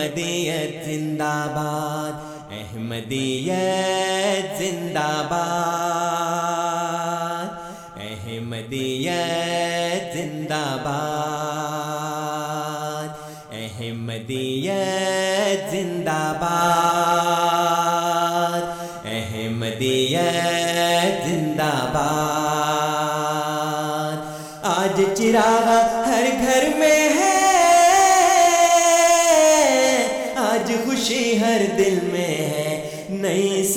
احمدیت زندہ باد احمدیت زندہ باد احمدیت زندہ باد احمدیت زندہ باد احمدیت زندہ باد آج چراغ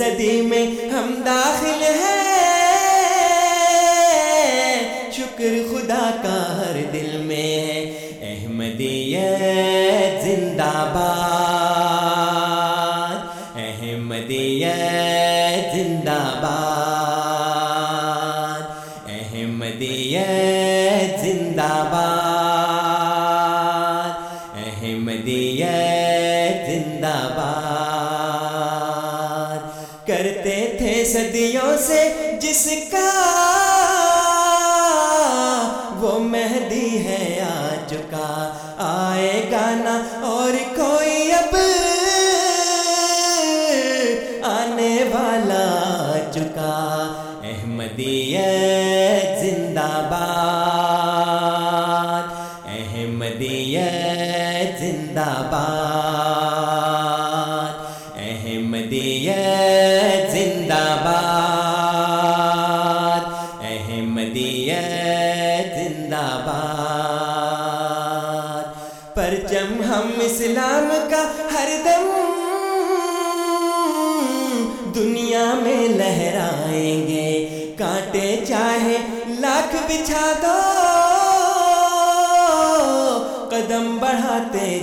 صدی میں ہم داخل ہیں۔ شکر خدا کا ہر دل میں ہے۔ احمدیت زندہ باد۔ بچھا دو قدم بڑھاتے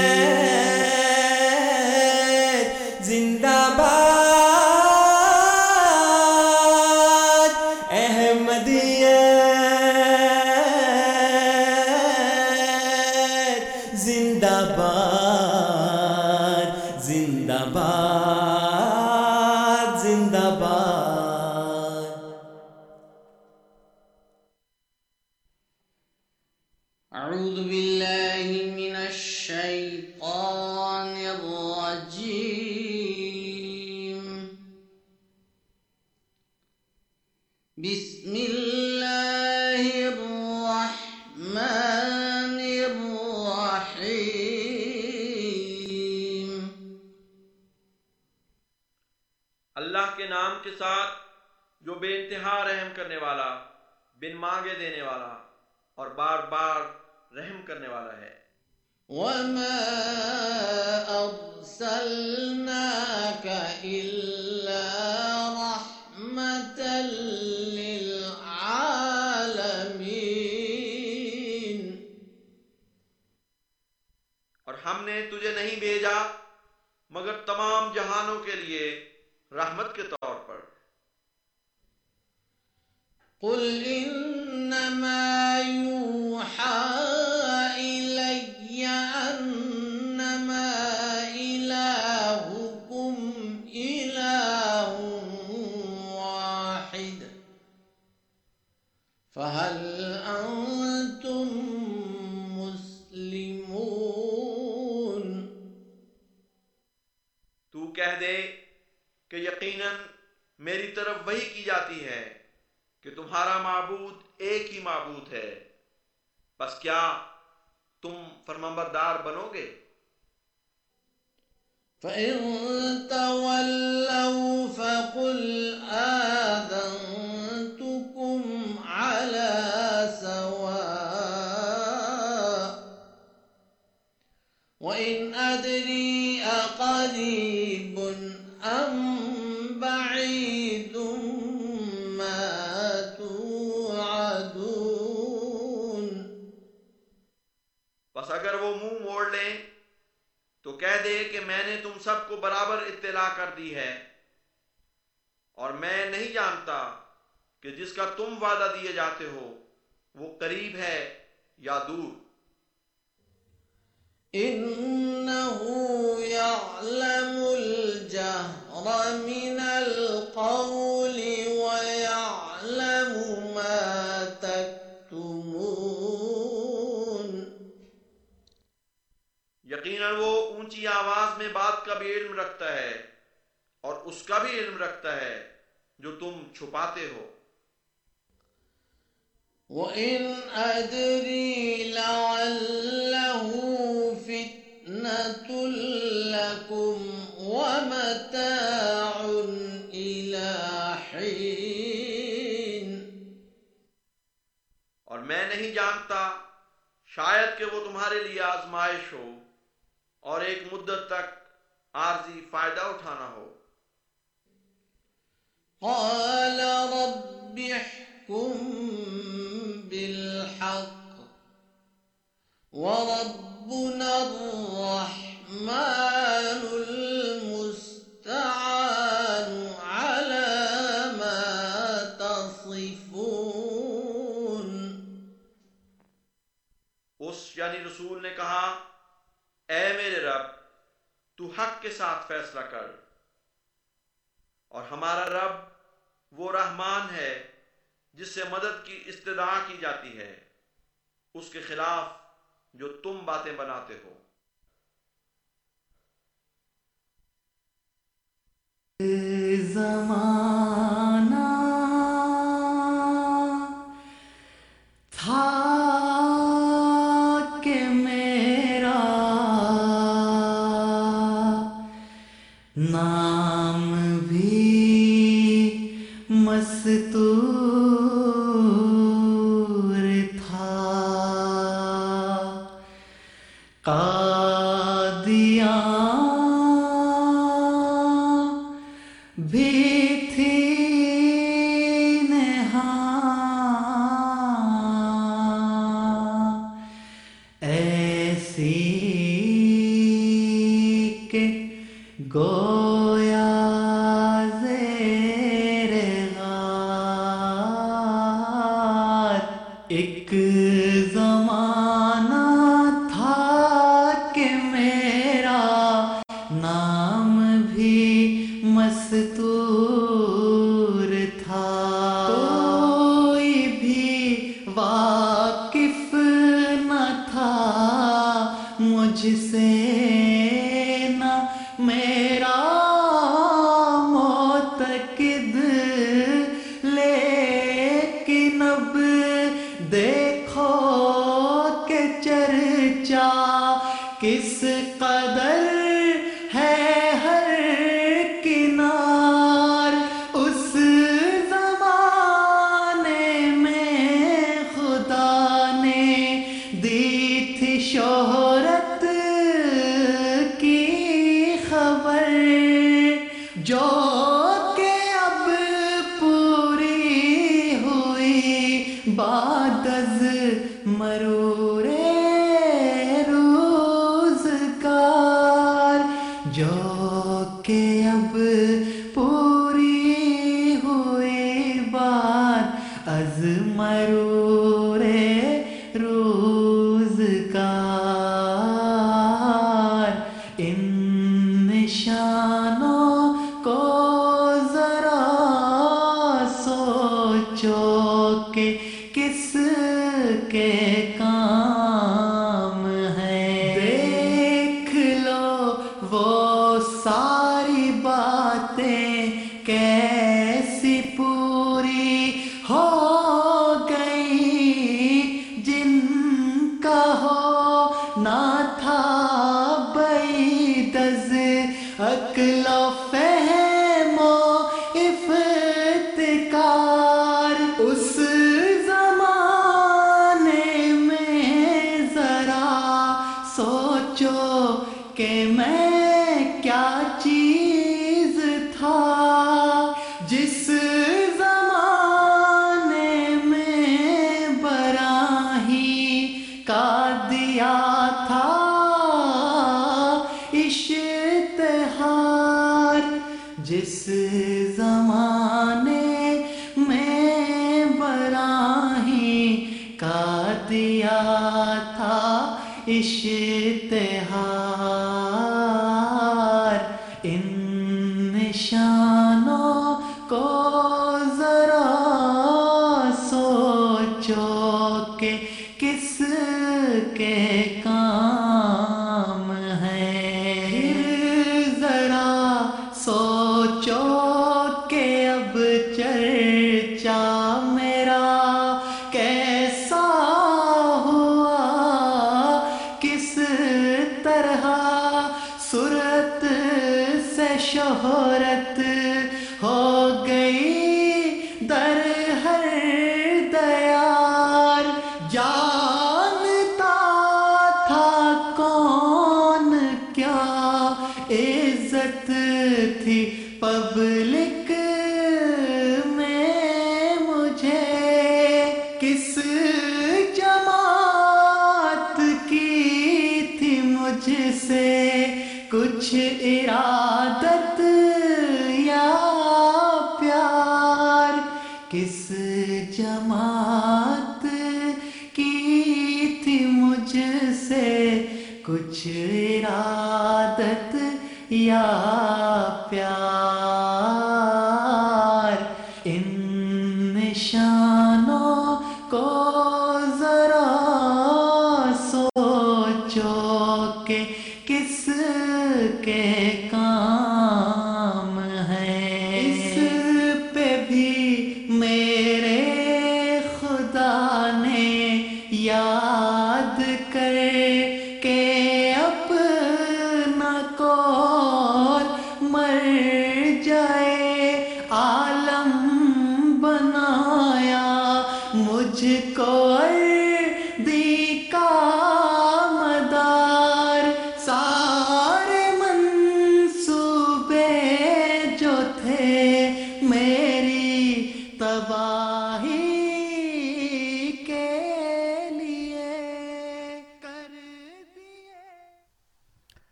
بن مانگے دینے والا اور بار بار رحم کرنے والا ہے۔ وما أرسلناك إلا رحمة للعالمين۔ اور ہم نے تجھے نہیں بھیجا مگر تمام جہانوں کے لیے رحمت کے طور پر قل إنما يوحى إلي أنما إلهكم إله واحد فهل أنتم مسلمون؟ تو کہہ دے کہ یقیناً میری طرف وہی کی جاتی ہے۔ کہ تمہارا معبود ایک ہی معبود ہے۔ بس کیا تم فرمانبردار بنو گے؟ فإن تولوا فقل آذنتكم على سواء وإن أدري دے کہ میں نے تم سب کو برابر اطلاع کر دی ہے۔ اور میں نہیں جانتا کہ جس کا تم وعدہ دیے جاتے ہو، وہ قریب ہے یا دور۔ إنه يعلم الجهر من القول۔ یقیناً وہ اونچی آواز میں بات کا بھی علم رکھتا ہے اور اس کا بھی علم رکھتا ہے جو تم چھپاتے ہو۔ وَإِنْ أَدْرِي لَعَلَّهُ فِتْنَةٌ لَكُمْ وَمَتَاعٌ إِلَى حِينٍ۔ اور میں نہیں جانتا شاید کہ وہ تمہارے لیے آزمائش ہو۔ اور ایک مدت تک عارضی فائدہ اٹھانا ہو۔ قال رب احكم بالحق وربنا الرحمن المستعان على ما تصفون۔ اس یعنی رسول نے کہا اے میرے رب، تو حق کے ساتھ فیصلہ کر۔ اور ہمارا رب وہ رحمان ہے جس سے مدد کی استدعا کی جاتی ہے، اس کے خلاف جو تم باتیں بناتے ہو۔ زمانہ گویا کس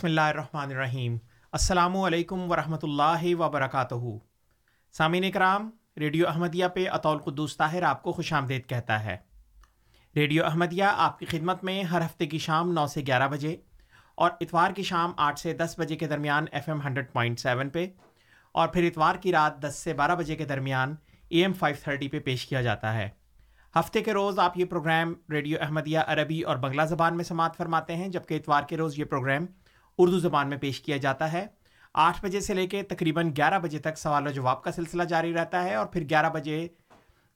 بسم اللہ الرحمن الرحیم۔ السلام علیکم ورحمۃ اللہ وبرکاتہ۔ سامعین کرام ریڈیو احمدیہ پہ اطول قدوس طاہر آپ کو خوش آمدید کہتا ہے۔ ریڈیو احمدیہ آپ کی خدمت میں ہر ہفتے کی شام نو سے گیارہ بجے اور اتوار کی شام آٹھ سے دس بجے کے درمیان F M hundred point seven پہ اور پھر اتوار کی رات دس سے بارہ بجے کے درمیان اے ایم فائیو تھرٹی پہ پیش کیا جاتا ہے۔ ہفتے کے روز آپ یہ پروگرام ریڈیو احمدیہ عربی اور بنگلہ زبان میں سماعت فرماتے ہیں، جبکہ اتوار کے روز یہ پروگرام اردو زبان میں پیش کیا جاتا ہے۔ آٹھ بجے سے لے کے تقریباً گیارہ بجے تک سوال و جواب کا سلسلہ جاری رہتا ہے اور پھر گیارہ بجے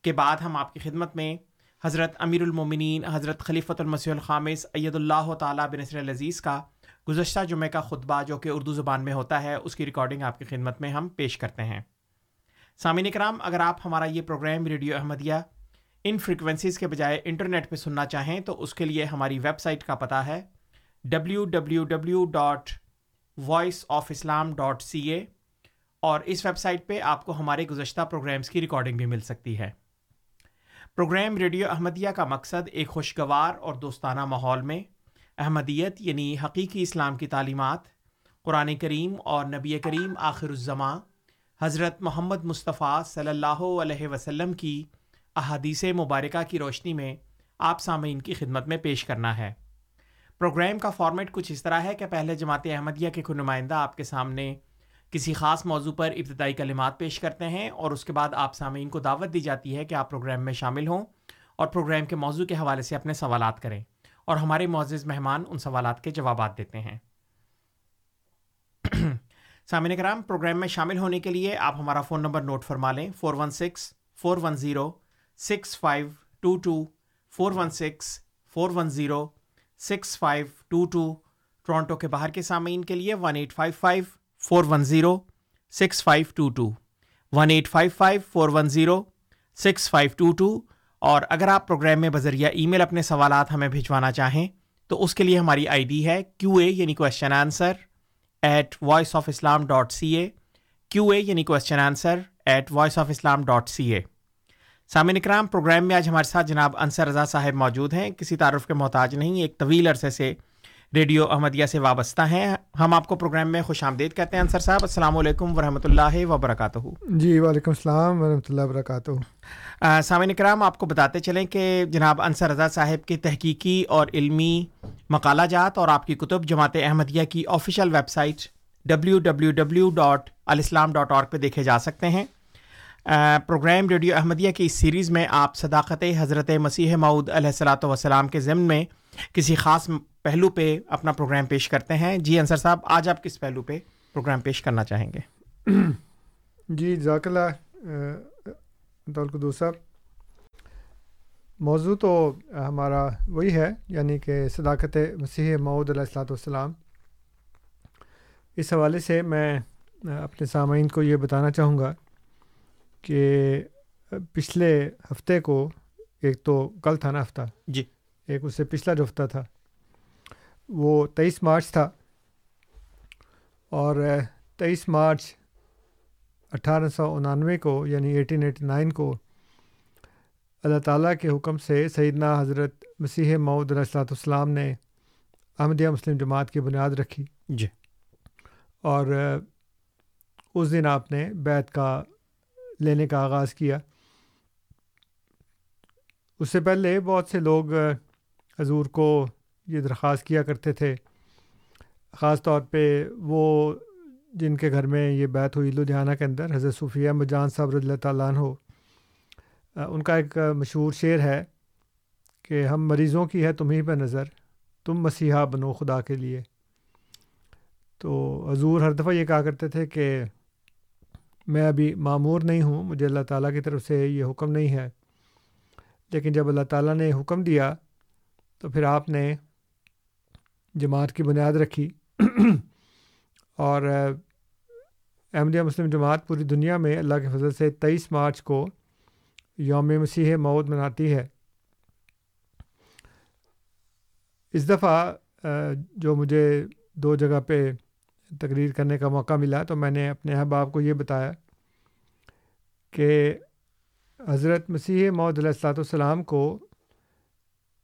کے بعد ہم آپ کی خدمت میں حضرت امیر المومنین، حضرت خلیفۃ المسیح الخامس اید اللہ تعالیٰ بنصر العزیز کا گزشتہ جمعہ کا خطبہ جو کہ اردو زبان میں ہوتا ہے، اس کی ریکارڈنگ آپ کی خدمت میں ہم پیش کرتے ہیں۔ سامعین کرام اگر آپ ہمارا یہ پروگرام ریڈیو احمدیہ ان فریکوینسیز کے بجائے انٹرنیٹ پہ سننا چاہیں تو اس کے لیے ہماری ویب سائٹ کا پتہ ہے۔ W W W dot Voice of Islam dot C A اور اس ویب سائٹ پہ آپ کو ہمارے گزشتہ پروگرامس کی ریکارڈنگ بھی مل سکتی ہے۔ پروگرام ریڈیو احمدیہ کا مقصد ایک خوشگوار اور دوستانہ ماحول میں احمدیت یعنی حقیقی اسلام کی تعلیمات، قرآن کریم اور نبی کریم آخر الزماں، حضرت محمد مصطفیٰ صلی اللہ علیہ وسلم کی احادیث مبارکہ کی روشنی میں آپ سامعین کی خدمت میں پیش کرنا ہے۔ پروگرام کا فارمیٹ کچھ اس طرح ہے کہ پہلے جماعت احمدیہ کے کوئی نمائندہ آپ کے سامنے کسی خاص موضوع پر ابتدائی کلمات پیش کرتے ہیں اور اس کے بعد آپ سامعین کو دعوت دی جاتی ہے کہ آپ پروگرام میں شامل ہوں اور پروگرام کے موضوع کے حوالے سے اپنے سوالات کریں اور ہمارے معزز مہمان ان سوالات کے جوابات دیتے ہیں۔ سامعین کرام، پروگرام میں شامل ہونے کے لیے آپ ہمارا فون نمبر نوٹ فرما لیں۔ Four one six, four one zero, six five, two two, four one six, four one zero six five two two Toronto کے باہر کے سامعین کے لیے one eight five five four one zero six five two two one eight five five four one zero six five two two اور اگر آپ programme میں بذریعہ ای میل اپنے سوالات ہمیں بھجوانا چاہیں تو اس کے لیے ہماری آئی ڈی ہے کیو اے یعنی question answer at voice of Islam dot C A Q A یعنی question answer at voice of Islam dot C A سامعین اکرام پروگرام میں آج ہمارے ساتھ جناب انصر رضا صاحب موجود ہیں۔ کسی تعارف کے محتاج نہیں ایک طویل عرصے سے ریڈیو احمدیہ سے وابستہ ہیں۔ ہم آپ کو پروگرام میں خوش آمدید کہتے ہیں۔ انصر صاحب السلام علیکم ورحمۃ اللہ وبرکاتہ۔ جی وعلیکم السلام ورحمۃ اللہ وبرکاتہ۔ سامعین کرام آپ کو بتاتے چلیں کہ جناب انصر رضا صاحب کی تحقیقی اور علمی مقالہ جات اور آپ کی کتب جماعت احمدیہ کی official website W W W dot alislam dot org پہ دیکھے جا سکتے ہیں۔ پروگرام ریڈیو احمدیہ کی اس سیریز میں آپ صداقت حضرت مسیح معود علیہ السلاۃ وسلام کے ضمن میں کسی خاص پہلو پہ اپنا پروگرام پیش کرتے ہیں۔ جی انصر صاحب، آج آپ کس پہلو پہ پروگرام پیش کرنا چاہیں گے؟ جی جزاک اللہ صاحب، موضوع تو ہمارا وہی ہے یعنی کہ صداقت مسیح معود علیہ السلاۃ والسلام۔ اس حوالے سے میں اپنے سامعین کو یہ بتانا چاہوں گا کہ پچھلے ہفتے کو ایک تو کل تھا نا ہفتہ؟ جی۔ ایک اس سے پچھلا جو ہفتہ تھا وہ تیئیس مارچ تھا۔ اور تیئیس مارچ اٹھارہ سو انانوے کو یعنی ایٹین ایٹی نائن کو اللہ تعالیٰ کے حکم سے سیدنا حضرت مسیح معود علیہ السلاۃ والسلام نے احمدیہ مسلم جماعت کی بنیاد رکھی۔ جی۔ اور اس دن آپ نے بیت کا لینے کا آغاز کیا۔ اس سے پہلے بہت سے لوگ حضور کو یہ درخواست کیا کرتے تھے۔ خاص طور پہ وہ جن کے گھر میں یہ بیت ہوئی، لدھیانہ کے اندر، حضرت صوفیہ مجان صاحب رضی اللہ تعالیٰ عنہ۔ ان کا ایک مشہور شعر ہے کہ ہم مریضوں کی ہے تمہیں پہ نظر، تم مسیحا بنو خدا کے لیے۔ تو حضور ہر دفعہ یہ کہا کرتے تھے کہ میں ابھی معمور نہیں ہوں، مجھے اللہ تعالیٰ کی طرف سے یہ حکم نہیں ہے۔ لیکن جب اللہ تعالیٰ نے حکم دیا تو پھر آپ نے جماعت کی بنیاد رکھی۔ اور احمدیہ مسلم جماعت پوری دنیا میں اللہ کے فضل سے تیئیس مارچ کو یوم مسیح مود مناتی ہے۔ اس دفعہ جو مجھے دو جگہ پہ تقریر کرنے کا موقع ملا تو میں نے اپنے احباب کو یہ بتایا کہ حضرت مسیح معود علیہ السلاۃ والسلام کو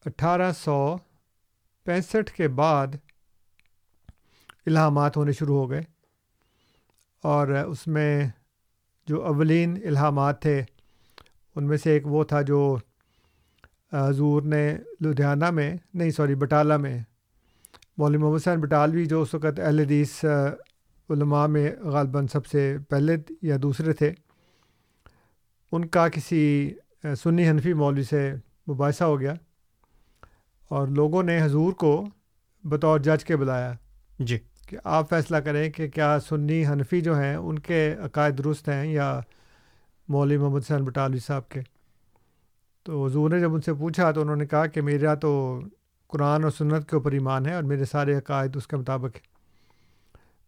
اٹھارہ سو پینسٹھ کے بعد الہامات ہونے شروع ہو گئے اور اس میں جو اولین الہامات تھے، ان میں سے ایک وہ تھا جو حضور نے لدھیانہ میں، نہیں، سوری بٹالہ میں مولوی محمد حسین بٹالوی جو اس وقت اہل حدیث علماء میں غالباً سب سے پہلے یا دوسرے تھے ان کا کسی سنی حنفی مولوی سے مباحثہ ہو گیا اور لوگوں نے حضور کو بطور جج کے بلایا جی۔ کہ آپ فیصلہ کریں کہ کیا سنی حنفی جو ہیں ان کے عقائد درست ہیں یا مولوی محمد حسین بٹالوی صاحب کے؟ تو حضور نے جب ان سے پوچھا تو انہوں نے کہا کہ میرا تو قرآن اور سنت کے اوپر ایمان ہے اور میرے سارے عقائد اس کے مطابق ہیں۔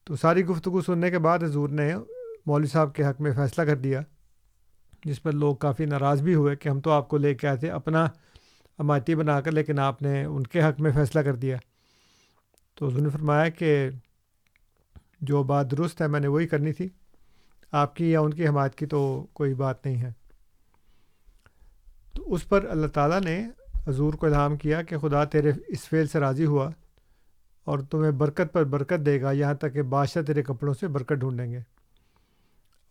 تو ساری گفتگو سننے کے بعد حضور نے مولوی صاحب کے حق میں فیصلہ کر دیا، جس پر لوگ کافی ناراض بھی ہوئے کہ ہم تو آپ کو لے کے آئے تھے، اپنا امایتی بنا کر، لیکن آپ نے ان کے حق میں فیصلہ کر دیا۔ تو حضور نے فرمایا کہ جو بات درست ہے، میں نے وہی کرنی تھی۔ آپ کی یا ان کی حمایت کی تو کوئی بات نہیں ہے۔ تو اس پر اللہ تعالیٰ نے حضور کو الہام کیا کہ خدا تیرے اس فعل سے راضی ہوا اور تمہیں برکت پر برکت دے گا، یہاں تک کہ بادشاہ تیرے کپڑوں سے برکت ڈھونڈیں گے۔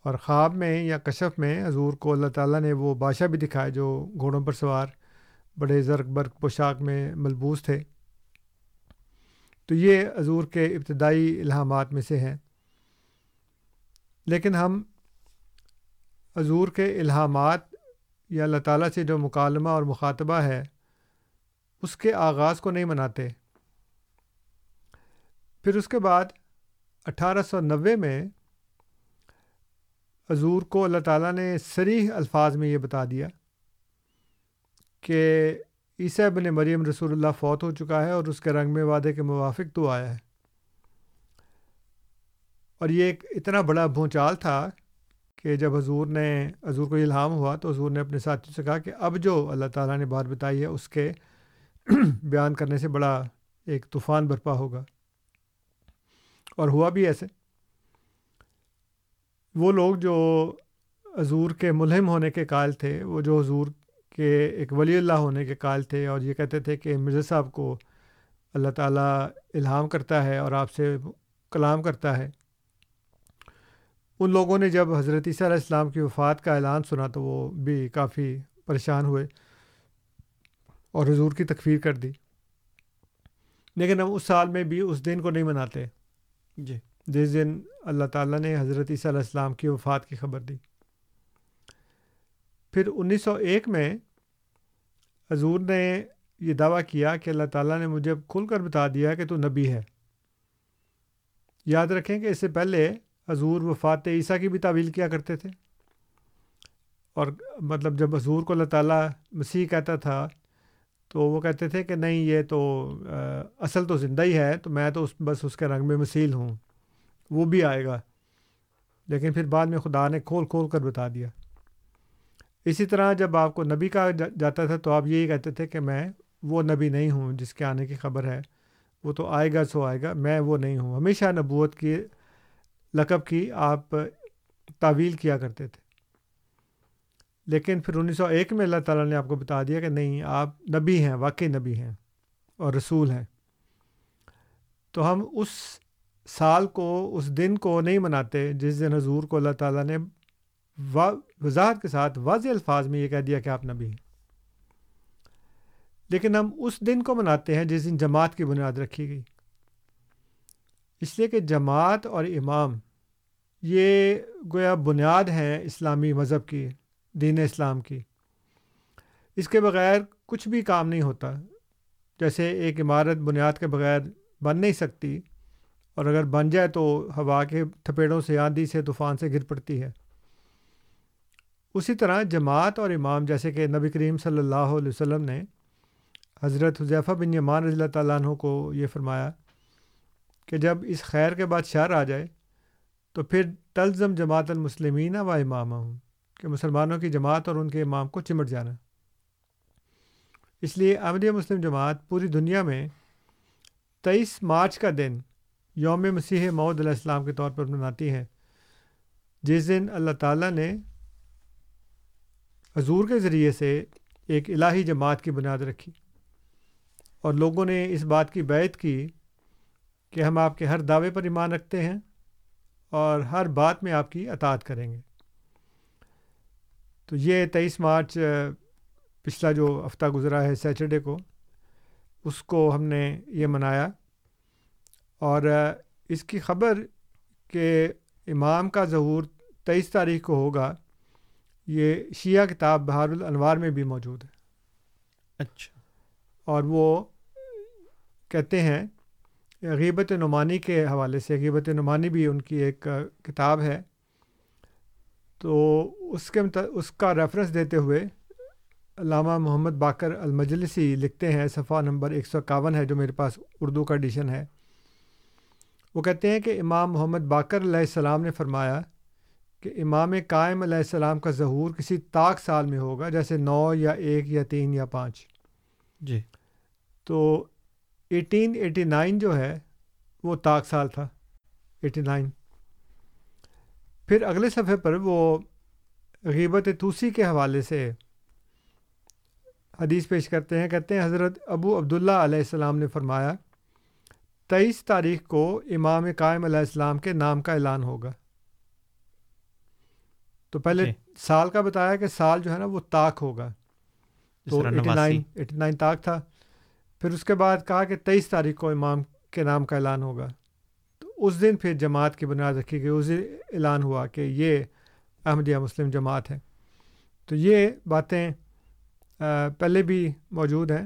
اور خواب میں یا کشف میں حضور کو اللہ تعالیٰ نے وہ بادشاہ بھی دکھائے جو گھوڑوں پر سوار بڑے زرق برق پوشاک میں ملبوس تھے۔ تو یہ حضور کے ابتدائی الہامات میں سے ہیں۔ لیکن ہم حضور کے الہامات یا اللہ تعالیٰ سے جو مکالمہ اور مخاطبہ ہے اس کے آغاز کو نہیں مناتے۔ پھر اس کے بعد اٹھارہ سو نوے میں حضور کو اللہ تعالیٰ نے سریح الفاظ میں یہ بتا دیا کہ عیسیٰ بن مریم رسول اللہ فوت ہو چکا ہے اور اس کے رنگ میں وعدے کے موافق تو آیا ہے۔ اور یہ ایک اتنا بڑا بھونچال تھا کہ جب حضور نے، حضور کو الہام ہوا تو حضور نے اپنے ساتھیوں سے کہا کہ اب جو اللہ تعالیٰ نے بات بتائی ہے اس کے بیان کرنے سے بڑا ایک طوفان برپا ہوگا۔ اور ہوا بھی ایسے۔ وہ لوگ جو حضور کے ملہم ہونے کے قائل تھے، وہ جو حضور کے ایک ولی اللہ ہونے کے قائل تھے، اور یہ کہتے تھے کہ مرزا صاحب کو اللہ تعالیٰ الہام کرتا ہے اور آپ سے کلام کرتا ہے۔ ان لوگوں نے جب حضرت عیسیٰ علیہ السلام کی وفات کا اعلان سنا تو وہ بھی کافی پریشان ہوئے۔ اور حضور کی تکفیر کر دی۔ لیکن ہم اس سال میں بھی اس دن کو نہیں مناتے۔ جی جس دن اللہ تعالیٰ نے حضرت عیسیٰ علیہ السلام کی وفات کی خبر دی۔ پھر انیس سو ایک میں حضور نے یہ دعویٰ کیا کہ اللہ تعالیٰ نے مجھے کھل کر بتا دیا کہ تو نبی ہے۔ یاد رکھیں کہ اس سے پہلے حضور وفات عیسیٰ کی بھی تعویل کیا کرتے تھے۔ اور مطلب جب حضور کو اللہ تعالیٰ مسیح کہتا تھا تو وہ کہتے تھے کہ نہیں، یہ تو اصل تو زندہ ہی ہے، تو میں تو اس، بس اس کے رنگ میں مسیل ہوں۔ وہ بھی آئے گا۔ لیکن پھر بعد میں خدا نے کھول کھول کر بتا دیا۔ اسی طرح جب آپ کو نبی کہا جاتا تھا تو آپ یہی کہتے تھے کہ میں وہ نبی نہیں ہوں جس کے آنے کی خبر ہے۔ وہ تو آئے گا سو آئے گا، میں وہ نہیں ہوں۔ ہمیشہ نبوت کی، لقب کی آپ تعویل کیا کرتے تھے۔ لیکن پھر انیس سو ایک میں اللہ تعالیٰ نے آپ کو بتا دیا کہ نہیں، آپ نبی ہیں، واقعی نبی ہیں اور رسول ہیں۔ تو ہم اس سال کو، اس دن کو نہیں مناتے جس دن حضور کو اللہ تعالیٰ نے وضاحت کے ساتھ واضح الفاظ میں یہ کہہ دیا کہ آپ نبی ہیں۔ لیکن ہم اس دن کو مناتے ہیں جس دن جماعت کی بنیاد رکھی گئی۔ اس لیے کہ جماعت اور امام یہ گویا بنیاد ہیں اسلامی مذہب کی۔ دین اسلام کی۔ اس کے بغیر کچھ بھی کام نہیں ہوتا، جیسے ایک عمارت بنیاد کے بغیر بن نہیں سکتی، اور اگر بن جائے تو ہوا کے تھپیڑوں سے، آندھی سے، طوفان سے گر پڑتی ہے۔ اسی طرح جماعت اور امام، جیسے کہ نبی کریم صلی اللہ علیہ وسلم نے حضرت حضیفہ بن یمان رضی اللہ تعالیٰ عنہ کو یہ فرمایا کہ جب اس خیر کے بعد شہر آ جائے تو پھر تلزم جماعت المسلمین و امام ہوں۔ کہ مسلمانوں کی جماعت اور ان کے امام کو چمٹ جانا۔ اس لیے احمدیہ مسلم جماعت پوری دنیا میں تیئیس مارچ کا دن یوم مسیح معود علیہ السلام کے طور پر مناتی ہے۔ جس دن اللہ تعالیٰ نے حضور کے ذریعے سے ایک الہی جماعت کی بنیاد رکھی۔ اور لوگوں نے اس بات کی بیعت کی کہ ہم آپ کے ہر دعوے پر ایمان رکھتے ہیں اور ہر بات میں آپ کی اطاعت کریں گے۔ تو یہ تیئیس مارچ پچھلا جو ہفتہ گزرا ہے سیٹرڈے کو اس کو ہم نے یہ منایا۔ اور اس کی خبر کہ امام کا ظہور تیئیس تاریخ کو ہوگا یہ شیعہ کتاب بہار الانوار میں بھی موجود ہے۔ اچھا۔ اور وہ کہتے ہیں غیبت نعمانی کے حوالے سے غیبت نعمانی بھی ان کی ایک کتاب ہے۔ تو اس کے اس کا ریفرنس دیتے ہوئے علامہ محمد باقر المجلسی لکھتے ہیں صفحہ نمبر ایک سو اکاون ہے جو میرے پاس اردو کا ایڈیشن ہے۔ وہ کہتے ہیں کہ امام محمد باقر علیہ السلام نے فرمایا کہ امام قائم علیہ السلام کا ظہور کسی طاق سال میں ہوگا جیسے نو یا ایک یا تین یا پانچ۔ جی۔ تو ایٹین ایٹی نائن جو ہے وہ طاق سال تھا۔ Eighty nine. پھر اگلے صفحے پر وہ غیبت توسی کے حوالے سے حدیث پیش کرتے ہیں کہتے ہیں حضرت ابو عبداللہ علیہ السلام نے فرمایا تیئیس تاریخ کو امام قائم علیہ السلام کے نام کا اعلان ہوگا۔ تو پہلے جی. سال کا بتایا کہ سال جو ہے نا وہ طاق ہوگا۔ تو ایٹی نائن ایٹی نائن طاق تھا۔ پھر اس کے بعد کہا کہ تیئیس تاریخ کو امام کے نام کا اعلان ہوگا۔ اس دن پھر جماعت کی بنیاد رکھی گئی، اس دن اعلان ہوا کہ یہ احمدیہ مسلم جماعت ہے۔ تو یہ باتیں پہلے بھی موجود ہیں۔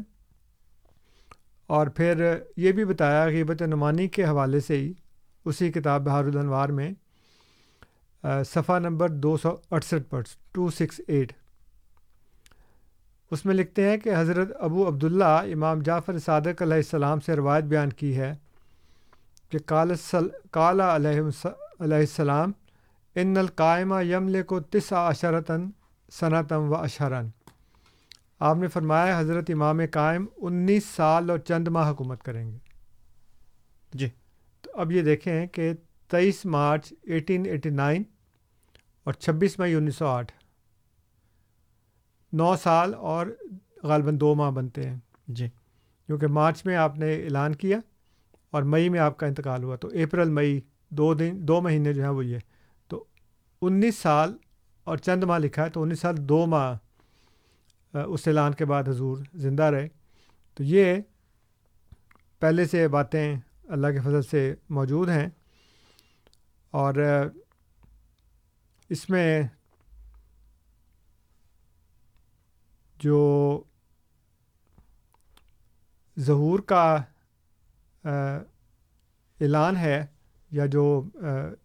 اور پھر یہ بھی بتایا، غیبت نمانی کے حوالے سے ہی اسی کتاب بہار الانوار میں صفحہ نمبر دو سو اڑسٹھ پر ٹو سکس ایٹ اس میں لکھتے ہیں کہ حضرت ابو عبداللہ امام جعفر صادق علیہ السلام سے روایت بیان کی ہے کہ کال کالا علیہ علیہ السلام، ان القائمہ یمل کو تس اشرتاً صنعتم و اشرن آپ نے فرمایا حضرت امام قائم انیس سال اور چند ماہ حکومت کریں گے۔ جی۔ تو اب یہ دیکھیں کہ تیئیس مارچ ایٹین ایٹی نائن اور چھبیس مئی انیس سو آٹھ، نو سال اور غالباً دو ماہ بنتے ہیں۔ جی۔ کیونکہ مارچ میں آپ نے اعلان کیا اور مئی میں آپ کا انتقال ہوا تو اپریل مئی دو دن دو مہینے جو ہیں وہ یہ تو انیس سال اور چند ماہ لکھا ہے تو انیس سال دو ماہ اس اعلان کے بعد حضور زندہ رہے۔ تو یہ پہلے سے باتیں اللہ کے فضل سے موجود ہیں اور اس میں جو ظہور کا اعلان ہے یا جو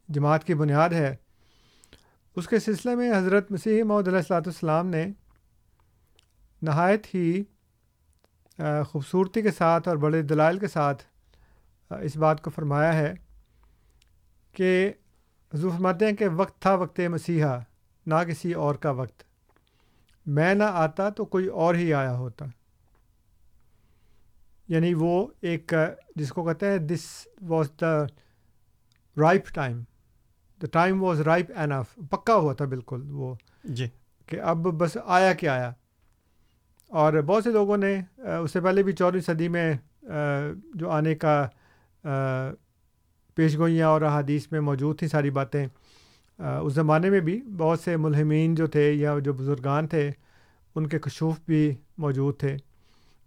جماعت کی بنیاد ہے، اس کے سلسلے میں حضرت مسیح محمد علیہ السلاۃ السلام نے نہایت ہی خوبصورتی کے ساتھ اور بڑے دلائل کے ساتھ اس بات کو فرمایا ہے کہ حضور فرماتے ہیں کہ وقت تھا وقت مسیحا، نہ کسی اور کا وقت۔ میں نہ آتا تو کوئی اور ہی آیا ہوتا۔ یعنی وہ ایک جس کو کہتے ہیں this was the ripe time the time was ripe enough پکا ہوا تھا بالکل وہ۔ جی۔ کہ اب بس آیا کہ آیا۔ اور بہت سے لوگوں نے اس سے پہلے بھی چودھری صدی میں جو آنے کا پیش گوئیاں اور احادیث میں موجود تھیں ساری باتیں اس زمانے میں بھی بہت سے ملہمین جو تھے یا جو بزرگان تھے ان کے کشوف بھی موجود تھے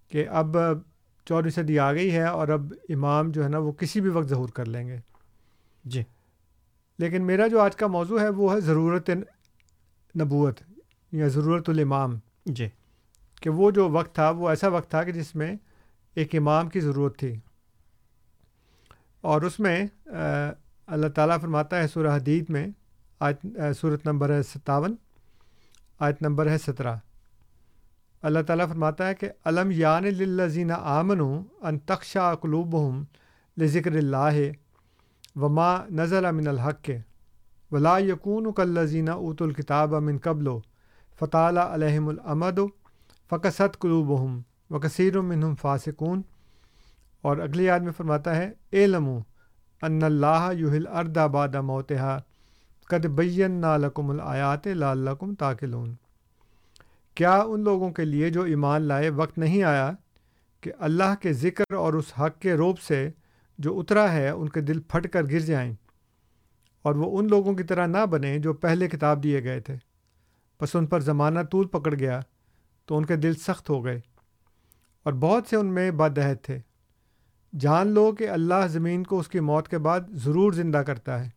کہ اب چودھری صدی آ گئی ہے اور اب امام جو ہے نا وہ کسی بھی وقت ظہور کر لیں گے۔ جی۔ لیکن میرا جو آج کا موضوع ہے وہ ہے ضرورت نبوت یا ضرورت الامام۔ جی۔ کہ وہ جو وقت تھا وہ ایسا وقت تھا کہ جس میں ایک امام کی ضرورت تھی۔ اور اس میں اللہ تعالیٰ فرماتا ہے سورہ حدید میں آیت صورت نمبر ہے ستاون آیت نمبر ہے سترہ۔ اللہ تعالیٰ فرماتا ہے کہ علم یان للذین آمن ان تخشا قلوب ہم ذکر اللہ وما نزل امن الحق ولا یقون کلزینہ اوت الکتاب امن قبل و فطالہ علیہم العمد فقصت قلوب ہم و کثیر المنہم فاسقون اور اگلی یاد میں فرماتا ہے اے لمو ان اللہ یوہل اردا باد موتحا قد بین نالکم الآیات لعلکم تاکلون کیا ان لوگوں کے لیے جو ایمان لائے وقت نہیں آیا کہ اللہ کے ذکر اور اس حق کے روب سے جو اترا ہے ان کے دل پھٹ کر گر جائیں اور وہ ان لوگوں کی طرح نہ بنیں جو پہلے کتاب دیے گئے تھے۔ بس ان پر زمانہ طول پکڑ گیا تو ان کے دل سخت ہو گئے اور بہت سے ان میں بدعہد تھے۔ جان لو کہ اللہ زمین کو اس کی موت کے بعد ضرور زندہ کرتا ہے۔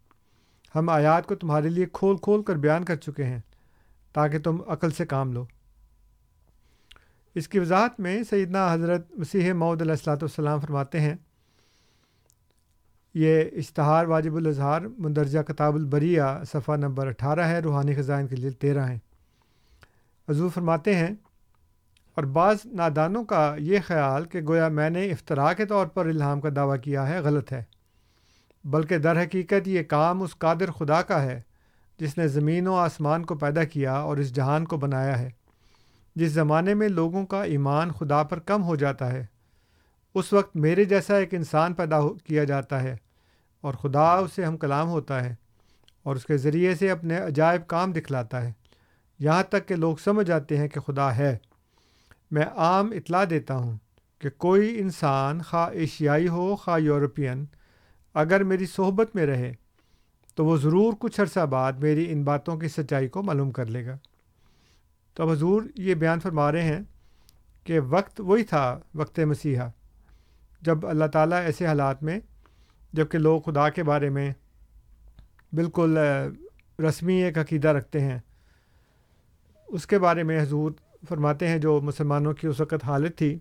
ہم آیات کو تمہارے لیے کھول کھول کر بیان کر چکے ہیں تاکہ تم عقل سے کام لو۔ اس کی وضاحت میں سیدنا حضرت مسیح معود علیہ السلاۃ والسلام فرماتے ہیں، یہ اشتہار واجب الاظہار مندرجہ کتاب البریہ صفحہ نمبر اٹھارہ ہے، روحانی خزائن کے لیے تیرہ ہیں۔ حضور فرماتے ہیں، اور بعض نادانوں کا یہ خیال کہ گویا میں نے افطراء کے طور پر الہام کا دعویٰ کیا ہے غلط ہے، بلکہ در حقیقت یہ کام اس قادر خدا کا ہے جس نے زمین و آسمان کو پیدا کیا اور اس جہان کو بنایا ہے۔ جس زمانے میں لوگوں کا ایمان خدا پر کم ہو جاتا ہے، اس وقت میرے جیسا ایک انسان پیدا کیا جاتا ہے اور خدا اسے ہم کلام ہوتا ہے اور اس کے ذریعے سے اپنے عجائب کام دکھلاتا ہے۔ یہاں تک کہ لوگ سمجھ جاتے ہیں کہ خدا ہے۔ میں عام اطلاع دیتا ہوں کہ کوئی انسان خواہ ایشیائی ہو، خواہ یورپین، اگر میری صحبت میں رہے تو وہ ضرور کچھ عرصہ بعد میری ان باتوں کی سچائی کو معلوم کر لے گا۔ تو اب حضور یہ بیان فرما رہے ہیں کہ وقت وہی تھا وقت مسیحا جب اللہ تعالیٰ ایسے حالات میں جبکہ لوگ خدا کے بارے میں بالکل رسمی ایک عقیدہ رکھتے ہیں۔ اس کے بارے میں حضور فرماتے ہیں جو مسلمانوں کی اس وقت حالت تھی۔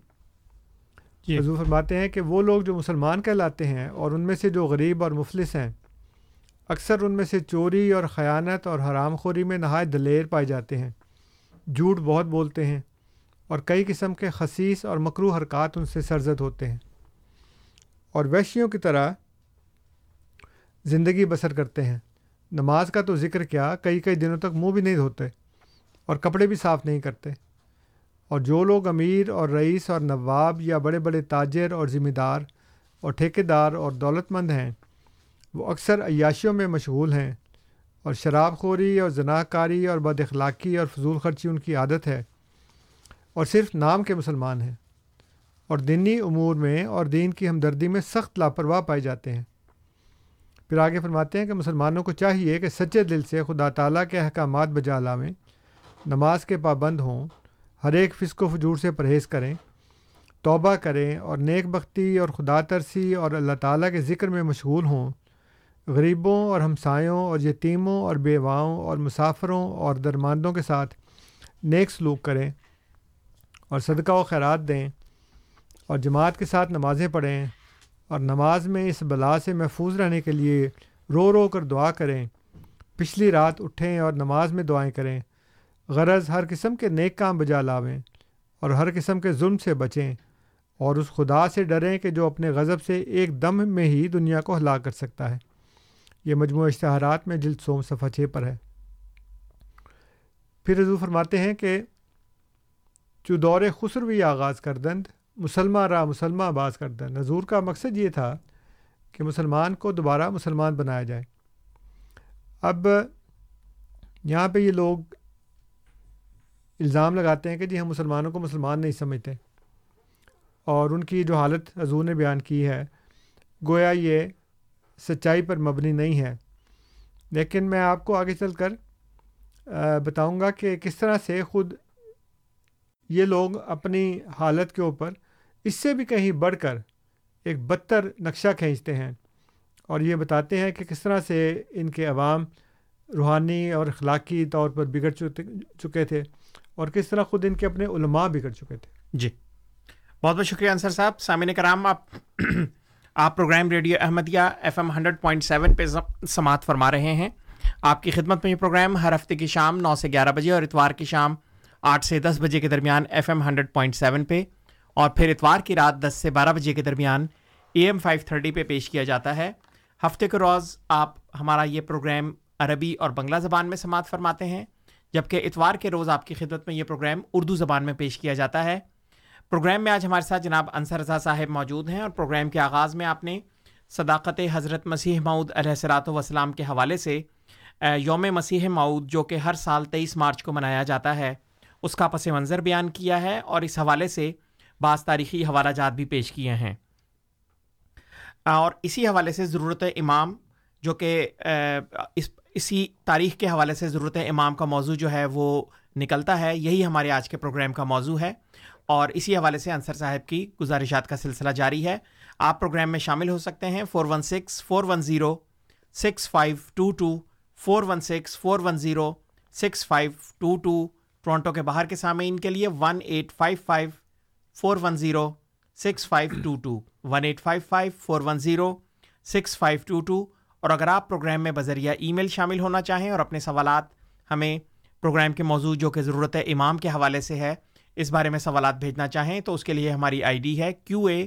جی۔ حضور فرماتے ہیں کہ وہ لوگ جو مسلمان کہلاتے ہیں اور ان میں سے جو غریب اور مفلس ہیں اکثر ان میں سے چوری اور خیانت اور حرام خوری میں نہایت دلیر پائے جاتے ہیں۔ جھوٹ بہت بولتے ہیں اور کئی قسم کے خصیص اور مکرو حرکات ان سے سرزد ہوتے ہیں اور ویشیوں کی طرح زندگی بسر کرتے ہیں۔ نماز کا تو ذکر کیا، کئی کئی دنوں تک منہ بھی نہیں دھوتے اور کپڑے بھی صاف نہیں کرتے۔ اور جو لوگ امیر اور رئیس اور نواب یا بڑے بڑے تاجر اور ذمہ دار اور ٹھیکے دار اور دولت مند ہیں، وہ اکثر عیاشیوں میں مشغول ہیں۔ اور شراب خوری اور زناح کاری اور بد اخلاقی اور فضول خرچی ان کی عادت ہے اور صرف نام کے مسلمان ہیں اور دینی امور میں اور دین کی ہمدردی میں سخت لاپرواہ پائے جاتے ہیں۔ پھر آگے فرماتے ہیں کہ مسلمانوں کو چاہیے کہ سچے دل سے خدا تعالیٰ کے احکامات بجا لاویں نماز کے پابند ہوں، ہر ایک فسق و فجور سے پرہیز کریں، توبہ کریں اور نیک بختی اور خدا ترسی اور اللہ تعالیٰ کے ذکر میں مشغول ہوں۔ غریبوں اور ہمسایوں اور یتیموں اور بیواؤں اور مسافروں اور درماندوں کے ساتھ نیک سلوک کریں اور صدقہ و خیرات دیں اور جماعت کے ساتھ نمازیں پڑھیں اور نماز میں اس بلا سے محفوظ رہنے کے لیے رو رو کر دعا کریں، پچھلی رات اٹھیں اور نماز میں دعائیں کریں۔ غرض ہر قسم کے نیک کام بجا لاویں اور ہر قسم کے ظلم سے بچیں اور اس خدا سے ڈریں کہ جو اپنے غضب سے ایک دم میں ہی دنیا کو ہلاک کر سکتا ہے۔ یہ مجموعہ اشتہارات میں جلد سوم صفحہ چھ پر ہے۔ پھر رضو فرماتے ہیں کہ جو دور خسروی آغاز کردند مسلمہ را مسلمہ باز کردند نظور کا مقصد یہ تھا کہ مسلمان کو دوبارہ مسلمان بنایا جائے۔ اب یہاں پہ یہ لوگ الزام لگاتے ہیں کہ جی ہم مسلمانوں کو مسلمان نہیں سمجھتے۔ اور ان کی جو حالت حضور نے بیان کی ہے، گویا یہ سچائی پر مبنی نہیں ہے۔ لیکن میں آپ کو آگے چل کر بتاؤں گا کہ کس طرح سے خود یہ لوگ اپنی حالت کے اوپر اس سے بھی کہیں بڑھ کر ایک بدتر نقشہ کھینچتے ہیں اور یہ بتاتے ہیں کہ کس طرح سے ان کے عوام روحانی اور اخلاقی طور پر بگڑ چکے تھے اور کس طرح خود ان کے اپنے علماء بگڑ چکے تھے۔ جی۔ بہت بہت شکریہ انصر صاحب۔ سامعین کرام، آپ آپ programme radio Ahmadiyya F M hundred point seven پہ سماعت فرما رہے ہیں۔ آپ کی خدمت میں یہ پروگرام ہر ہفتے کی شام نو سے گیارہ بجے اور اتوار کی شام آٹھ سے دس بجے کے درمیان F M hundred point seven پہ اور پھر اتوار کی رات دس سے بارہ بجے کے درمیان اے ایم فائیو تھرٹی پہ پیش کیا جاتا ہے۔ ہفتے کے روز آپ ہمارا یہ پروگرام عربی اور بنگلہ زبان میں سماعت فرماتے ہیں، جبکہ اتوار کے روز آپ کی خدمت میں یہ پروگرام اردو زبان میں پیش کیا جاتا ہے۔ پروگرام میں آج ہمارے ساتھ جناب انصر رضا صاحب موجود ہیں اور پروگرام کے آغاز میں آپ نے صداقت حضرت مسیح معود علیہ صلاۃ وسلام کے حوالے سے یوم مسیح معود جو کہ ہر سال تیئیس مارچ کو منایا جاتا ہے، اس کا پس منظر بیان کیا ہے اور اس حوالے سے بعض تاریخی حوالہ جات بھی پیش کیے ہیں۔ اور اسی حوالے سے ضرورت امام جو کہ اس، اسی تاریخ کے حوالے سے ضرورت امام کا موضوع جو ہے وہ نکلتا ہے، یہی ہمارے آج کے پروگرام کا موضوع ہے۔ اور اسی حوالے سے انصر صاحب کی گزارشات کا سلسلہ جاری ہے۔ آپ پروگرام میں شامل ہو سکتے ہیں four one six, four one zero, six five two two, four one six, four one zero, six five two two Toronto کے باہر کے سامعین کے لیے one eight five five, four one zero, six five two two, one eight five five, four one zero, six five two two, اور اگر آپ programme میں بذریعہ ای میل شامل ہونا چاہیں اور اپنے سوالات ہمیں پروگرام کے موضوع جو کہ ضرورت امام کے حوالے سے ہے اس بارے میں سوالات بھیجنا چاہیں تو اس کے لیے ہماری آئی ڈی ہے کیو اے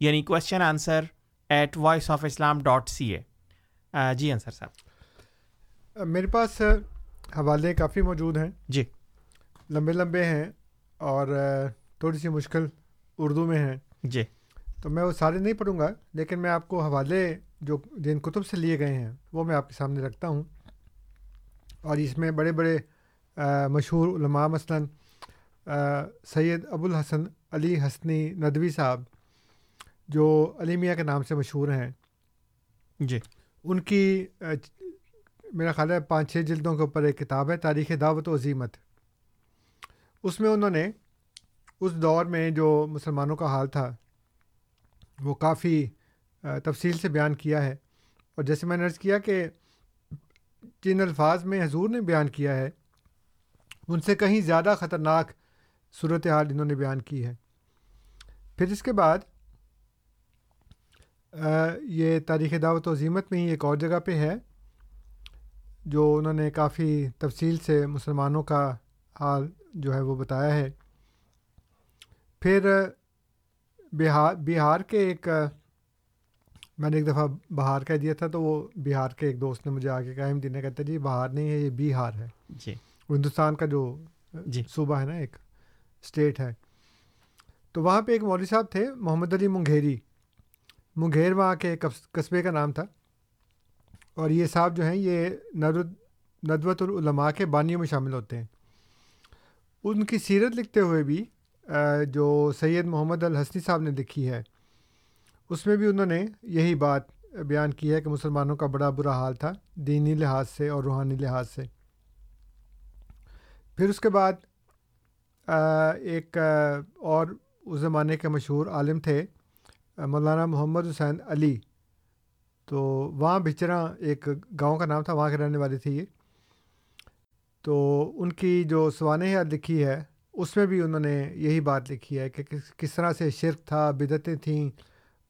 یعنی question answer at voice of Islam dot C A جی انصر صاحب۔ میرے پاس حوالے کافی موجود ہیں۔ جی۔ لمبے لمبے ہیں اور تھوڑی سی مشکل اردو میں ہیں۔ جی۔ تو میں وہ سارے نہیں پڑھوں گا لیکن میں آپ کو حوالے جو جن کتب سے لیے گئے ہیں وہ میں آپ کے سامنے رکھتا ہوں۔ اور اس میں بڑے بڑے مشہور علماء مثلاً سید ابو الحسن علی حسنی ندوی صاحب جو علی میاں کے نام سے مشہور ہیں۔ جی۔ ان کی میرا خیال ہے پانچ چھ جلدوں کے اوپر ایک کتاب ہے تاریخ دعوت و عظیمت۔ اس میں انہوں نے اس دور میں جو مسلمانوں کا حال تھا وہ کافی تفصیل سے بیان کیا ہے۔ اور جیسے میں نے عرض کیا کہ جن الفاظ میں حضور نے بیان کیا ہے ان سے کہیں زیادہ خطرناک صورت حال انہوں نے بیان کی ہے۔ پھر اس کے بعد یہ تاریخ دعوت و عظیمت میں ہی ایک اور جگہ پہ ہے جو انہوں نے کافی تفصیل سے مسلمانوں کا حال جو ہے وہ بتایا ہے۔ پھر بہار بہار کے ایک میں نے ایک دفعہ بہار کہہ دیا تھا تو وہ بہار کے ایک دوست نے مجھے آگے کہا دینے کہتے جی بہار نہیں ہے یہ بہار ہے۔ جی۔ ہندوستان کا جو جی۔ صوبہ ہے نا ایک۔ اسٹیٹ ہے۔ تو وہاں پہ ایک مولوی صاحب تھے، محمد علی منگھیری منگیر وہاں کے قصبے کا نام تھا۔ اور یہ صاحب جو ہیں، یہ ندوۃ العلماء کے بانیوں میں شامل ہوتے ہیں۔ ان کی سیرت لکھتے ہوئے بھی جو سید محمد الحسنی صاحب نے لکھی ہے، اس میں بھی انہوں نے یہی بات بیان کی ہے کہ مسلمانوں کا بڑا برا حال تھا، دینی لحاظ سے اور روحانی لحاظ سے۔ پھر اس کے بعد ایک اور اس زمانے کے مشہور عالم تھے مولانا محمد حسین علی۔ تو وہاں بچرا ایک گاؤں کا نام تھا، وہاں کے رہنے والی تھی یہ۔ تو ان کی جو سوانح لکھی ہے، اس میں بھی انہوں نے یہی بات لکھی ہے کہ کس طرح سے شرک تھا بدتیں تھیں،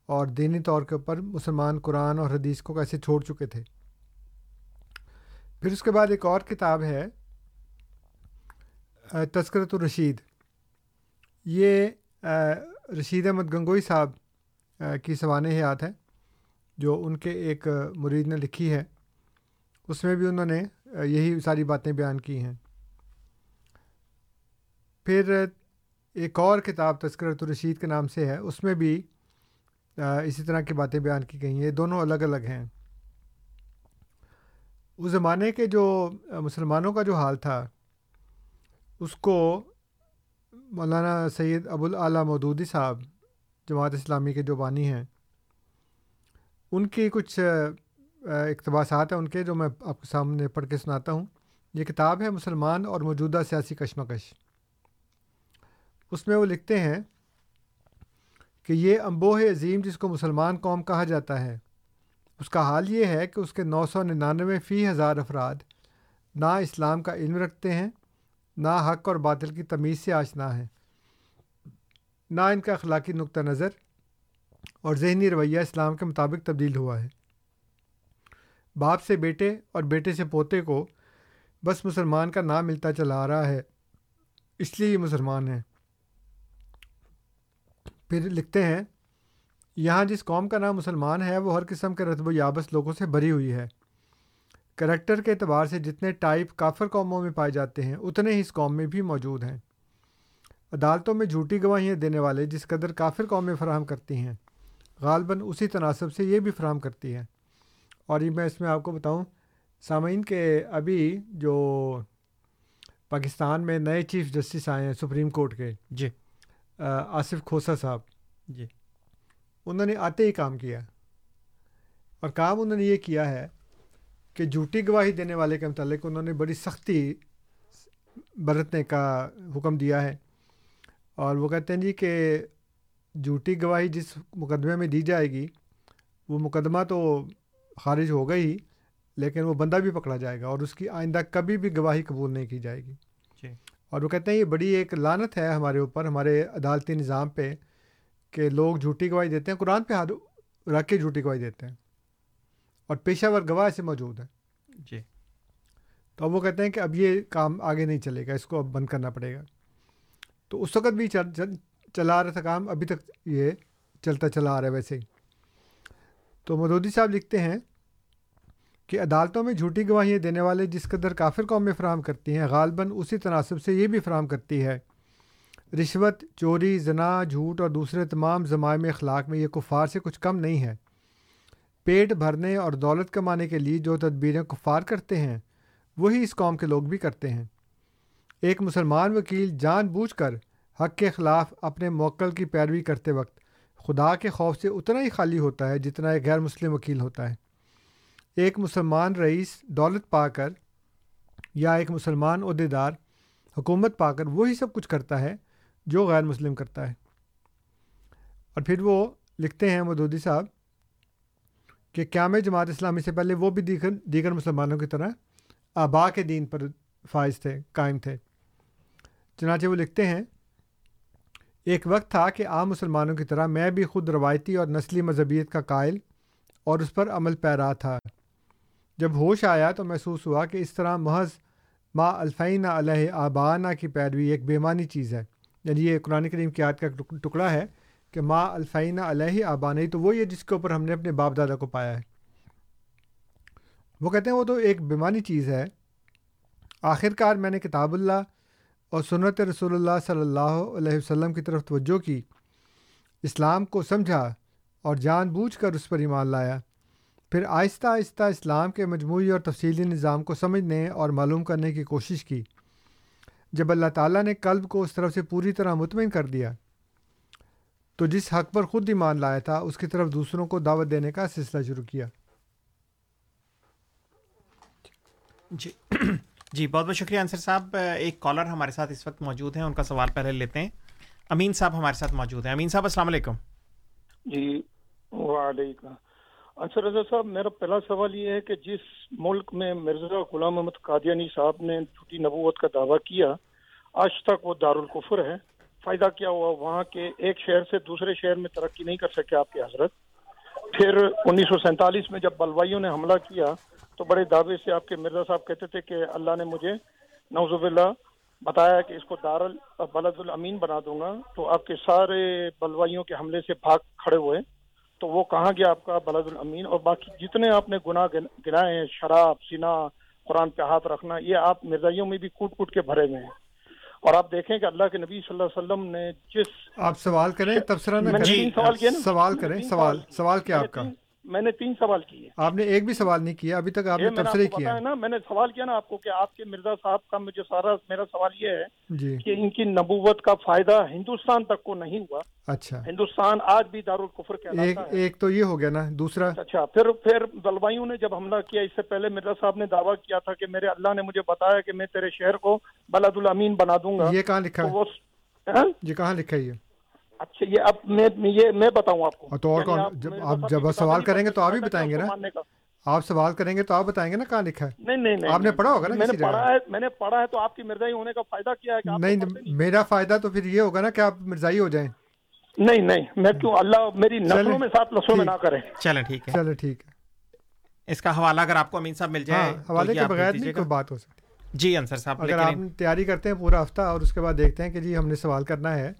اور دینی طور کے اوپر مسلمان قرآن اور حدیث کو کیسے چھوڑ چکے تھے۔ پھر اس کے بعد ایک اور کتاب ہے تذکرت الرشید۔ یہ رشید احمد گنگوئی صاحب کی سوانح حیات ہے جو ان کے ایک مرید نے لکھی ہے۔ اس میں بھی انہوں نے یہی ساری باتیں بیان کی ہیں۔ پھر ایک اور کتاب تذکرت الرشید کے نام سے ہے، اس میں بھی اسی طرح کی باتیں بیان کی گئی ہیں۔ یہ دونوں الگ الگ ہیں۔ اس زمانے کے جو مسلمانوں کا جو حال تھا اس کو مولانا سید ابو العلیٰ مودودی صاحب، جماعت اسلامی کے جو بانی ہیں، ان کی کچھ اقتباسات ہیں ان کے جو میں آپ کے سامنے پڑھ کے سناتا ہوں۔ یہ کتاب ہے مسلمان اور موجودہ سیاسی کشمکش۔ اس میں وہ لکھتے ہیں کہ یہ امبوہ عظیم جس کو مسلمان قوم کہا جاتا ہے، اس کا حال یہ ہے کہ اس کے نو سو ننانوے فی ہزار افراد نہ اسلام کا علم رکھتے ہیں۔ نہ حق اور باطل کی تمیز سے آشنا ہے۔ نہ ان کا اخلاقی نقطہ نظر اور ذہنی رویہ اسلام کے مطابق تبدیل ہوا ہے۔ باپ سے بیٹے اور بیٹے سے پوتے کو بس مسلمان کا نام ملتا چلا آ رہا ہے، اس لیے یہ مسلمان ہیں۔ پھر لکھتے ہیں، یہاں جس قوم کا نام مسلمان ہے، وہ ہر قسم کے رتب و یابس لوگوں سے بھری ہوئی ہے۔ کریکٹر کے اعتبار سے جتنے ٹائپ کافر قوموں میں پائے جاتے ہیں اتنے ہی اس قوم میں بھی موجود ہیں۔ عدالتوں میں جھوٹی گواہیاں دینے والے جس قدر کافر قومیں فراہم کرتی ہیں غالباً اسی تناسب سے یہ بھی فراہم کرتی ہیں۔ اور یہ میں اس میں آپ کو بتاؤں سامعین کے ابھی جو پاکستان میں نئے چیف جسٹس آئے ہیں سپریم کورٹ کے۔ جی۔ آصف کھوسا صاحب۔ جی۔ انہوں نے آتے ہی کام کیا۔ اور کام انہوں نے یہ کیا ہے کہ جھوٹی گواہی دینے والے کے متعلق انہوں نے بڑی سختی برتنے کا حکم دیا ہے۔ اور وہ کہتے ہیں جی کہ جھوٹی گواہی جس مقدمے میں دی جائے گی وہ مقدمہ تو خارج ہوگا ہی لیکن وہ بندہ بھی پکڑا جائے گا اور اس کی آئندہ کبھی بھی گواہی قبول نہیں کی جائے گی۔ جی۔ اور وہ کہتے ہیں یہ بڑی ایک لانت ہے ہمارے اوپر ہمارے عدالتی نظام پہ کہ لوگ جھوٹی گواہی دیتے ہیں قرآن پہ ہاتھ رکھ کے جھوٹی گواہی دیتے ہیں۔ اور پیشہ ور گواہ سے موجود ہے جی۔ تو اب وہ کہتے ہیں کہ اب یہ کام آگے نہیں چلے گا اس کو اب بند کرنا پڑے گا۔ تو اس وقت بھی چلا رہا تھا کام ابھی تک یہ چلتا چلا آ رہا ہے ویسے ہی۔ تو مدودی صاحب لکھتے ہیں کہ عدالتوں میں جھوٹی گواہیاں دینے والے جس قدر کافر قومیں فراہم کرتی ہیں غالباً اسی تناسب سے یہ بھی فراہم کرتی ہے۔ رشوت چوری زنا جھوٹ اور دوسرے تمام ضمائم اخلاق میں یہ کفار سے کچھ کم نہیں ہے۔ پیٹ بھرنے اور دولت کمانے کے لیے جو تدبیریں کفار کرتے ہیں، وہی اس قوم کے لوگ بھی کرتے ہیں۔ ایک مسلمان وکیل جان بوجھ کر حق کے خلاف اپنے موکل کی پیروی کرتے وقت خدا کے خوف سے اتنا ہی خالی ہوتا ہے جتنا ایک غیر مسلم وکیل ہوتا ہے۔ ایک مسلمان رئیس دولت پا کر یا ایک مسلمان عہدے دار حکومت پا کر وہی سب کچھ کرتا ہے جو غیر مسلم کرتا ہے۔ اور پھر وہ لکھتے ہیں مدودی صاحب کہ قیام جماعت اسلامی سے پہلے وہ بھی دیگر دیگر مسلمانوں کی طرح آبا کے دین پر فائز تھے، قائم تھے۔ چنانچہ وہ لکھتے ہیں، ایک وقت تھا کہ عام مسلمانوں کی طرح میں بھی خود روایتی اور نسلی مذہبیت کا قائل اور اس پر عمل پیرا تھا۔ جب ہوش آیا تو محسوس ہوا کہ اس طرح محض ما الفین علیہ آبانہ کی پیروی ایک بیمانی چیز ہے۔ یعنی یہ قرآن کریم کی یاد کا ٹکڑا ہے۔ کہ ما الفین علیہ آبانی تو وہی ہے جس کے اوپر ہم نے اپنے باپ دادا کو پایا ہے۔ وہ کہتے ہیں وہ تو ایک بیمانی چیز ہے۔ آخر کار میں نے کتاب اللہ اور سنت رسول اللہ صلی اللہ علیہ وسلم کی طرف توجہ کی۔ اسلام کو سمجھا اور جان بوجھ کر اس پر ایمان لایا۔ پھر آہستہ آہستہ اسلام کے مجموعی اور تفصیلی نظام کو سمجھنے اور معلوم کرنے کی کوشش کی۔ جب اللہ تعالیٰ نے قلب کو اس طرف سے پوری طرح مطمئن کر دیا تو جس حق پر خود ایمان لایا تھا اس کی طرف دوسروں کو دعوت دینے کا سلسلہ شروع کیا۔ جی۔ جی بہت بہت شکریہ انصر صاحب۔ ایک کالر ہمارے ساتھ اس وقت موجود ہیں ان کا سوال پہلے لیتے ہیں۔ امین صاحب ہمارے ساتھ موجود ہیں۔ امین صاحب السلام علیکم۔ جی وعلیکم۔ اچھا رضا صاحب میرا پہلا سوال یہ ہے کہ جس ملک میں مرزا غلام محمد قادیانی صاحب نے چھٹی نبوت کا دعویٰ کیا آج تک وہ دارالقفر ہے۔ فائدہ کیا ہوا وہاں کے ایک شہر سے دوسرے شہر میں ترقی نہیں کر سکے آپ کی حضرت۔ پھر انیس سو سینتالیس میں جب بلوائیوں نے حملہ کیا تو بڑے دعوے سے آپ کے مرزا صاحب کہتے تھے کہ اللہ نے مجھے نوزب اللہ بتایا کہ اس کو دار بلد الامین بنا دوں گا۔ تو آپ کے سارے بلوائیوں کے حملے سے بھاگ کھڑے ہوئے۔ تو وہ کہاں گیا آپ کا بلد الامین اور باقی جتنے آپ نے گناہ گنائے ہیں، شراب سینا قرآن پہ ہاتھ رکھنا، یہ آپ مرزائیوں میں بھی کوٹ کوٹ کے بھرے ہوئے ہیں۔ اور آپ دیکھیں کہ اللہ کے نبی صلی اللہ علیہ وسلم نے جس آپ سوال کریں تبصرہ نہ کریں سوال سوال کریں سوال سوال۔ کیا آپ کا؟ میں نے تین سوال کیے آپ نے ایک بھی سوال نہیں کیا ابھی تک آپ نے کو کیا نا میں نے سوال کیا نا آپ کو کہ آپ کے مرزا صاحب کا مجھے سارا میرا سوال یہ ہے جی۔ کہ ان کی نبوت کا فائدہ ہندوستان تک کو نہیں ہوا۔ اچھا۔ ہندوستان آج بھی دارالکفر کہلاتا ہے۔ ایک تو یہ ہو گیا نا دوسرا؟ اچھا پھر پھر بلوائیوں نے جب حملہ کیا اس سے پہلے مرزا صاحب نے دعویٰ کیا تھا کہ میرے اللہ نے مجھے بتایا کہ میں تیرے شہر کو بلد الامین بنا دوں گا۔ یہ کہاں لکھا ہے؟ ہاں؟ یہ کہاں لکھا ہے یہ؟ اچھا یہ اب میں یہ میں بتاؤں آپ کو تو اور یعنی کون- جب آپ- جب سوال کریں گے تو آپ ہی بتائیں گے نا؟ آپ سوال کریں گے تو آپ بتائیں گے نا کہاں لکھا ہے نہیں نہیں آپ نے۔ پڑھا ہوگا نا میں نے؟ پڑھا ہے میں نے پڑھا ہے تو آپ کی مرزائی ہونے کا فائدہ کیا ہے نہیں میرا فائدہ تو پھر یہ ہوگا نا کہ آپ مرزائی ہو جائیں نہیں نہیں میں کیوں اللہ میری نسلوں میں سات نسلوں میں ٹھیک۔ نہ کرے چلیں ٹھیک ہے چلو ٹھیک ہے اس کا حوالہ اگر آپ کو امین صاحب مل جائے ہاں حوالے کے بغیر نہیں۔ کوئی بات ہو سکتی جی انصر صاحب اگر آپ تیاری کرتے ہیں پورا ہفتہ اور اس کے بعد دیکھتے ہیں کہ جی ہم نے سوال کرنا ہے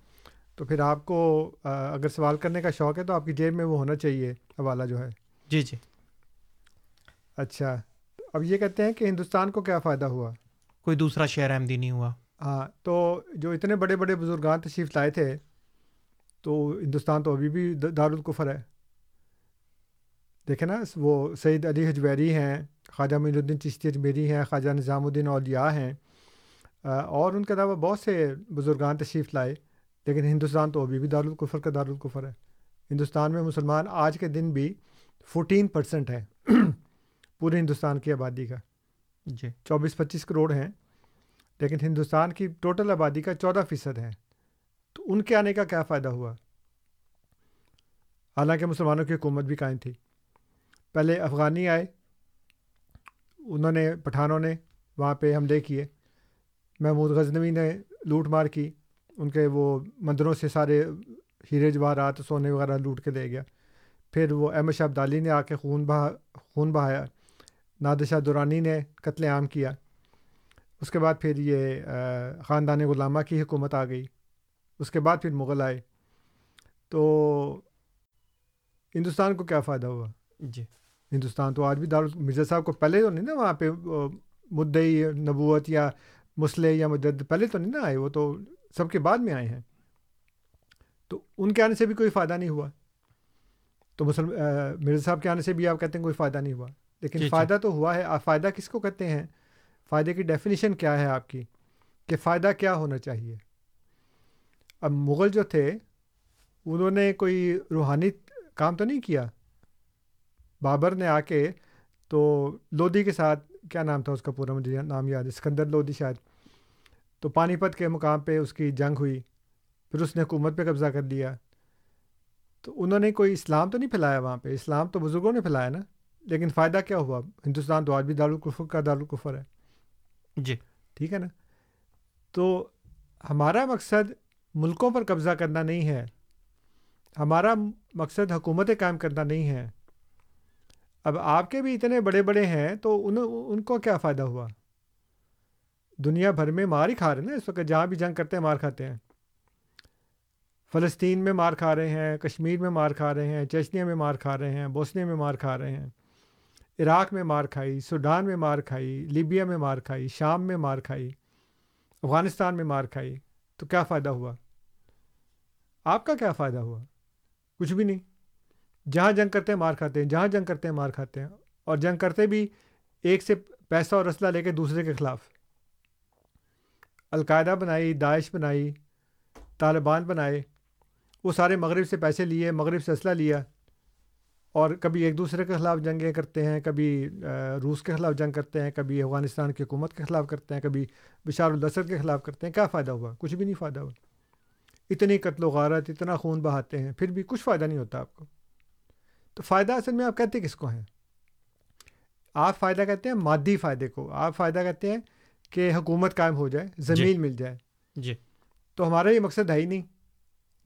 تو پھر آپ کو اگر سوال کرنے کا شوق ہے تو آپ کی جیب میں وہ ہونا چاہیے حوالہ جو ہے۔ جی جی۔ اچھا اب یہ کہتے ہیں کہ ہندوستان کو کیا فائدہ ہوا؟ کوئی دوسرا شہر احمدی نہیں ہوا۔ ہاں تو جو اتنے بڑے بڑے بزرگان تشریف لائے تھے تو ہندوستان تو ابھی بھی دارالکفر ہے۔ دیکھیں نا وہ سعید علی حجویری ہیں خواجہ معین الدین چشتی اجمیری ہیں خواجہ نظام الدین اولیاء ہیں۔ اور ان کے علاوہ بہت سے بزرگان تشریف لائے۔ لیکن ہندوستان تو ابھی بھی دارالکفر کا دارالکفر ہے۔ ہندوستان میں مسلمان آج کے دن بھی فورٹین پرسنٹ ہے۔ پورے ہندوستان کی آبادی کا۔ جی۔ چوبیس پچیس کروڑ ہیں۔ لیکن ہندوستان کی ٹوٹل آبادی کا چودہ فیصد ہے۔ تو ان کے آنے کا کیا فائدہ ہوا؟ حالانکہ مسلمانوں کی حکومت بھی قائم تھی۔ پہلے افغانی آئے۔ انہوں نے پٹھانوں نے وہاں پہ حملے کیے۔ محمود غزنوی نے لوٹ مار کی۔ ان کے وہ مندروں سے سارے ہیرے جواہرات سونے وغیرہ لوٹ کے لے گیا۔ پھر وہ احمد شاہ ابدالی نے آ کے خون بہا خون بہایا۔ نادر شاہ دورانی نے قتل عام کیا۔ اس کے بعد پھر یہ خاندان غلامہ کی حکومت آ گئی۔ اس کے بعد پھر مغل آئے۔ تو ہندوستان کو کیا فائدہ ہوا؟ جی۔ ہندوستان تو آج بھی دار مرزا صاحب کو پہلے تو نہیں نا وہاں پہ مدعی نبوت یا مسلح یا مجد پہلے تو نہیں نا آئے وہ تو سب کے بعد میں آئے ہیں تو ان کے آنے سے بھی کوئی فائدہ نہیں ہوا۔ تو مسلم مرزا صاحب کے آنے سے بھی آپ کہتے ہیں کوئی فائدہ نہیں ہوا۔ لیکن جی، جی۔ فائدہ تو ہوا ہے۔ آپ فائدہ کس کو کہتے ہیں؟ فائدے کی ڈیفینیشن کیا ہے آپ کی؟ کہ فائدہ کیا ہونا چاہیے۔ اب مغل جو تھے انہوں نے کوئی روحانی کام تو نہیں کیا؟ بابر نے آ کے تو لودھی کے ساتھ کیا نام تھا اس کا پورا مجھے نام یاد ہے سکندر لودھی شاید۔ تو پانی پت کے مقام پہ اس کی جنگ ہوئی پھر اس نے حکومت پہ قبضہ کر لیا۔ تو انہوں نے کوئی اسلام تو نہیں پھیلایا وہاں پہ؟ اسلام تو بزرگوں نے پھیلایا نا؟ لیکن فائدہ کیا ہوا؟ ہندوستان تو آج بھی دارالکفر کا دارالکفر ہے۔ جی۔ ٹھیک ہے نا؟ تو ہمارا مقصد ملکوں پر قبضہ کرنا نہیں ہے۔ ہمارا مقصد حکومتیں قائم کرنا نہیں ہے۔ اب آپ کے بھی اتنے بڑے بڑے ہیں تو ان ان کو کیا فائدہ ہوا؟ دنیا بھر میں مار ہی کھا رہے ہیں نا اس وقت جہاں بھی جنگ کرتے ہیں مار کھاتے ہیں فلسطین میں مار کھا رہے ہیں کشمیر میں مار کھا رہے ہیں چچنیا میں مار کھا رہے ہیں بوسنیا میں مار کھا رہے ہیں عراق میں مار کھائی سوڈان میں مار کھائی لیبیا میں مار کھائی شام میں مار کھائی افغانستان میں مار کھائی تو کیا فائدہ ہوا آپ کا کیا فائدہ ہوا کچھ بھی نہیں جہاں جنگ کرتے ہیں مار کھاتے ہیں جہاں جنگ کرتے ہیں مار کھاتے ہیں اور جنگ کرتے بھی ایک سے پیسہ اور اسلحہ لے کے دوسرے کے خلاف القاعدہ بنائی، داعش بنائی، طالبان بنائے، وہ سارے مغرب سے پیسے لیے، مغرب سے اسلحہ لیا اور کبھی ایک دوسرے کے خلاف جنگیں کرتے ہیں، کبھی روس کے خلاف جنگ کرتے ہیں، کبھی افغانستان کی حکومت کے خلاف کرتے ہیں، کبھی بشار الاسد کے خلاف کرتے ہیں، کیا فائدہ ہوا؟ کچھ بھی نہیں فائدہ ہوا۔ اتنی قتل و غارت، اتنا خون بہاتے ہیں، پھر بھی کچھ فائدہ نہیں ہوتا آپ کو۔ تو فائدہ اصل میں آپ کہتے کس کو ہیں؟ آپ فائدہ کہتے ہیں مادی فائدے کو۔ آپ فائدہ کہتے ہیں کہ حکومت قائم ہو جائے زمین جی مل جائے۔ جی۔ تو ہمارا یہ مقصد ہے ہی نہیں۔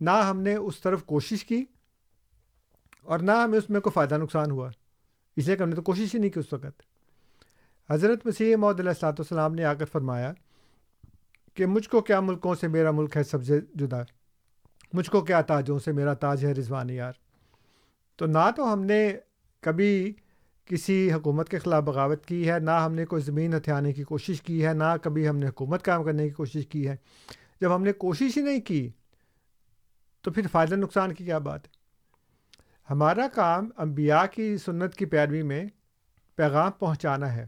نہ ہم نے اس طرف کوشش کی اور نہ ہمیں اس میں کوئی فائدہ نقصان ہوا۔ اس لیے کہ ہم نے تو کوشش ہی نہیں کی اس وقت۔ حضرت مسیح محدود علیہ السلاۃ والسلام نے آ کر فرمایا کہ مجھ کو کیا ملکوں سے میرا ملک ہے سب سے جدا؟ مجھ کو کیا تاجوں سے میرا تاج ہے رضوان یار؟ تو نہ تو ہم نے کبھی کسی حکومت کے خلاف بغاوت کی ہے، نہ ہم نے کوئی زمین ہتھیانے کی کوشش کی ہے، نہ کبھی ہم نے حکومت کام کرنے کی کوشش کی ہے۔ جب ہم نے کوشش ہی نہیں کی، تو پھر فائدہ نقصان کی کیا بات ہے؟ ہمارا کام انبیاء کی سنت کی پیروی میں پیغام پہنچانا ہے۔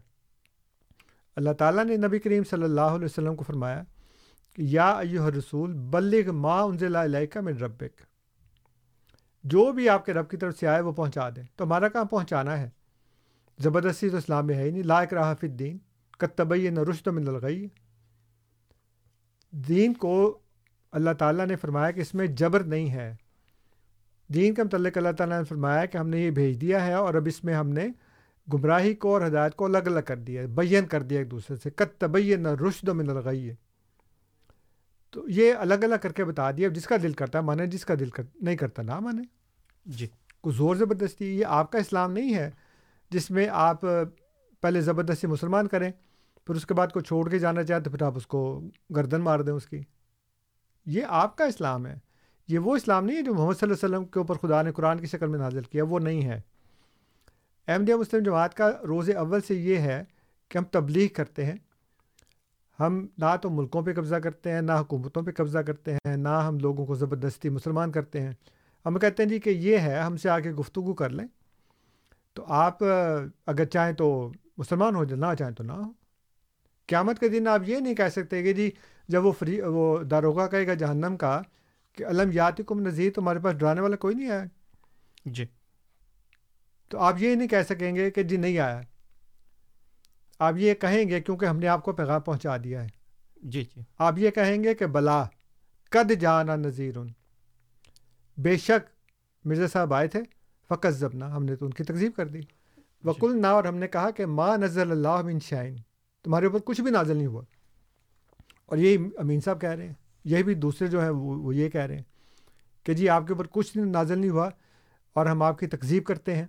اللہ تعالیٰ نے نبی کریم صلی اللہ علیہ وسلم کو فرمایا کہ یا ایوہ رسول بلغ ما انزل علیہ من ربک۔ جو بھی آپ کے رب کی طرف سے آئے، وہ پہنچا دیں۔ تو ہمارا کام پہنچانا ہے۔ زبردستی تو اسلام میں ہے ہی نہیں۔ لائق رہا فی الدین کتبئی نہ رشت من الغی۔ دین کو اللہ تعالیٰ نے فرمایا کہ اس میں جبر نہیں ہے۔ دین کے متعلق اللہ تعالیٰ نے فرمایا کہ ہم نے یہ بھیج دیا ہے اور اب اس میں ہم نے گمراہی کو اور ہدایت کو الگ الگ کر دیا ہے بین کر دیا ایک دوسرے سے۔ کت طبی نہ رشد من الغی۔ تو یہ الگ الگ کر کے بتا دیا۔ جس کا دل کرتا ہے مانے جس کا دل کر نہیں کرتا نہ مانے۔ جی۔ کوئی زور زبردستی یہ آپ کا اسلام نہیں ہے۔ جس میں آپ پہلے زبردستی مسلمان کریں، پھر اس کے بعد کو چھوڑ کے جانا چاہیں تو پھر آپ اس کو گردن مار دیں اس کی۔ یہ آپ کا اسلام ہے۔ یہ وہ اسلام نہیں ہے جو محمد صلی اللہ علیہ وسلم کے اوپر خدا نے قرآن کی شکل میں نازل کیا، وہ نہیں ہے۔ احمدیہ مسلم جماعت کا روز اول سے یہ ہے کہ ہم تبلیغ کرتے ہیں۔ ہم نہ تو ملکوں پہ قبضہ کرتے ہیں، نہ حکومتوں پہ قبضہ کرتے ہیں، نہ ہم لوگوں کو زبردستی مسلمان کرتے ہیں۔ ہم کہتے ہیں جی کہ یہ ہے، ہم سے آ کے گفتگو کر لیں۔ تو آپ اگر چاہیں تو مسلمان ہو جائیں نہ چاہیں تو نہ ہو قیامت کے دن آپ یہ نہیں کہہ سکتے کہ جی جب وہ فری وہ داروغہ کہے گا جہنم کا کہ علم یاتی کم نذیر تمہارے پاس ڈرانے والا کوئی نہیں آیا۔ جی۔ تو آپ یہ نہیں کہہ سکیں گے کہ جی نہیں آیا۔ آپ یہ کہیں گے کیونکہ ہم نے آپ کو پیغام پہنچا دیا ہے۔ جی جی۔ آپ یہ کہیں گے کہ بلا قد جانا نذیر بے شک مرزا صاحب آئے تھے۔ فقط زبنا ہم نے تو ان کی تقزیب کر دی۔ وکل جی۔ نا اور ہم نے کہا کہ ماں نزل اللہ من شائن تمہارے اوپر کچھ بھی نازل نہیں ہوا۔ اور یہی امین صاحب کہہ رہے ہیں۔ یہ بھی دوسرے جو ہیں وہ یہ کہہ رہے ہیں کہ جی آپ کے اوپر کچھ نازل نہیں ہوا اور ہم آپ کی تقزیب کرتے ہیں۔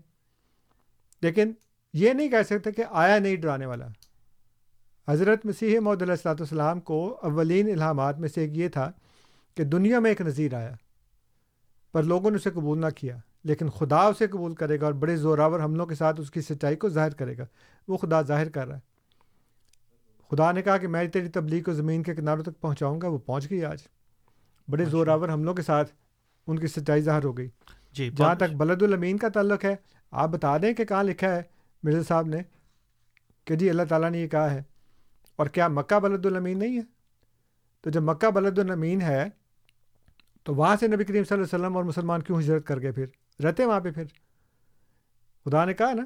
لیکن یہ نہیں کہہ سکتے کہ آیا نہیں ڈرانے والا۔ حضرت مسیح محدود علیہ السلاۃ والسلام کو اولین الہامات میں سے ایک یہ تھا کہ دنیا میں ایک نظیر آیا پر لوگوں نے اسے قبول نہ کیا۔ لیکن خدا اسے قبول کرے گا اور بڑے زوراور حملوں کے ساتھ اس کی سچائی کو ظاہر کرے گا۔ وہ خدا ظاہر کر رہا ہے۔ خدا نے کہا کہ میں تیری تبلیغ کو زمین کے کناروں تک پہنچاؤں گا وہ پہنچ گئی آج۔ بڑے زوراور حملوں کے ساتھ ان کی سچائی ظاہر ہو گئی۔ جی جہاں تک بلد الامین کا تعلق ہے آپ بتا دیں کہ کہاں لکھا ہے؟ مرزا صاحب نے کہ جی اللہ تعالیٰ نے یہ کہا ہے۔ اور کیا مکہ بلد الامین نہیں ہے؟ تو جب مکہ بلد الامین ہے تو وہاں سے نبی کریم صلی اللہ علیہ وسلم اور مسلمان کیوں ہجرت کر گئے پھر؟ رہتے ہیں وہاں پہ پھر۔ خدا نے کہا نا،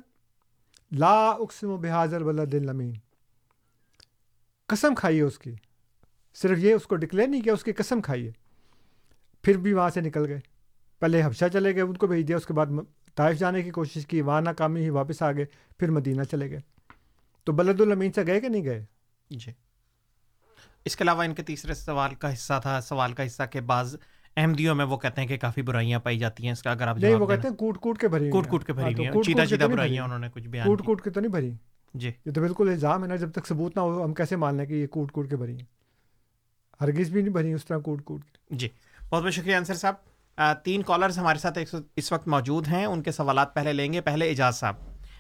لا اقسم و بحاظر بلد الامین۔ قسم کھائیے اس کی۔ صرف یہ اس کو ڈکلیئر نہیں کیا، اس کی قسم کھائیے پھر بھی وہاں سے نکل گئے۔ پہلے حفشہ چلے گئے، ان کو بھیج دیا، اس کے بعد طائف جانے کی کوشش کی، وہاں ناکامی ہی واپس آ گئے، پھر مدینہ چلے گئے۔ تو بلد الامین سے گئے کہ نہیں گئے؟ جی۔ اس کے علاوہ ان کے تیسرے سوال کا حصہ تھا، سوال کا حصہ کے بعض احمدیوں میں وہ کہتے ہیں کہ کافی برائیاں پائی جاتی ہیں اس کا اگر آپ نہیں وہ کہتے ہیں کوٹ کوٹ کے بھری کوٹ کوٹ کے بھری ہیں۔ چیدہ چیدہ برائیاں انہوں نے کچھ بیان کوٹ کوٹ کے تو نہیں بھری۔ جی۔ یہ تو بالکل الزام ہے نا جب تک ثبوت نہ ہو ہم کیسے مان لیں کہ یہ کوٹ کوٹ کے بھری ہیں؟ ہرگز بھی نہیں بھری اس طرح کوٹ کوٹ۔ جی۔ بہت بہت شکریہ انصر صاحب۔ تین کالرز ہمارے ساتھ اس وقت موجود ہیں۔ ان کے سوالات پہلے لیں گے۔ پہلے اعجاز صاحب۔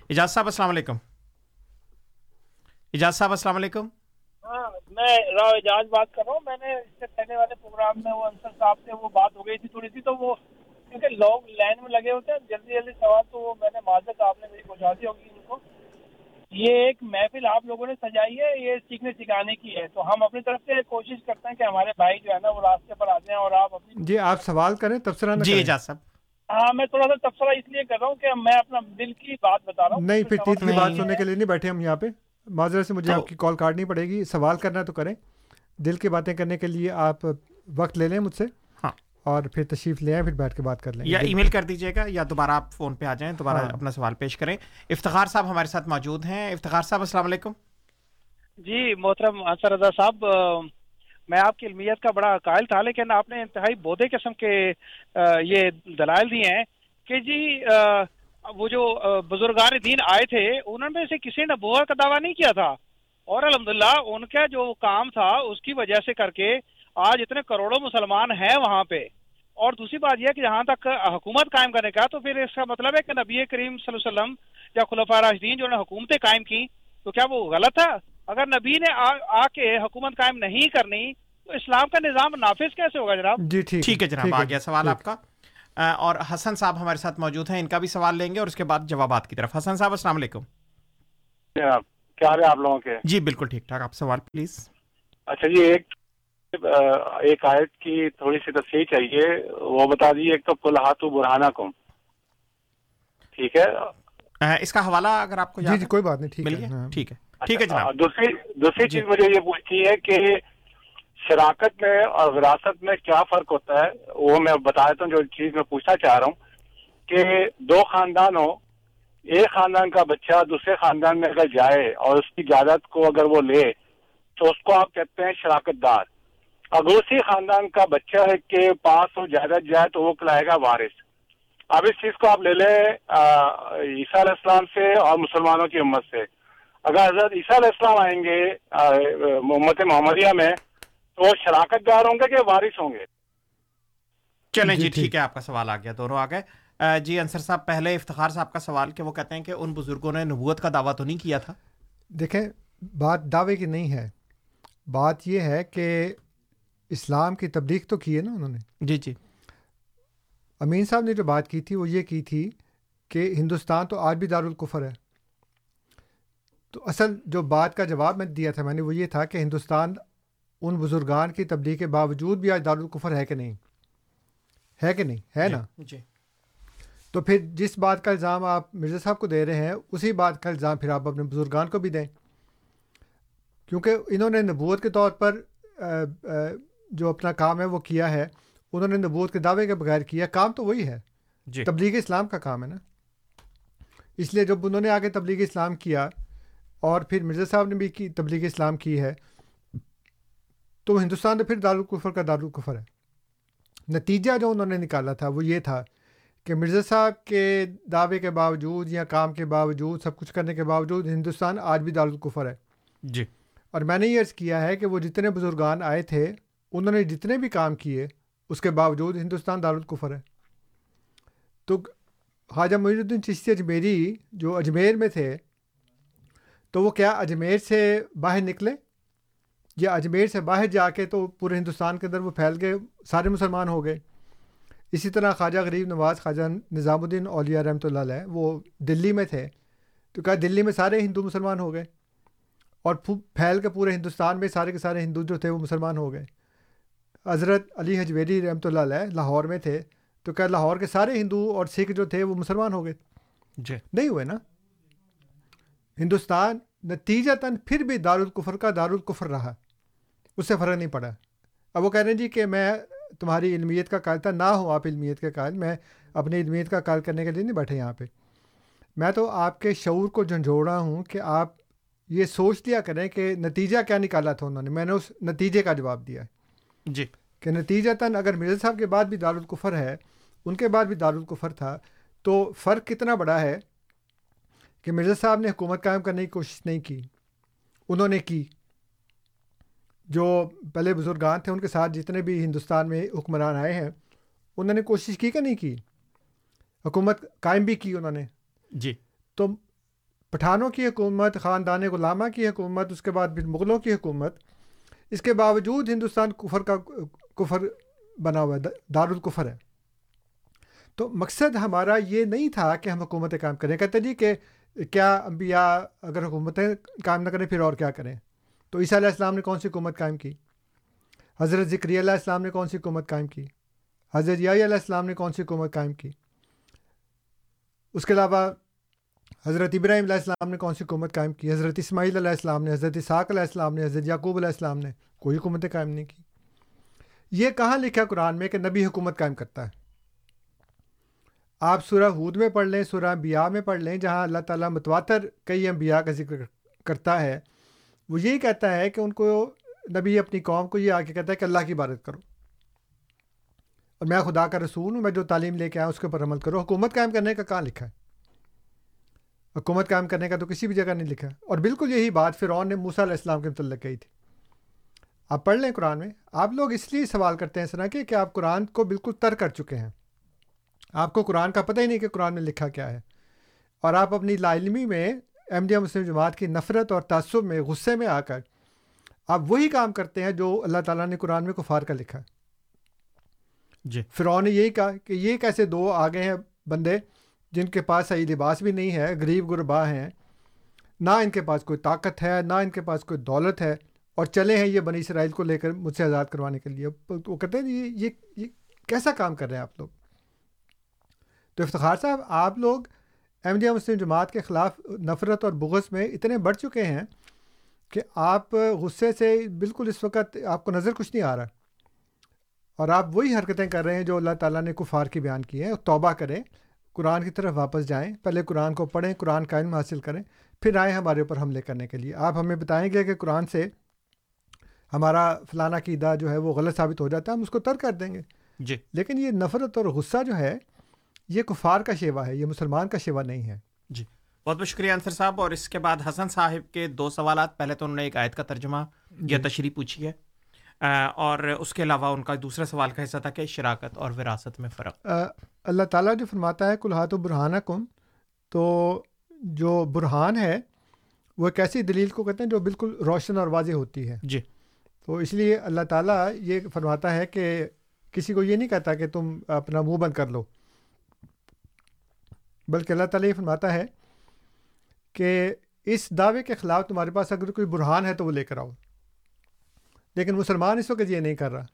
اعجاز صاحب السلام علیکم۔ اعجاز صاحب السلام علیکم۔ ہاں میں راؤ اعجاز بات کر رہا ہوں۔ میں نے اس سے پہلے والے پروگرام میں وہ انصر صاحب سے وہ بات ہو گئی تھی تھوڑی سی تو وہ کیونکہ لوگ لائن میں لگے ہوتے ہیں جلدی جلدی سوال تو وہ میں نے معذرت آپ نے میری پہنچا دی ہوگی ان کو۔ یہ ایک محفل آپ لوگوں نے سجائی ہے یہ سیکھنے سکھانے کی ہے۔ تو ہم اپنی طرف سے کوشش کرتے ہیں کہ ہمارے بھائی جو ہے نا وہ راستے پر آ جائیں ہیں اور آپ اپنی جی آپ سوال کریں تبصرہ نہ جی اعجاز صاحب۔ ہاں میں تھوڑا سا تبصرہ اس لیے کر رہا ہوں کہ میں اپنا دل کی بات بتا رہا ہوں۔ نہیں پھر کی۔ بات سننے کے لیے نہیں بیٹھے ہم یہاں پہ۔ معذرت سے مجھے آپ کی کال کاٹنی پڑے گی سوال کرنا تو کریں۔ دل کی باتیں کرنے کے لیے آپ وقت لے لیں مجھ سے۔ ہاں۔ اور پھر تشریف لے آئیں پھر بیٹھ کے بات کر لیں یا ای میل کر دیجیے گا یا دوبارہ آپ فون پہ آ جائیں دوبارہ ہاں۔ اپنا سوال پیش کریں۔ افتخار صاحب ہمارے ساتھ موجود ہیں۔ افتخار صاحب السلام علیکم۔ جی محترم انصر رضا صاحب میں آپ کی علمیت کا بڑا قائل تھا لیکن آپ نے انتہائی بودے قسم کے یہ دلائل دیے ہیں کہ جی وہ جو بزرگان دین آئے تھے انہوں میں سے کسی نے نبوت کا دعویٰ نہیں کیا تھا۔ اور الحمدللہ ان کا جو کام تھا اس کی وجہ سے کر کے آج اتنے کروڑوں مسلمان ہیں وہاں پہ۔ اور دوسری بات یہ ہے کہ جہاں تک حکومت قائم کرنے کا تو پھر اس کا مطلب ہے کہ نبی کریم صلی اللہ علیہ وسلم یا خلفاء راشدین جو نے حکومتیں قائم کی تو کیا وہ غلط تھا؟ اگر نبی نے آ, آ کے حکومت قائم نہیں کرنی تو اسلام کا نظام نافذ کیسے ہوگا جناب؟ جی ٹھیک ہے جناب آ گیا سوال۔ آپ کا۔ اور حسن صاحب ہمارے ساتھ موجود ہیں ان کا بھی سوال لیں گے اور اس کے بعد جوابات کی طرف۔ حسن صاحب السلام علیکم۔ جناب کیا حال ہے آپ لوگوں کے؟ جی بالکل ٹھیک ٹھاک۔ آپ سوال پلیز۔ اچھا جی ایک ایک آیت کی تھوڑی سی تصحیح چاہیے۔ وہ بتا دیجیے ایک تو کل ہاتھو برہانہ کم ٹھیک ہے؟ اس کا حوالہ اگر آپ کو جی جی کوئی بات نہیں ٹھیک ہے۔ ہاں۔ ٹھیک ہے۔ ٹھیک ہے اچھا، جناب۔ دوسری دوسری۔ چیز مجھے یہ پوچھنی ہے کہ شراکت میں اور وراثت میں کیا فرق ہوتا ہے، وہ میں بتا دیتا ہوں، جو چیز میں پوچھنا چاہ رہا ہوں کہ دو خاندان ہو ایک خاندان کا بچہ دوسرے خاندان میں اگر جائے اور اس کی جائیداد کو اگر وہ لے، تو اس کو آپ کہتے ہیں شراکت دار اگر اسی خاندان کا بچہ ہے کہ پاس ہو جائیداد جائے تو وہ کہلائے گا وارث۔ اب اس چیز کو آپ لے لیں عیسیٰ علیہ السلام سے اور مسلمانوں کی امت سے۔ اگر حضرت عیسیٰ علیہ السلام آئیں گے امت محمدیہ میں تو وہ شراکت دار ہوں گے کہ وارث ہوں گے؟ چلیں جی، جی ٹھیک۔ ہے آپ کا سوال آ گیا دونوں آ گئے۔ جی انصر صاحب پہلے افتخار صاحب کا سوال کہ وہ کہتے ہیں کہ ان بزرگوں نے نبوت کا دعویٰ تو نہیں کیا تھا؟ دیکھیں بات دعوے کی نہیں ہے۔ بات یہ ہے کہ اسلام کی تبلیغ تو کی ہے نا انہوں نے۔ جی جی۔ امین صاحب نے جو بات کی تھی وہ یہ کی تھی کہ ہندوستان تو آج بھی دارالکفر ہے۔ تو اصل جو بات کا جواب میں دیا تھا میں نے وہ یہ تھا کہ ہندوستان ان بزرگان کی تبلیغ کے باوجود بھی آج دارالکفر ہے کہ نہیں؟ ہے کہ نہیں؟ ہے نا؟ جی۔ تو پھر جس بات کا الزام آپ مرزا صاحب کو دے رہے ہیں اسی بات کا الزام پھر آپ اپنے بزرگان کو بھی دیں۔ کیونکہ انہوں نے نبوت کے طور پر جو اپنا کام ہے وہ کیا ہے انہوں نے نبوت کے دعوے کے بغیر کیا۔ کام تو وہی ہے۔ جی۔ تبلیغ اسلام کا کام ہے نا۔ اس لیے جب انہوں نے آگے تبلیغ اسلام کیا اور پھر مرزا صاحب نے بھی کی تبلیغ اسلام کی ہے تو ہندوستان تو پھر دارالکفر کا دارالکفر ہے۔ نتیجہ جو انہوں نے نکالا تھا وہ یہ تھا کہ مرزا صاحب کے دعوے کے باوجود یا کام کے باوجود سب کچھ کرنے کے باوجود ہندوستان آج بھی دارالکفر ہے۔ جی۔ اور میں نے یہ عرض کیا ہے کہ وہ جتنے بزرگان آئے تھے انہوں نے جتنے بھی کام کیے اس کے باوجود ہندوستان دارالکفر ہے۔ تو خواجہ معین الدین چشتی اجمیری جو اجمیر میں تھے تو وہ کیا اجمیر سے باہر نکلے؟ یا اجمیر سے باہر جا کے تو پورے ہندوستان کے اندر وہ پھیل گئے سارے مسلمان ہو گئے۔ اسی طرح خواجہ غریب نواز خواجہ نظام الدین اولیاء رحمۃ اللہ علیہ وہ دلی میں تھے تو کہا دلی میں سارے ہندو مسلمان ہو گئے؟ اور پھیل کے پورے ہندوستان میں سارے کے سارے ہندو جو تھے وہ مسلمان ہو گئے۔ حضرت علی حجویری رحمۃ اللہ علیہ لاہور میں تھے تو کیا لاہور کے سارے ہندو اور سکھ جو تھے وہ مسلمان ہو گئے؟ جی۔ نہیں ہوئے نا۔ ہندوستان نتیجتاً پھر بھی دارالکفر کا دارالکفر رہا۔ اس سے فرق نہیں پڑا۔ اب وہ کہہ رہے ہیں جی کہ میں تمہاری علمیت کا قائل تھا نہ ہوں آپ علمیت کے قائل میں اپنی علمیت کا قائل کرنے کے لیے نہیں بیٹھے یہاں پہ۔ میں تو آپ کے شعور کو جھنجھوڑا ہوں کہ آپ یہ سوچ لیا کریں کہ نتیجہ کیا نکالا تھا انہوں نے۔ میں نے اس نتیجے کا جواب دیا۔ ہے جی۔ کہ نتیجتاً اگر مرزا صاحب کے بعد بھی دارالکفر ہے ان کے بعد بھی دارالکفر تھا تو فرق کتنا بڑا ہے کہ مرزا صاحب نے حکومت قائم کرنے کی کوشش نہیں کی انہوں نے کی۔ جو پہلے بزرگان تھے ان کے ساتھ جتنے بھی ہندوستان میں حکمران آئے ہیں انہوں نے کوشش کی کہ نہیں کی؟ حکومت قائم بھی کی انہوں نے۔ جی۔ تو پٹھانوں کی حکومت خاندان غلامہ کی حکومت اس کے بعد پھر مغلوں کی حکومت اس کے باوجود ہندوستان کفر کا کفر بنا ہوا ہے دارالکفر ہے۔ تو مقصد ہمارا یہ نہیں تھا کہ ہم حکومتیں کام کریں۔ کہتے جی کہ کیا انبیاء اگر حکومتیں کام نہ کریں پھر اور کیا کریں؟ تو عیسیٰ علیہ السلام نے کون سی حکومت قائم کی؟ حضرت ذکری علیہ السلام نے کون سی حکومت قائم کی؟ حضرت یائی علیہ السلام نے کون سی حکومت قائم کی؟ اس کے علاوہ حضرت ابراہیم علیہ السلام نے کون سی حکومت قائم کی؟ حضرت اسماعیل علیہ السلام نے، حضرت اساق علیہ السلام نے، حضرت یعقوب علیہ السلام نے کوئی حکومتیں قائم نہیں کی۔ یہ کہاں لکھا قرآن میں کہ نبی حکومت قائم کرتا ہے؟ آپ سورہ ہود میں پڑھ لیں، سورہ انبیاء میں پڑھ لیں، جہاں اللہ تعالیٰ متواتر کئی انبیاء کا ذکر کرتا ہے۔ وہ یہی کہتا ہے کہ ان کو نبی اپنی قوم کو یہ آ کے کہتا ہے کہ اللہ کی عبادت کرو۔ اور میں خدا کا رسول ہوں، میں جو تعلیم لے کے آیا اس کے اوپر عمل کرو۔ حکومت قائم کرنے کا کہاں لکھا ہے؟ حکومت قائم کرنے کا تو کسی بھی جگہ نہیں لکھا۔ اور بالکل یہی بات فرعون نے موسیٰ علیہ السلام کے متعلق کہی تھی۔ آپ پڑھ لیں قرآن میں۔ آپ لوگ اس لیے سوال کرتے ہیں اس طرح کہ آپ قرآن کو بالکل تر کر چکے ہیں؟ آپ کو قرآن کا پتہ ہی نہیں کہ قرآن میں لکھا کیا ہے۔ اور آپ اپنی لا علمی میں احمدیہ مسلم جماعت کی نفرت اور تعصب میں غصے میں آ کر آپ وہی کام کرتے ہیں جو اللہ تعالیٰ نے قرآن میں کفار کا لکھا جی۔ فرعون نے یہی کہا کہ یہ کیسے دو آگے ہیں بندے جن کے پاس صحیح لباس بھی نہیں ہے غریب غربا ہیں۔ نہ ان کے پاس کوئی طاقت ہے نہ ان کے پاس کوئی دولت ہے اور چلے ہیں یہ بنی اسرائیل کو لے کر مجھ سے آزاد کروانے کے لیے۔ وہ کہتے ہیں یہ, یہ کیسا کام کر رہے ہیں آپ لوگ؟ تو افتخار صاحب آپ لوگ احمدیہ مسلم جماعت کے خلاف نفرت اور بغض میں اتنے بڑھ چکے ہیں کہ آپ غصے سے بالکل اس وقت آپ کو نظر کچھ نہیں آ رہا۔ اور آپ وہی حرکتیں کر رہے ہیں جو اللہ تعالیٰ نے کفار کی بیان کی ہیں توبہ کریں قرآن کی طرف واپس جائیں۔ پہلے قرآن کو پڑھیں قرآن کا علم حاصل کریں پھر آئیں ہمارے اوپر حملے کرنے کے لیے۔ آپ ہمیں بتائیں گے کہ قرآن سے ہمارا فلانا قیدہ جو ہے وہ غلط ثابت ہو جاتا ہے ہم اس کو تر کر دیں گے۔ جی۔ لیکن یہ نفرت اور غصہ جو ہے یہ کفار کا شیوا ہے یہ مسلمان کا شیوا نہیں ہے۔ جی۔ بہت بہت شکریہ انصر صاحب۔ اور اس کے بعد حسن صاحب کے دو سوالات۔ پہلے تو انہوں نے ایک آیت کا ترجمہ یا جی۔ تشریح پوچھی ہے۔ اور اس کے علاوہ ان کا دوسرا سوال کا حصہ تھا کہ شراکت اور وراثت میں فرق۔ اللہ تعالیٰ جو فرماتا ہے کلہات و برہانہ کم تو جو برہان ہے وہ ایک ایسی دلیل کو کہتے ہیں جو بالکل روشن اور واضح ہوتی ہے۔ جی۔ تو اس لیے اللہ تعالیٰ یہ فرماتا ہے کہ کسی کو یہ نہیں کہتا کہ تم اپنا منہ بند کر لو۔ بلکہ اللہ تعالیٰ یہ فرماتا ہے کہ اس دعوے کے خلاف تمہارے پاس اگر کوئی برہان ہے تو وہ لے کر آؤ۔ لیکن مسلمان اس وقت یہ نہیں کر رہا۔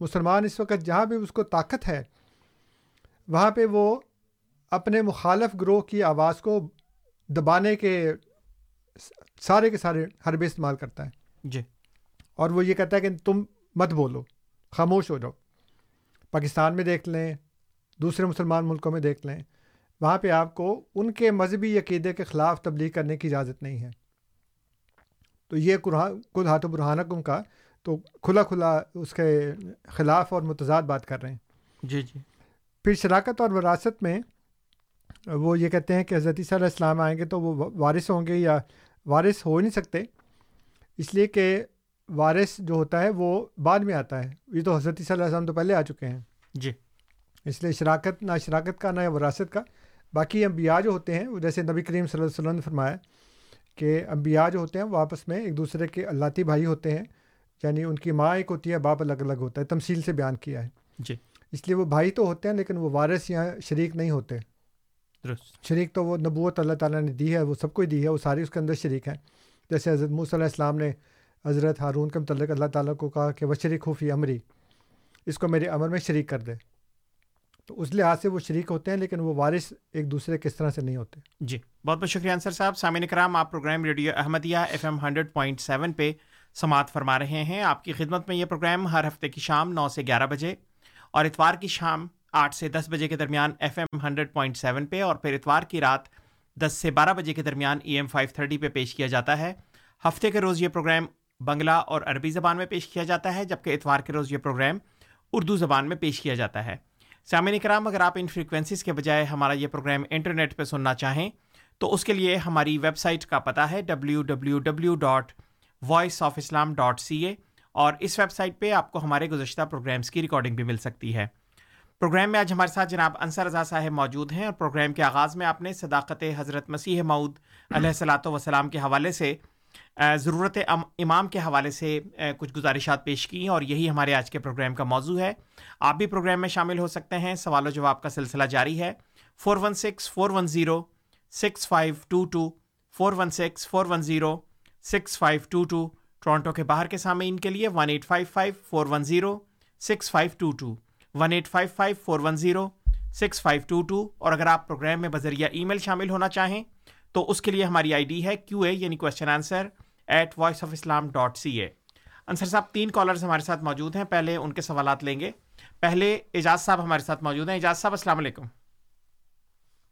مسلمان اس وقت جہاں بھی اس کو طاقت ہے وہاں پہ وہ اپنے مخالف گروہ کی آواز کو دبانے کے سارے کے سارے حربے استعمال کرتا ہے۔ جی۔ اور وہ یہ کہتا ہے کہ تم مت بولو خاموش ہو جاؤ۔ پاکستان میں دیکھ لیں دوسرے مسلمان ملکوں میں دیکھ لیں۔ وہاں پہ آپ کو ان کے مذہبی عقیدے کے خلاف تبلیغ کرنے کی اجازت نہیں ہے۔ تو یہ قرآن خود ہاتھ و برہانکم کا تو کھلا کھلا اس کے خلاف اور متضاد بات کر رہے ہیں۔ جی جی۔ پھر شراکت اور وراثت میں وہ یہ کہتے ہیں کہ حضرت صلی علیہ السلام آئیں گے تو وہ وارث ہوں گے یا وارث ہو ہی نہیں سکتے۔ اس لیے کہ وارث جو ہوتا ہے وہ بعد میں آتا ہے۔ یہ تو حضرت صلی اللہ علیہ وسلم تو پہلے آ چکے ہیں۔ جی۔ اس لیے شراکت نہ شراکت کا نہ وراثت کا باقی انبیاء جو ہوتے ہیں وہ جیسے نبی کریم صلی اللہ علیہ وسلم نے فرمایا کہ انبیاء جو ہوتے ہیں وہ آپس میں ایک دوسرے کے اللہ بھائی ہوتے ہیں یعنی ان کی ماں ایک ہوتی ہے باپ الگ الگ ہوتا ہے تمثیل سے بیان کیا ہے۔ جی۔ اس لیے وہ بھائی تو ہوتے ہیں لیکن وہ وارث یا شریک نہیں ہوتے۔ درست۔ شریک تو وہ نبوت اللہ تعالیٰ نے دی ہے وہ سب کو ہی دی ہے وہ ساری اس کے اندر شریک ہیں۔ جیسے حضرت موسیٰ علیہ السلام نے حضرت ہارون کے متعلق اللہ تعالیٰ کو کہا کہ وہ شریک خوفی عمری اس کو میرے عمر میں شریک کر دے۔ تو اس لحاظ سے وہ شریک ہوتے ہیں، لیکن وہ وارث ایک دوسرے کس طرح سے نہیں ہوتے۔ جی بہت بہت شکریہ انصر صاحب۔ سامعین کرام، آپ programme radio Ahmadiyya F M hundred point seven پہ سماعت فرما رہے ہیں۔ آپ کی خدمت میں یہ پروگرام ہر ہفتے کی شام نو سے گیارہ بجے اور اتوار کی شام آٹھ سے دس بجے کے درمیان F M hundred point seven پہ اور پھر اتوار کی رات دس سے بارہ بجے کے درمیان ای ایم فائیو تھرٹی پہ پیش کیا جاتا ہے۔ ہفتے کے روز یہ پروگرام بنگلہ اور عربی زبان میں پیش کیا جاتا ہے، جبکہ اتوار کے روز یہ پروگرام اردو زبان میں پیش کیا جاتا ہے۔ سامعین کرام اگر آپ ان فریکوینسیز کے بجائے ہمارا یہ پروگرام انٹرنیٹ پہ سننا چاہیں، تو اس کے لیے ہماری ویب سائٹ کا پتہ ہے W W W dot voice of Islam dot C A اور اس ویب سائٹ پہ آپ کو ہمارے گزشتہ پروگرامس کی ریکارڈنگ بھی مل سکتی ہے۔ پروگرام میں آج ہمارے ساتھ جناب انصر رضا صاحب موجود ہیں اور پروگرام کے آغاز میں آپ نے صداقت حضرت مسیح معود علیہ السلاۃ وسلام کے حوالے سے ضرورت امام کے حوالے سے کچھ گزارشات پیش کی اور یہی ہمارے آج کے پروگرام کا موضوع ہے۔ آپ بھی پروگرام میں شامل ہو سکتے ہیں۔ سوال و جواب کا سلسلہ جاری ہے۔ Four one six, four one zero, six five two two, four one six, four one zero, six five two two, Toronto کے باہر کے سامعین کے لیے one eight five five, four one zero, six five two two one eight five five four one zero six five two two. اور اگر آپ programme میں بذریعہ ای میل شامل ہونا چاہیں تو اس کے لیے ہماری آئی ڈی ہے کیو اے یعنی question answer at voice of Islam dot C A Ansar sahib, تین کالرز ہمارے ساتھ موجود ہیں۔ پہلے ان کے سوالات لیں گے۔ پہلے اعجاز صاحب ہمارے ساتھ موجود ہیں۔ اعجاز صاحب، السلام علیکم۔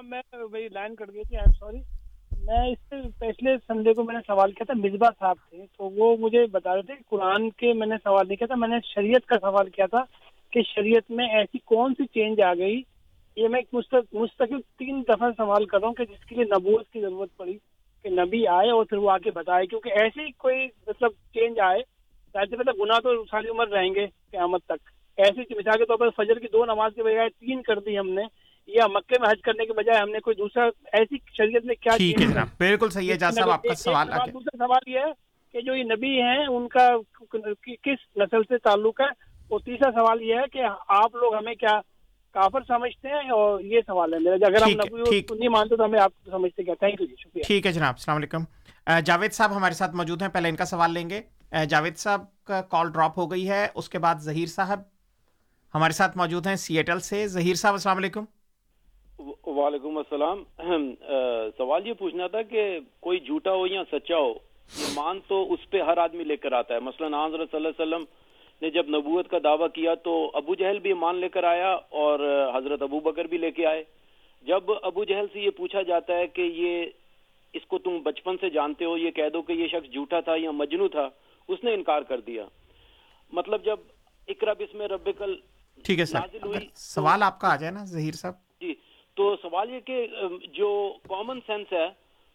میں وہی لائن کٹ گئی تھی آئی سوری میں اس سے پچھلے سنڈے کو میں نے سوال کیا تھا، مصباح صاحب تھے۔ تو وہ مجھے بتا رہے تھے کہ قرآن کے میں نے سوال نہیں کیا تھا، میں نے شریعت کا سوال کیا تھا کہ شریعت میں ایسی کون سی چینج آ گئی یہ میں مستقل تین دفعہ سوال کر رہا ہوں کہ جس کے لیے نبوت کی ضرورت پڑی کہ نبی آئے اور پھر وہ آ کے بتائے کیونکہ ایسی کوئی مطلب چینج آئے چاہتے مطلب گناہ تو ساری عمر رہیں گے قیامت تک۔ ایسی مثال کے طور پر فجر کی دو نماز کے بجائے تین کر دی ہم نے یا مکے میں حج کرنے کے بجائے ہم نے کوئی دوسرا ایسی شریعت میں کیا ٹھیک ہے جناب بالکل صحیح ہے صاحب آپ کا سوال دوسرا سوال یہ ہے کہ جو یہ نبی ہیں ان کا کس نسل سے تعلق ہے؟ اور تیسرا سوال یہ ہے کہ آپ لوگ ہمیں کیا کافر سمجھتے ہیں اور یہ سوال ہے میرا اگر ہم نبی نہیں مانتے تو ہمیں آپ سمجھتے کیا؟ تھینک یو جی شکریہ۔ ٹھیک ہے جناب السلام علیکم۔ جاوید صاحب ہمارے ساتھ موجود ہیں پہلے ان کا سوال لیں گے۔ جاوید صاحب کا کال ڈراپ ہو گئی ہے اس کے بعد ظہیر صاحب ہمارے ساتھ موجود ہیں سیٹل سے۔ ظہیر صاحب السلام علیکم۔ وعلیکم السلام۔ سوال یہ پوچھنا تھا کہ کوئی جھوٹا ہو یا سچا ہو ایمان تو اس پہ ہر آدمی لے کر آتا ہے۔ مثلا حضرت صلی اللہ علیہ وسلم نے جب نبوت کا دعویٰ کیا تو ابو جہل بھی ایمان لے کر آیا اور حضرت ابو بکر بھی لے کے آئے۔ جب ابو جہل سے یہ پوچھا جاتا ہے کہ یہ اس کو تم بچپن سے جانتے ہو یہ کہہ دو کہ یہ شخص جھوٹا تھا یا مجنو تھا اس نے انکار کر دیا۔ مطلب جب اکرا بسم رب کل ٹھیک ہے سر سوال آپ کا آ جائے نا ظہیر صاحب۔ جی تو سوال یہ کہ جو کامن سینس ہے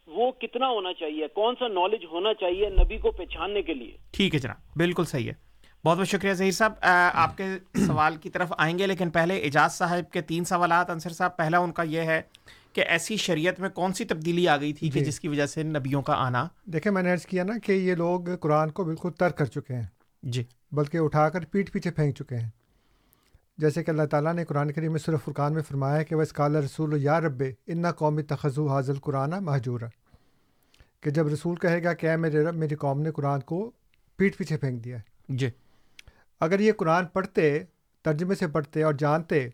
وہ کتنا ہونا چاہیے؟ کون سا نالج ہونا چاہیے نبی کو پہچاننے کے لیے؟ ٹھیک ہے جناب بالکل صحیح ہے۔ بہت بہت شکریہ ظہیر صاحب۔ آپ کے سوال کی طرف آئیں گے لیکن پہلے اعجاز صاحب کے تین سوالات۔ انصر صاحب پہلا ان کا یہ ہے کہ ایسی شریعت میں کون سی تبدیلی آ گئی تھی کہ جی۔ جس کی وجہ سے نبیوں کا آنا؟ دیکھیں میں نے عرض کیا نا کہ یہ لوگ قرآن کو بالکل ترک کر چکے ہیں۔ جی۔ بلکہ اٹھا کر پیٹ پیچھے پھینک چکے ہیں۔ جیسے کہ اللہ تعالیٰ نے قرآن کریم میں صرف فرقان میں فرمایا کہ وہ اس کال رسول یا رب ان قومی تخذ حاضل قرآن محجور کہ جب رسول کہے گا کہ میرے رب میری قوم نے قرآن کو پیٹ پیچھے پھینک دیا ہے۔ جی۔ اگر یہ قرآن پڑھتے، ترجمے سے پڑھتے اور جانتے،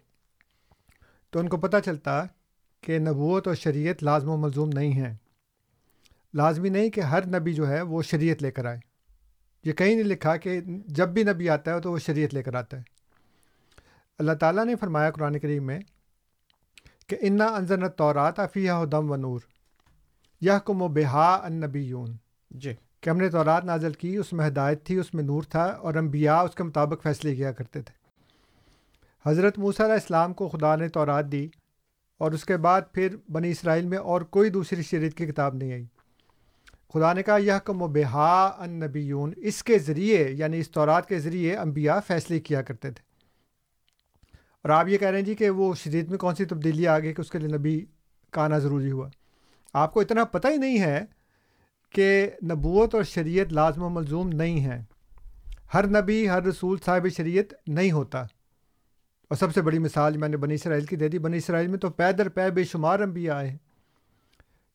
تو ان کو پتہ چلتا کہ نبوت اور شریعت لازم و ملزوم نہیں ہیں۔ لازمی نہیں کہ ہر نبی جو ہے وہ شریعت لے کر آئے۔ یہ کہیں نہیں لکھا کہ جب بھی نبی آتا ہے تو وہ شریعت لے کر آتا ہے۔ اللہ تعالیٰ نے فرمایا قرآن کریم میں کہ انا انضر طورات افیہ دم و نور یہ کم و بحا ان نبی یون جی۔ کہ ہم نے تورات نازل کی، اس میں ہدایت تھی، اس میں نور تھا اور انبیاء اس کے مطابق فیصلے کیا کرتے تھے۔ حضرت موسیٰ علیہ السلام کو خدا نے تورات دی اور اس کے بعد پھر بنی اسرائیل میں اور کوئی دوسری شریعت کی کتاب نہیں آئی۔ خدا نے کہا یہ کم و بحا ان نبیون اس کے ذریعے یعنی اس تورات کے ذریعے انبیاء فیصلے کیا کرتے تھے۔ اور آپ یہ کہہ رہے ہیں جی کہ وہ شریعت میں کون سی تبدیلی آ گئی کہ اس کے لیے نبی کا آنا ضروری ہوا۔ آپ کو اتنا پتہ ہی نہیں ہے کہ نبوت اور شریعت لازم و ملزوم نہیں ہے ہر نبی، ہر رسول صاحب شریعت نہیں ہوتا۔ اور سب سے بڑی مثال میں نے بنی اسرائیل کی دے دی۔ بنی اسرائیل میں تو پیدر پے بے شمار انبیاء آئے ہیں۔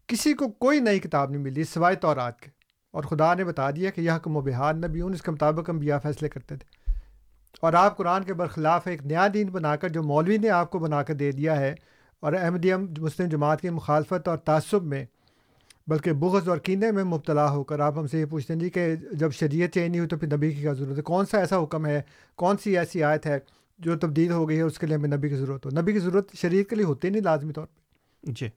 کسی کو کوئی نئی کتاب نہیں ملی سوائے طورات کے۔ اور خدا نے بتا دیا کہ یہ کم و بہار نبی اس کے مطابق انبیاء فیصلے کرتے تھے۔ اور آپ قرآن کے برخلاف ایک نیا دین بنا کر جو مولوی نے آپ کو بنا کر دے دیا ہے، اور احمدیہ مسلم جماعت کی مخالفت اور تعصب میں بلکہ بغض اور کینے میں مبتلا ہو کر آپ ہم سے یہ پوچھتے ہیں جی کہ جب شریعت چینج نہیں ہوئی تو پھر نبی کی کیا ضرورت ہے؟ کون سا ایسا حکم ہے؟ کون سی ایسی آیت ہے جو تبدیل ہو گئی ہے اس کے لیے ہمیں نبی کی ضرورت ہو؟ نبی کی ضرورت شریعت کے لیے ہوتی نہیں لازمی طور پہ۔ جی۔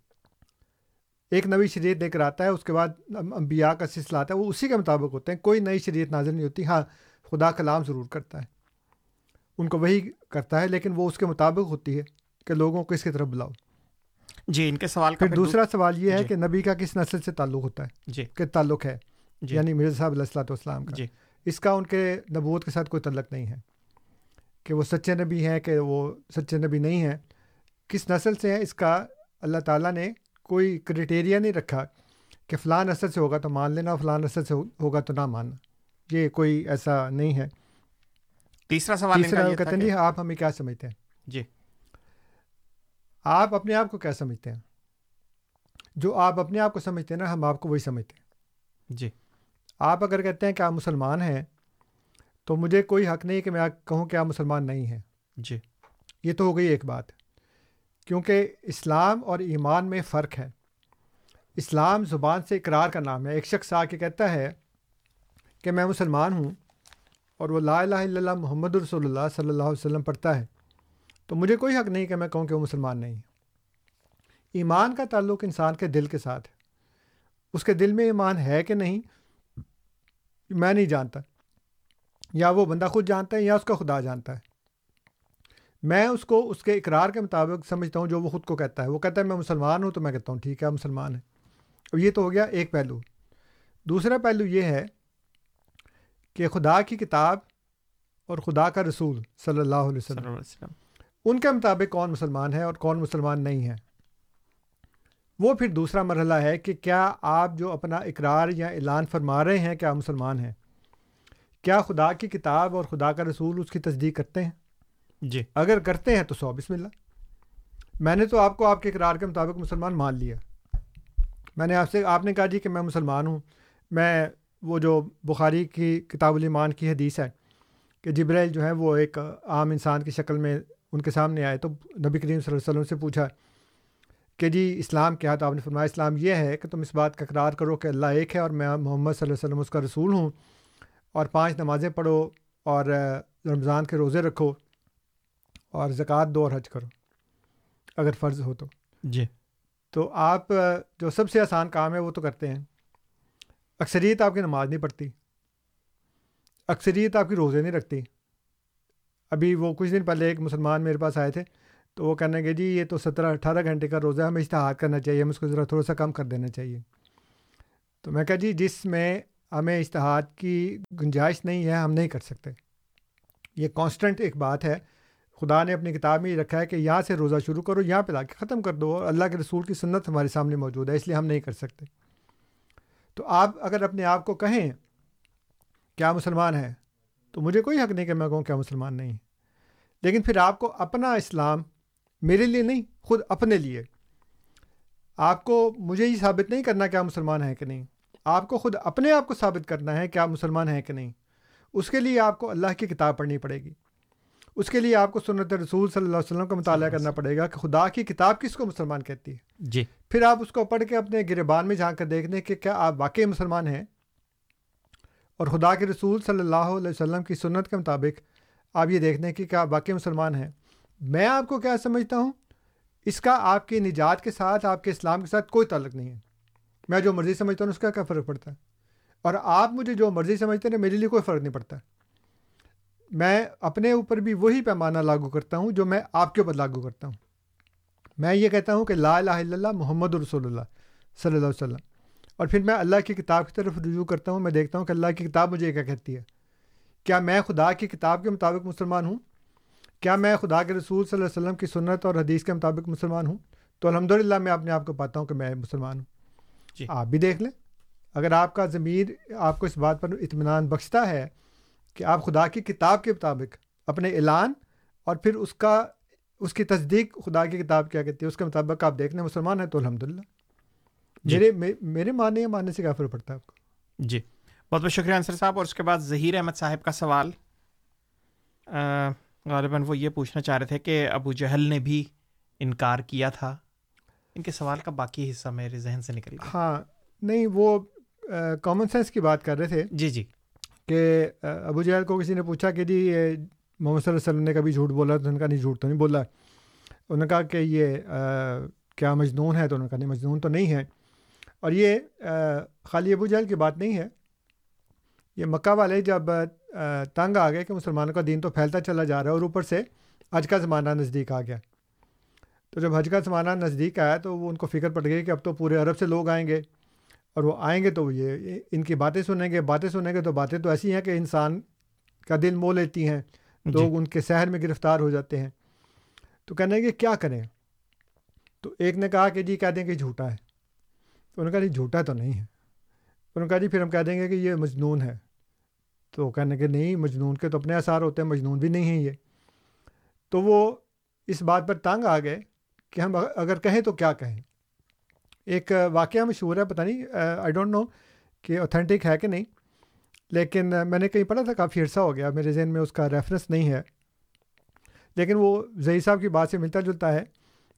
ایک نبی شریعت لے کر آتا ہے اس کے بعد انبیاء کا سلسلہ آتا ہے وہ اسی کے مطابق ہوتے ہیں۔ کوئی نئی شریعت نازل نہیں ہوتی ہاں خدا کلام ضرور کرتا ہے۔ ان کو وہی کرتا ہے لیکن وہ اس کے مطابق ہوتی ہے کہ لوگوں کو اس کی طرف بلاؤ۔ جی ان کے سوال کا پھر دوسرا سوال یہ ہے جی۔ کہ نبی کا کس نسل سے تعلق ہوتا ہے؟ جی۔ کہ تعلق ہے؟ جی۔ یعنی مرزا صاحب علیہ السلۃ والسلام کا۔ جی۔ اس کا ان کے نبوت کے ساتھ کوئی تعلق نہیں ہے۔ کہ وہ سچے نبی ہیں کہ وہ سچے نبی نہیں ہیں۔ کس نسل سے ہیں؟ اس کا اللہ تعالیٰ نے کوئی کرائٹیریا نہیں رکھا کہ فلاں نسل سے ہوگا تو مان لینا فلاں نسل سے ہوگا تو نہ ماننا۔ یہ کوئی ایسا نہیں ہے۔ تیسرا سوال تیسرا کہتے ہیں آپ ہمیں کیا سمجھتے ہیں؟ جی۔ آپ اپنے آپ کو کیا سمجھتے ہیں؟ جو آپ اپنے آپ کو سمجھتے ہیں نا ہم آپ کو وہی سمجھتے ہیں۔ جی۔ آپ اگر کہتے ہیں کہ آپ مسلمان ہیں تو مجھے کوئی حق نہیں کہ میں کہوں کہ آپ مسلمان نہیں ہیں۔ جی۔ یہ تو ہو گئی ایک بات۔ کیونکہ اسلام اور ایمان میں فرق ہے۔ اسلام زبان سے اقرار کا نام ہے۔ ایک شخص آ کے کہتا ہے کہ میں مسلمان ہوں اور وہ لا الہ الا اللہ محمد رسول اللہ صلی اللہ علیہ وسلم پڑھتا ہے۔ تو مجھے کوئی حق نہیں کہ میں کہوں کہ وہ مسلمان نہیں ایمان کا تعلق انسان کے دل کے ساتھ ہے۔ اس کے دل میں ایمان ہے کہ نہیں، میں نہیں جانتا۔ یا وہ بندہ خود جانتا ہے یا اس کا خدا جانتا ہے۔ میں اس کو، اس کے اقرار کے مطابق سمجھتا ہوں جو وہ خود کو کہتا ہے۔ وہ کہتا ہے، میں مسلمان ہوں تو میں کہتا ہوں، ٹھیک ہے مسلمان ہے اب یہ تو ہو گیا ایک پہلو۔ دوسرا پہلو یہ ہے کہ خدا کی کتاب اور خدا کا رسول صلی اللہ علیہ وسلم۔ ان کے مطابق کون مسلمان ہے اور کون مسلمان نہیں ہے۔ وہ پھر دوسرا مرحلہ ہے کہ کیا آپ جو اپنا اقرار یا اعلان فرما رہے ہیں کہ آپ مسلمان ہیں؟ کیا خدا کی کتاب اور خدا کا رسول اس کی تصدیق کرتے ہیں؟ جی۔ اگر کرتے ہیں تو سو بسم اللہ۔ میں نے تو آپ کو آپ کے اقرار کے مطابق مسلمان مان لیا۔ میں نے آپ سے آپ نے کہا جی کہ میں مسلمان ہوں۔ میں وہ جو بخاری کی کتاب الایمان کی حدیث ہے کہ جبرائیل جو ہے وہ ایک عام انسان کی شکل میں ان کے سامنے آئے تو نبی کریم صلی اللہ علیہ وسلم سے پوچھا کہ جی اسلام کیا تو آپ نے فرمایا اسلام یہ ہے کہ تم اس بات کا اقرار کرو کہ اللہ ایک ہے اور میں محمد صلی اللہ علیہ وسلم اس کا رسول ہوں اور پانچ نمازیں پڑھو اور رمضان کے روزے رکھو اور زکوٰۃ دو اور حج کرو اگر فرض ہو تو۔ جی۔ تو آپ جو سب سے آسان کام ہے وہ تو کرتے ہیں۔ اکثریت آپ کی نماز نہیں پڑھتی۔ اکثریت آپ کی روزے نہیں رکھتی۔ ابھی وہ کچھ دن پہلے ایک مسلمان میرے پاس آئے تھے، تو وہ کہنے کہ جی یہ تو سترہ اٹھارہ گھنٹے کا روزہ ہمیں اشتہار کرنا چاہیے ہمیں اس کو ذرا تھوڑا سا کم کر دینا چاہیے۔ تو میں کہا جی جس میں ہمیں اشتہار کی گنجائش نہیں ہے، ہم نہیں کر سکتے۔ یہ کانسٹنٹ ایک بات ہے۔ خدا نے اپنی کتاب میں یہ رکھا ہے کہ یہاں سے روزہ شروع کرو، یہاں پہ لا کے ختم کر دو اور اللہ کے رسول کی سنت ہمارے سامنے موجود ہے، اس لیے ہم نہیں کر سکتے۔ تو آپ اگر اپنے آپ کو کہیں، کیا مسلمان ہے تو مجھے کوئی حق نہیں کہ میں کہوں کیا مسلمان نہیں لیکن پھر آپ کو اپنا اسلام میرے لیے نہیں خود اپنے لیے۔ آپ کو مجھے یہ ثابت نہیں کرنا کہ آپ مسلمان ہیں کہ نہیں۔ آپ کو خود اپنے آپ کو ثابت کرنا ہے کہ آپ مسلمان ہیں کہ نہیں۔ اس کے لیے آپ کو اللہ کی کتاب پڑھنی پڑے گی۔ اس کے لیے آپ کو سنت رسول صلی اللہ علیہ وسلم کا مطالعہ کرنا پڑے گا کہ خدا کی کتاب کس کو مسلمان کہتی ہے۔ جی۔ پھر آپ اس کو پڑھ کے اپنے گربان میں جھانک کر دیکھ دیں کہ کیا آپ واقعی مسلمان ہیں؟ اور خدا کے رسول صلی اللہ علیہ وسلم کی سنت کے مطابق آپ یہ دیکھ دیں کہ کیا واقعی مسلمان ہیں۔ میں آپ کو کیا سمجھتا ہوں؟ اس کا آپ کی نجات کے ساتھ آپ کے اسلام کے ساتھ کوئی تعلق نہیں ہے۔ میں جو مرضی سمجھتا ہوں اس کا کیا فرق پڑتا ہے؟ اور آپ مجھے جو مرضی سمجھتے ہیں میرے لیے کوئی فرق نہیں پڑتا۔ میں اپنے اوپر بھی وہی پیمانہ لاگو کرتا ہوں جو میں آپ کے اوپر لاگو کرتا ہوں۔ میں یہ کہتا ہوں کہ لا الہ الا اللہ محمد رسول اللہ صلی اللہ علیہ وسلم۔ اور پھر میں اللہ کی کتاب کی طرف رجوع کرتا ہوں میں دیکھتا ہوں کہ اللہ کی کتاب مجھے کیا کہتی ہے۔ کیا میں خدا کی کتاب کے مطابق مسلمان ہوں؟ کیا میں خدا کے رسول صلی اللہ علیہ وسلم کی سنت اور حدیث کے مطابق مسلمان ہوں؟ تو الحمد للہ میں اپنے آپ کو پاتا ہوں کہ میں مسلمان ہوں۔ جی۔ آپ بھی دیکھ لیں۔ اگر آپ کا ضمیر آپ کو اس بات پر اطمینان بخشتا ہے کہ آپ خدا کی کتاب کے مطابق اپنے اعلان اور پھر اس کا اس کی تصدیق خدا کی کتاب کیا کہتی ہے اس کے مطابق آپ دیکھ لیں مسلمان ہیں تو الحمد للہ میرے میرے ماننے یا ماننے سے کیا فرق پڑتا ہے آپ کو؟ جی۔ بہت بہت شکریہ انصر صاحب اور اس کے بعد ظہیر احمد صاحب کا سوال۔ غالباً وہ یہ پوچھنا چاہ رہے تھے کہ ابو جہل نے بھی انکار کیا تھا۔ ان کے سوال کا باقی حصہ میرے ذہن سے نکل گیا۔ ہاں نہیں وہ کامن سینس کی بات کر رہے تھے۔ جی جی۔ کہ ابو جہل کو کسی نے پوچھا کہ جی یہ محمد صلی اللہ علیہ وسلم نے کبھی جھوٹ بولا تو ان کا نہیں جھوٹ تو نہیں بولا انہوں نے کہا کہ یہ کیا مجنون ہے؟ تو انہوں نے کہا نہیں مجنون تو نہیں ہے۔ اور یہ خالی ابو جہل کی بات نہیں ہے۔ یہ مکہ والے جب تنگ آ گئے کہ مسلمانوں کا دین تو پھیلتا چلا جا رہا ہے اور اوپر سے حج کا زمانہ نزدیک آ گیا۔ تو جب حج کا زمانہ نزدیک آیا تو وہ ان کو فکر پڑ گئی کہ اب تو پورے عرب سے لوگ آئیں گے اور وہ آئیں گے تو یہ ان کی باتیں سنیں گے باتیں سنیں گے تو باتیں تو ایسی ہیں کہ انسان کا دل مو لیتی ہیں لوگ جی. ان کے شہر میں گرفتار ہو جاتے ہیں۔ تو کہنے کہ کیا کریں؟ تو ایک نے کہا کہ جی کہہ دیں کہ جھوٹا ہے۔ تو انہوں نے کہا جی جھوٹا تو نہیں ہے۔ انہوں نے کہا جی پھر ہم کہہ دیں گے کہ یہ مجنون ہے۔ تو کہنے کہ نہیں، مجنون کے تو اپنے اثار ہوتے ہیں، مجنون بھی نہیں ہیں یہ۔ تو وہ اس بات پر تنگ آ گئے کہ ہم اگر کہیں تو کیا کہیں۔ ایک واقعہ مشہور ہے، پتہ نہیں، آئی ڈونٹ نو کہ اوتھینٹک ہے کہ نہیں، لیکن میں نے کہیں پڑھا تھا، کافی عرصہ ہو گیا، میرے ذہن میں اس کا ریفرنس نہیں ہے۔ لیکن وہ ظہیر صاحب کی بات سے ملتا جلتا ہے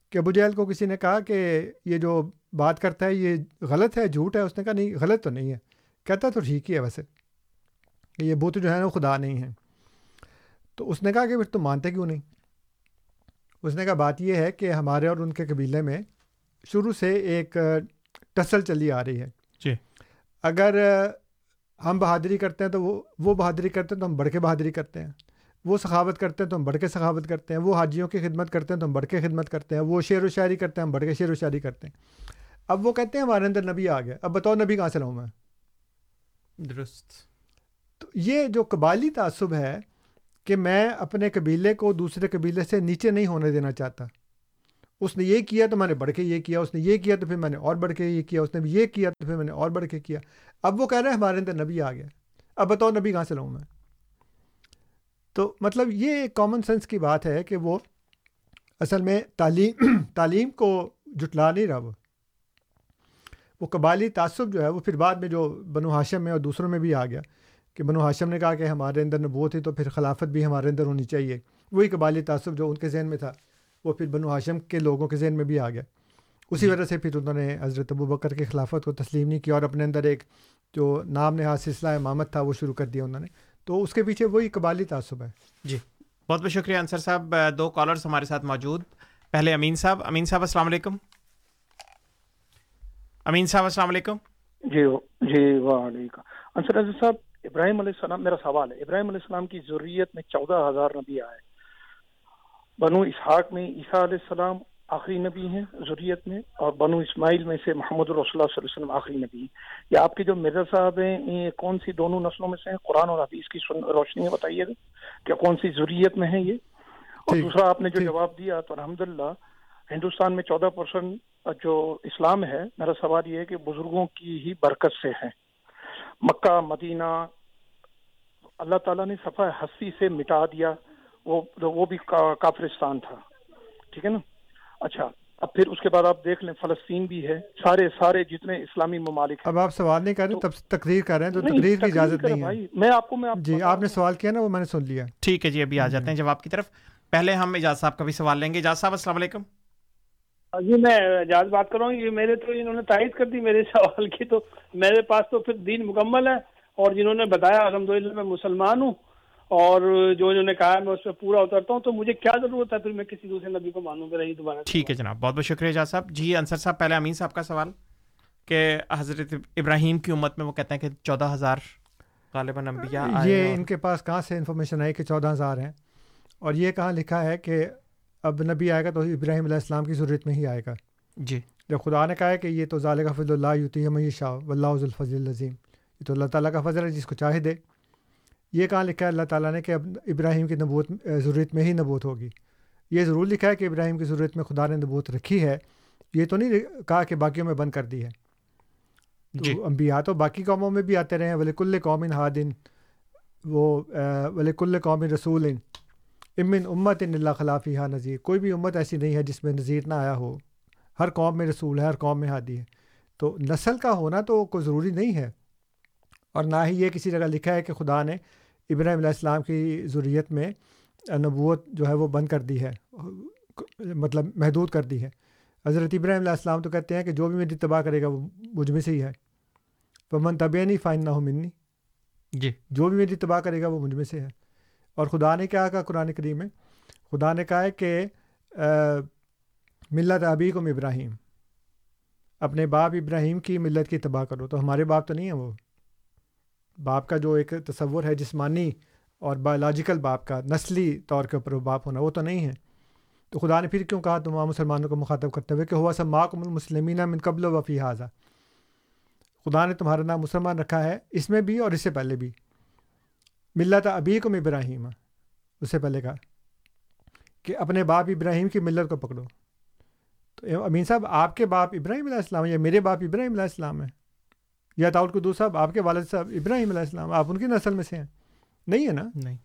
کہ ابو جہل کو کسی نے کہا کہ یہ جو بات کرتا ہے یہ غلط ہے جھوٹ ہے اس نے کہا نہیں غلط تو نہیں ہے۔ کہتا تو ٹھیک ہی ہے ویسے۔ کہ یہ بت جو ہے نا وہ خدا نہیں ہے۔ تو اس نے کہا کہ پھر تم مانتے کیوں نہیں؟ اس نے کہا بات یہ ہے کہ ہمارے اور ان کے قبیلے میں شروع سے ایک ٹسل چلی آ رہی ہے۔ جی۔ اگر ہم بہادری کرتے ہیں تو وہ وہ بہادری کرتے ہیں تو ہم بڑھ کے بہادری کرتے ہیں۔ وہ سخاوت کرتے ہیں تو ہم بڑھ کے سخاوت کرتے ہیں۔ وہ حاجیوں کی خدمت کرتے ہیں تو ہم بڑھ کے خدمت کرتے ہیں۔ وہ شعر و شاعری کرتے ہیں ہم بڑھ کے شعر و شاعری کرتے ہیں۔ اب وہ کہتے ہیں ہمارے اندر نبی آ گیا۔ اب بتاؤ نبی کہاں سے لاؤں میں؟ درست۔ تو یہ جو قبالی تعصب ہے کہ میں اپنے قبیلے کو دوسرے قبیلے سے نیچے نہیں ہونے دینا چاہتا۔ اس نے یہ کیا تو میں نے بڑھ کے یہ کیا اس نے یہ کیا تو پھر میں نے اور بڑھ کے یہ کیا اس نے یہ کیا تو پھر میں نے اور بڑھ کے کیا۔ اب وہ کہہ رہے ہیں ہمارے اندر نبی آ گیا۔ اب بتاؤ نبی کہاں سے لاؤں میں؟ تو مطلب یہ ایک کامن سینس کی بات ہے کہ وہ اصل میں تعلیم تعلیم کو جٹلا نہیں رہا وہ۔ وہ قبالی تعصب جو ہے وہ پھر بعد میں جو بنو ہاشم میں اور دوسروں میں بھی آ گیا کہ بنو ہاشم نے کہا کہ ہمارے اندر نبوت ہے تو پھر خلافت بھی ہمارے اندر ہونی چاہیے۔ وہی قبالی تعصب جو ان کے ذہن میں تھا وہ پھر بنو ہاشم کے لوگوں کے ذہن میں بھی آ گیا۔ اسی وجہ سے پھر انہوں نے حضرت ابو بکر کی خلافت کو تسلیم نہیں کیا اور اپنے اندر ایک جو نام نہاد سلسلہ امامت تھا وہ شروع کر دیا انہوں نے۔ تو اس کے پیچھے وہی قبالی تعصب ہے۔ جی۔ بہت بہت شکریہ انصر صاحب۔ دو کالرس ہمارے ساتھ موجود۔ پہلے امین صاحب۔ امین صاحب السلام علیکم۔ امین صاحب السلام علیکم۔ جی جی وعلیکم۔ انصر عزیز صاحب ابراہیم علیہ السلام میرا سوال ہے۔ ابراہیم علیہ السلام کی ضروریت میں چودہ ہزار نبی آئے۔ بنو اسحاق میں عیسیٰ علیہ السلام آخری نبی ہیں ضروریت میں اور بنو اسماعیل میں سے محمد رسول اللہ صلی اللہ علیہ وسلم آخری نبی ہیں۔ یا آپ کے جو مرزا صاحب ہیں یہ کون سی دونوں نسلوں میں سے ہیں؟ قرآن اور حدیث کی روشنی میں بتائیے گا کہ کون سی ضروریت میں ہے یہ۔ اور دوسرا آپ نے جو جواب دیا تو الحمدللہ ہندوستان میں چودہ پرسنٹ جو اسلام ہے میرا سوال یہ ہے کہ بزرگوں کی ہی برکت سے ہے مکہ مدینہ اللہ تعالیٰ نے صفحہ ہستی سے مٹا دیا۔ وہ وہ بھی کافرستان تھا۔ ٹھیک ہے نا؟ اچھا اب پھر اس کے بعد آپ دیکھ لیں فلسطین بھی ہے۔ سارے سارے جتنے اسلامی ممالک اب آپ سوال نہیں کر رہے تب تقریر کر رہے ہیں تو تقریر کی اجازت نہیں ہے۔ میں آپ کو میں جی آپ نے سوال کیا نا وہ میں نے سن لیا۔ ٹھیک ہے جی ابھی آ جاتے ہیں جواب کی طرف۔ پہلے ہم اجاز صاحب کا بھی سوال لیں گے۔ اجاز صاحب السلام علیکم۔ جی میں اجاز بات کر رہا ہوں یہ میرے تو انہوں نے تائید کر دی میرے سوال کی تو میرے پاس تو پھر دین مکمل ہے اور جنہوں نے بتایا الحمد للہ میں مسلمان ہوں اور جو انہوں نے کہا میں اس پہ پورا اترتا ہوں تو مجھے کیا ضرورت ہے؟ پھر میں کسی دوسرے نبی کو مانوں گا رہی دوبارہ۔ ٹھیک ہے جناب بہت بہت شکریہ اجاز صاحب۔ جی انصر صاحب پہلے امین صاحب کا سوال کہ حضرت ابراہیم کی امت میں وہ کہتے ہیں کہ چودہ ہزار غالباً انبیاء یہ ان کے پاس کہاں سے انفارمیشن آئی کہ چودہ ہزار ہیں؟ اور یہ کہاں لکھا ہے کہ اب نبی آئے گا تو ابراہیم علیہ السلام کی ضرورت میں ہی آئے گا۔ جی۔ جب خدا نے کہا ہے کہ یہ تو ظال فضل اللہ یوتی میں شاہ و اللہ الفضل الظیم یہ تو اللہ تعالیٰ کا فضل ہے جس کو چاہے دے۔ یہ کہاں لکھا ہے؟ اللہ تعالیٰ نے کہ اب ابراہیم کی نبوت ضرورت میں ہی نبوت ہوگی۔ یہ ضرور لکھا ہے کہ ابراہیم کی ضرورت میں خدا نے نبوت رکھی ہے۔ یہ تو نہیں کہا کہ باقیوں میں بند کر دی ہے۔ جی۔ انبیاء تو باقی قوموں میں بھی آتے رہے ہیں۔ ولی کل قوم ہادن وہ ولی کل قوم رسول۔ امن امت ان اللہ خلافی ہا نذیر کوئی بھی امت ایسی نہیں ہے جس میں نذیر نہ آیا ہو۔ ہر قوم میں رسول ہے ہر قوم میں ہادی ہے۔ تو نسل کا ہونا تو کوئی ضروری نہیں ہے۔ اور نہ ہی یہ کسی جگہ لکھا ہے کہ خدا نے ابراہیم علیہ السلام کی ضروریت میں نبوت جو ہے وہ بند کر دی ہے مطلب محدود کر دی ہے۔ حضرت ابراہیم علیہ السلام تو کہتے ہیں کہ جو بھی میری تباہ کرے گا وہ مجھ میں سے ہی ہے۔ من طبع نہیں فائن نہ ہو منی جی۔ جو بھی میری تباہ کرے گا وہ مجھ میں سے ہے۔ اور خدا نے کیا کہا قرآن کریم میں؟ خدا نے کہا ہے کہ ملت ابھی کم ابراہیم۔ اپنے باپ ابراہیم کی ملت کی تباہ کرو۔ تو ہمارے باپ تو نہیں ہیں وہ؟ باپ کا جو ایک تصور ہے جسمانی اور بایولوجیکل باپ کا، نسلی طور کے اوپر وہ باپ ہونا، وہ تو نہیں ہے۔ تو خدا نے پھر کیوں کہا تمام مسلمانوں کو مخاطب کرتے ہوئے کہ ہوا سب ماں کم المسلمین من قبل وفی حاضہ خدا نے تمہارا نام مسلمان رکھا ہے اس میں بھی اور اس سے پہلے بھی۔ ملت ابھی کم ابراہیم۔ اس سے پہلے کہا کہ اپنے باپ ابراہیم کی ملت کو پکڑو۔ تو امین صاحب آپ کے باپ ابراہیم علیہ السلام یا میرے باپ ابراہیم علیہ السلام ہے یا تاؤل کو صاحب آپ کے والد صاحب ابراہیم علیہ السلام آپ ان کی نسل میں سے ہیں؟ نہیں ہے نا؟ نہیں۔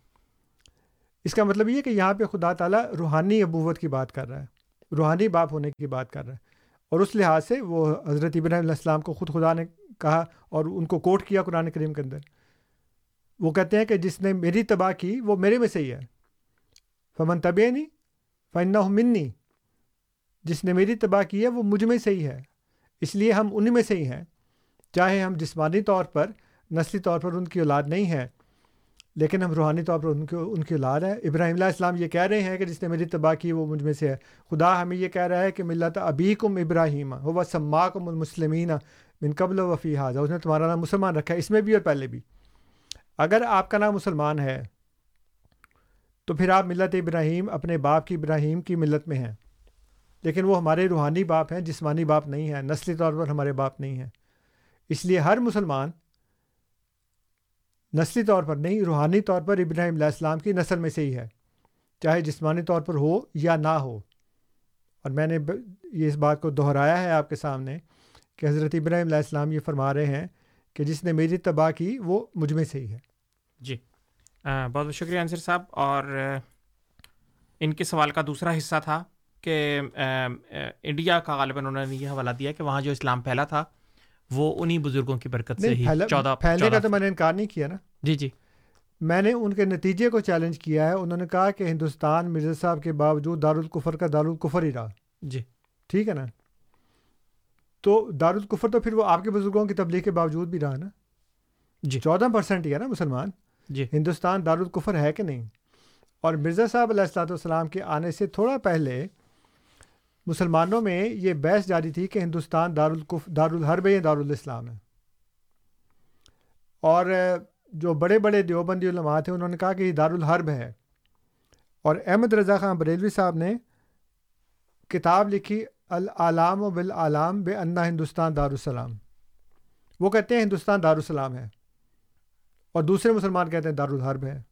اس کا مطلب یہ کہ یہاں پہ خدا تعالیٰ روحانی ابوت کی بات کر رہا ہے روحانی باپ ہونے کی بات کر رہا ہے۔ اور اس لحاظ سے وہ حضرت ابراہیم علیہ السلام کو خود خدا نے کہا اور ان کو کوٹ کیا قرآن کریم کے اندر۔ وہ کہتے ہیں کہ جس نے میری تباہ کی وہ میرے میں سے ہی ہے۔ فمن طب نہیں فن منی جس نے میری تباہ کی ہے وہ مجھ میں سے ہی ہے۔ اس لیے ہم ان میں سے ہی ہیں۔ چاہے ہم جسمانی طور پر، نسلی طور پر ان کی اولاد نہیں ہے لیکن ہم روحانی طور پر ان کی ان کی اولاد ہے ابراہیم علیہ السلام یہ کہہ رہے ہیں کہ جس نے میری تباہ کی وہ مجھ میں سے ہے۔ خدا ہمیں یہ کہہ رہا ہے کہ ملت ابھی کم ابراہیم ہو سما کم المسلمین من قبل وفی حاضہ اس نے تمہارا نام مسلمان رکھا ہے، اس میں بھی اور پہلے بھی۔ اگر آپ کا نام مسلمان ہے، تو پھر آپ ملت ابراہیم اپنے باپ کی ابراہیم کی ملت میں ہیں۔ لیکن وہ ہمارے روحانی باپ ہیں، جسمانی باپ نہیں ہیں، نسلی طور پر ہمارے باپ نہیں ہیں۔ اس لیے ہر مسلمان نسلی طور پر نہیں، روحانی طور پر ابراہیم علیہ السلام کی نسل میں سے ہی ہے۔ چاہے جسمانی طور پر ہو یا نہ ہو۔ اور میں نے یہ اس بات کو دہرایا ہے آپ کے سامنے کہ حضرت ابراہیم علیہ السلام یہ فرما رہے ہیں کہ جس نے میری تباہ کی وہ مجھ میں سے ہی ہے۔ جی۔ بہت بہت شکریہ انصر صاحب۔ اور ان کے سوال کا دوسرا حصہ تھا کہ انڈیا کا غالباً انہوں نے یہ حوالہ دیا کہ وہاں جو اسلام پھیلا تھا وہ انہی بزرگوں کی برکت سے ہی چودہ پھیلنے کا تو میں نے انکار نہیں کیا نا۔ جی جی۔ میں نے ان کے نتیجے کو چیلنج کیا ہے۔ انہوں نے کہا کہ ہندوستان مرزا صاحب کے باوجود دارالقفر کا دارالقفر ہی رہا۔ جی۔ ٹھیک ہے نا؟ تو دارالقفر تو پھر وہ آپ کے بزرگوں کی تبلیغ کے باوجود بھی رہا نا۔ جی۔ چودہ پرسینٹ ہی ہے نا مسلمان۔ جی۔ ہندوستان دارالقفر ہے کہ نہیں؟ اور مرزا صاحب علیہ السلاۃ والسلام کے آنے سے تھوڑا پہلے مسلمانوں میں یہ بحث جاری تھی کہ ہندوستان دارالقف دارالحرب یا دارالاسلام ہے۔ اور جو بڑے بڑے دیوبندی علماء تھے، انہوں نے کہا کہ یہ دارالحرب ہے۔ اور احمد رضا خان بریلوی صاحب نے کتاب لکھی، العلام و بالعلام بے انا ہندوستان دارالسلام۔ وہ کہتے ہیں ہندوستان دارالسلام ہے۔ اور دوسرے مسلمان کہتے ہیں دارالحرب ہے۔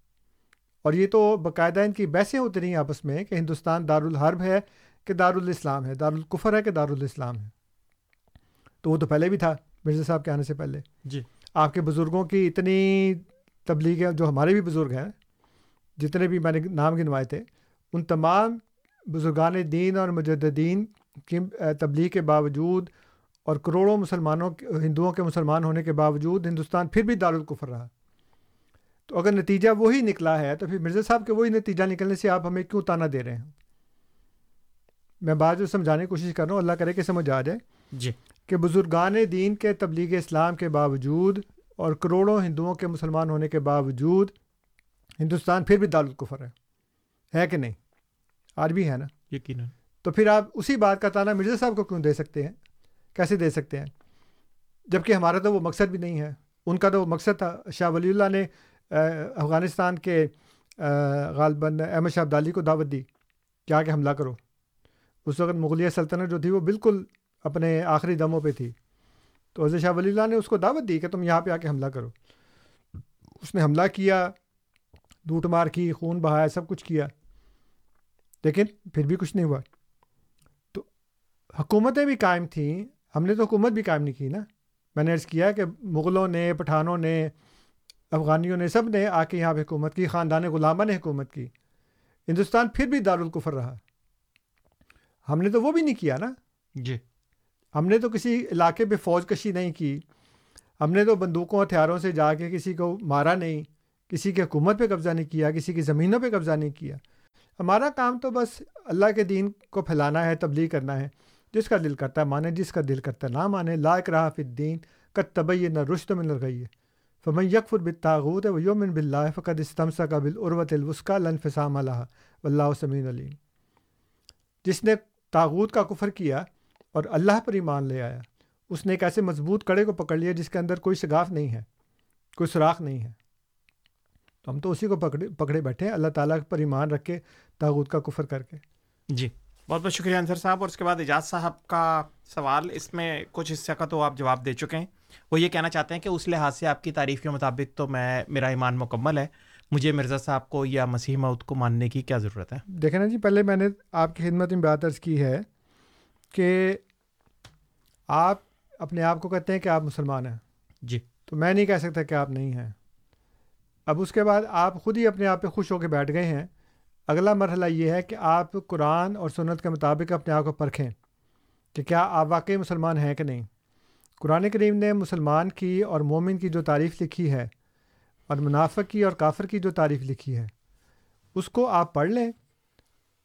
اور یہ تو باقاعدہ ان کی بحثیں ہوتی رہیں آپس میں کہ ہندوستان دارالحرب ہے کہ دارالاسلام ہے دارالقفر ہے کہ دارالاسلام ہے۔ تو وہ تو پہلے بھی تھا مرزا صاحب کے آنے سے پہلے۔ جی۔ آپ کے بزرگوں کی اتنی تبلیغ ہے جو ہمارے بھی بزرگ ہیں جتنے بھی میں نے نام گنوائے تھے ان تمام بزرگان دین اور مجدین کی تبلیغ کے باوجود اور کروڑوں مسلمانوں ہندوؤں کے مسلمان ہونے کے باوجود ہندوستان پھر بھی دارالقفر رہا۔ تو اگر نتیجہ وہی نکلا ہے تو پھر مرزا صاحب کے وہی نتیجہ نکلنے سے آپ ہمیں کیوں تانا دے رہے ہیں؟ میں بعض سمجھانے کی کوشش کر رہا ہوں اللہ کرے کہ سمجھ آ جائے۔ جی۔ کہ بزرگان دین کے تبلیغ اسلام کے باوجود اور کروڑوں ہندوؤں کے مسلمان ہونے کے باوجود ہندوستان پھر بھی دارالقفر ہے۔ ہے کہ نہیں؟ آج بھی ہے نا؟ یقیناً۔ تو پھر آپ اسی بات کا تانا مرزا صاحب کو کیوں دے سکتے ہیں؟ کیسے دے سکتے ہیں؟ جبکہ ہمارا تو وہ مقصد بھی نہیں ہے۔ ان کا تو وہ مقصد تھا۔ شاہ ولی اللہ نے افغانستان کے غالباً احمد شاہ عبدالی کو دعوت دی کیا کہ حملہ کرو۔ اس وقت مغلیہ سلطنت جو تھی وہ بالکل اپنے آخری دموں پہ تھی۔ تو حضرت شاہ ولی اللہ نے اس کو دعوت دی کہ تم یہاں پہ آ کے حملہ کرو۔ اس نے حملہ کیا، لوٹ مار کی، خون بہایا، سب کچھ کیا۔ لیکن پھر بھی کچھ نہیں ہوا۔ تو حکومتیں بھی قائم تھیں۔ ہم نے تو حکومت بھی قائم نہیں کی نا۔ میں نے عرض کیا کہ مغلوں نے، پٹھانوں نے افغانیوں نے سب نے آ کے یہاں پہ حکومت کی خاندان غلامہ نے حکومت کی۔ ہندوستان پھر بھی دارالقفر رہا۔ ہم نے تو وہ بھی نہیں کیا نا۔ جی۔ ہم نے تو کسی علاقے پہ فوج کشی نہیں کی۔ ہم نے تو بندوقوں ہتھیاروں سے جا کے کسی کو مارا نہیں۔ کسی کی حکومت پہ قبضہ نہیں کیا کسی کی زمینوں پہ قبضہ نہیں کیا۔ ہمارا کام تو بس اللہ کے دین کو پھیلانا ہے تبلیغ کرنا ہے۔ جس کا دل کرتا ہے مانے جس کا دل کرتا ہے نہ مانے۔ لا اکراہ فی الدین کت طبی نہ رشت میں لگئی ہے فمن یکفر بالطاغوت و یومن باللہ فقد استمسا کا بالعروت الوسقا لن فسام اللہ واللہ سمین علیم۔ جس نے تاغوت کا کفر کیا اور اللہ پر ایمان لے آیا، اس نے ایک ایسے مضبوط کڑے کو پکڑ لیا جس کے اندر کوئی شگاف نہیں ہے، کوئی سوراخ نہیں ہے۔ تو ہم تو اسی کو پکڑے پکڑے بیٹھے ہیں، اللہ تعالیٰ پر ایمان رکھ کے تاغوت کا کفر کر کے۔ جی۔ بہت بہت شکریہ انصر صاحب اور اس کے بعد اعجاز صاحب کا سوال اس میں کچھ حصہ کا تو آپ جواب دے چکے ہیں۔ وہ یہ کہنا چاہتے ہیں کہ اس لحاظ سے آپ کی تعریف کے مطابق تو میں میرا ایمان مکمل ہے۔ مجھے مرزا صاحب کو یا مسیح مود کو ماننے کی کیا ضرورت ہے؟ دیکھیں نا جی پہلے میں نے آپ کی خدمت میں بات عرض کی ہے کہ آپ اپنے آپ کو کہتے ہیں کہ آپ مسلمان ہیں۔ جی۔ تو میں نہیں کہہ سکتا کہ آپ نہیں ہیں۔ اب اس کے بعد آپ خود ہی اپنے آپ پہ خوش ہو کے بیٹھ گئے ہیں۔ اگلا مرحلہ یہ ہے کہ آپ قرآن اور سنت کے مطابق اپنے آپ کو پرکھیں کہ کیا آپ واقعی مسلمان ہیں کہ نہیں؟ قرآن کریم نے مسلمان کی اور مومن کی جو تعریف لکھی ہے اور منافق کی اور کافر کی جو تعریف لکھی ہے، اس کو آپ پڑھ لیں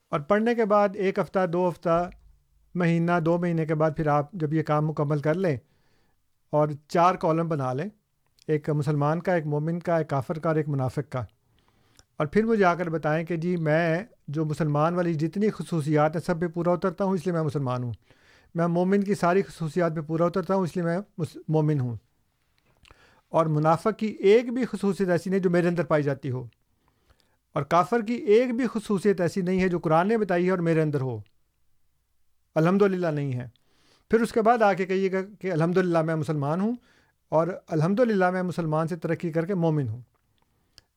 اور پڑھنے کے بعد ایک ہفتہ، دو ہفتہ، مہینہ، دو مہینے کے بعد پھر آپ جب یہ کام مکمل کر لیں اور چار کالم بنا لیں، ایک مسلمان کا، ایک مومن کا، ایک کافر کا اور ایک منافق کا۔ اور پھر مجھے آ کر بتائیں کہ جی میں جو مسلمان والی جتنی خصوصیات ہیں سب پہ پورا اترتا ہوں، اس لیے میں مسلمان ہوں۔ میں مومن کی ساری خصوصیات پہ پورا اترتا ہوں، اس لیے میں مومن ہوں۔ اور منافق کی ایک بھی خصوصیت ایسی نہیں جو میرے اندر پائی جاتی ہو۔ اور کافر کی ایک بھی خصوصیت ایسی نہیں ہے جو قرآن نے بتائی ہے اور میرے اندر ہو۔ الحمد للہ نہیں ہے۔ پھر اس کے بعد آ کے کہیے گا کہ الحمد للہ میں مسلمان ہوں اور الحمد للہ میں مسلمان سے ترقی کر کے مومن ہوں۔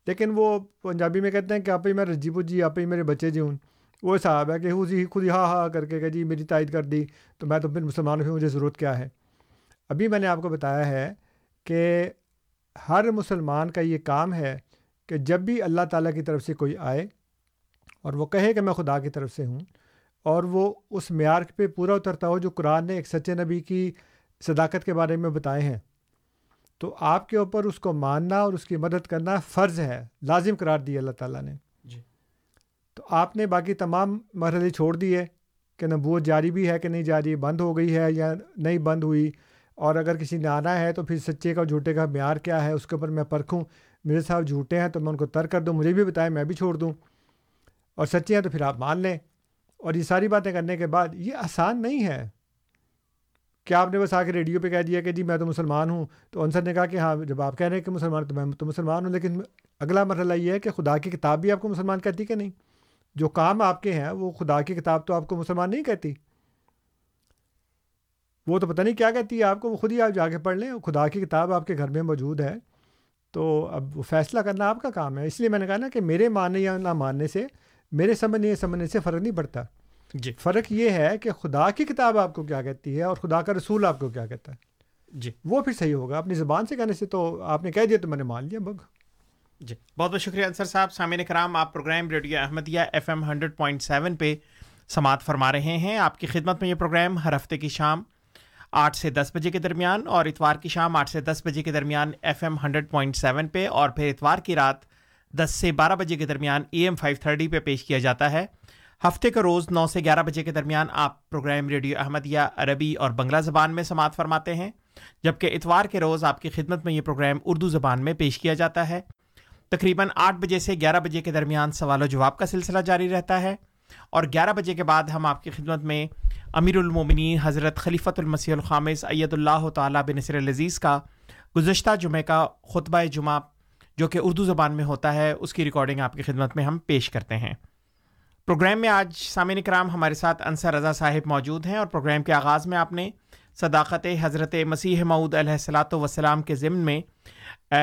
لیکن وہ پنجابی میں کہتے ہیں کہ آپ ہی میں رجیب جی آپ ہی میرے بچے جی ہوں۔ وہ صاحب ہے کہ اسی جی خود ہی ہاں ہاں کر کے کہ جی میری تائید کر دی، تو میں تو پھر مسلمان ہوں، مجھے ضرورت کیا ہے؟ ابھی میں نے آپ کو بتایا ہے کہ ہر مسلمان کا یہ کام ہے کہ جب بھی اللہ تعالیٰ کی طرف سے کوئی آئے اور وہ کہے کہ میں خدا کی طرف سے ہوں اور وہ اس معیار پہ پورا اترتا ہو جو قرآن نے ایک سچے نبی کی صداقت کے بارے میں بتائے ہیں۔ تو آپ کے اوپر اس کو ماننا اور اس کی مدد کرنا فرض ہے لازم قرار دی اللہ تعالیٰ نے۔ جی۔ تو آپ نے باقی تمام مرحلے چھوڑ دیے کہ نبوت جاری بھی ہے کہ نہیں جاری بند ہو گئی ہے یا نہیں بند ہوئی۔ اور اگر کسی نے آنا ہے تو پھر سچے کا جھوٹے کا معیار کیا ہے؟ اس کے اوپر میں پرکھوں میرے صاحب جھوٹے ہیں تو میں ان کو ترک کر دوں مجھے بھی بتائیں میں بھی چھوڑ دوں۔ اور سچے ہیں تو پھر آپ مان لیں۔ اور یہ ساری باتیں کرنے کے بعد یہ آسان نہیں ہے۔ کیا آپ نے بس آ کے ریڈیو پہ کہہ دیا کہ جی میں تو مسلمان ہوں؟ تو انصر نے کہا کہ ہاں جب آپ کہہ رہے ہیں کہ مسلمان، تو میں تو مسلمان ہوں، لیکن اگلا مرحلہ یہ ہے کہ خدا کی کتاب بھی آپ کو مسلمان کہتی کہ نہیں؟ جو کام آپ کے ہیں، وہ خدا کی کتاب تو آپ کو مسلمان نہیں کہتی۔ وہ تو پتہ نہیں کیا کہتی ہے آپ کو، وہ خود ہی آپ جا کے پڑھ لیں۔ خدا کی کتاب آپ کے گھر میں موجود ہے، تو اب وہ فیصلہ کرنا آپ کا کام ہے۔ اس لیے میں نے کہا نا کہ میرے ماننے یا نہ ماننے سے، میرے سمجھنے یا سمجھنے سے فرق نہیں پڑتا۔ جی۔ فرق یہ ہے کہ خدا کی کتاب آپ کو کیا کہتی ہے اور خدا کا رسول آپ کو کیا کہتا ہے؟ جی۔ وہ پھر صحیح ہوگا۔ اپنی زبان سے کہنے سے تو آپ نے کہہ دیا تو میں نے مان لیا بگ جی۔ بہت بہت شکریہ انصر صاحب۔ سامعین کرام آپ programme radio Ahmadiyya F M hundred point seven پہ سماعت فرما رہے ہیں۔ آپ کی خدمت میں یہ پروگرام ہر ہفتے کی شام آٹھ سے دس بجے کے درمیان اور اتوار کی شام آٹھ سے دس بجے کے درمیان F M hundred point seven پہ اور پھر اتوار کی رات دس سے بارہ بجے کے درمیان اے ایم فائیو تھرٹی پہ پیش کیا جاتا ہے۔ ہفتے کا روز نو سے گیارہ بجے کے درمیان آپ پروگرام ریڈیو احمدیہ عربی اور بنگلہ زبان میں سماعت فرماتے ہیں، جبکہ اتوار کے روز آپ کی خدمت میں یہ پروگرام اردو زبان میں پیش کیا جاتا ہے۔ تقریباً آٹھ بجے سے گیارہ بجے کے درمیان سوال و جواب کا سلسلہ جاری رہتا ہے اور گیارہ بجے کے بعد ہم آپ کی خدمت میں امیر المومنین حضرت خلیفۃ المسیح الخامس اید اللہ تعالیٰ بنصر العزیز کا گزشتہ جمعہ کا خطبہ جمعہ جو کہ اردو زبان میں ہوتا ہے، اس کی ریکارڈنگ آپ کی خدمت میں ہم پیش کرتے ہیں۔ پروگرام میں آج سامعین کرام ہمارے ساتھ انصر رضا صاحب موجود ہیں اور پروگرام کے آغاز میں آپ نے صداقت حضرت مسیح معود علیہ السلاۃ وسلام کے ضمن میں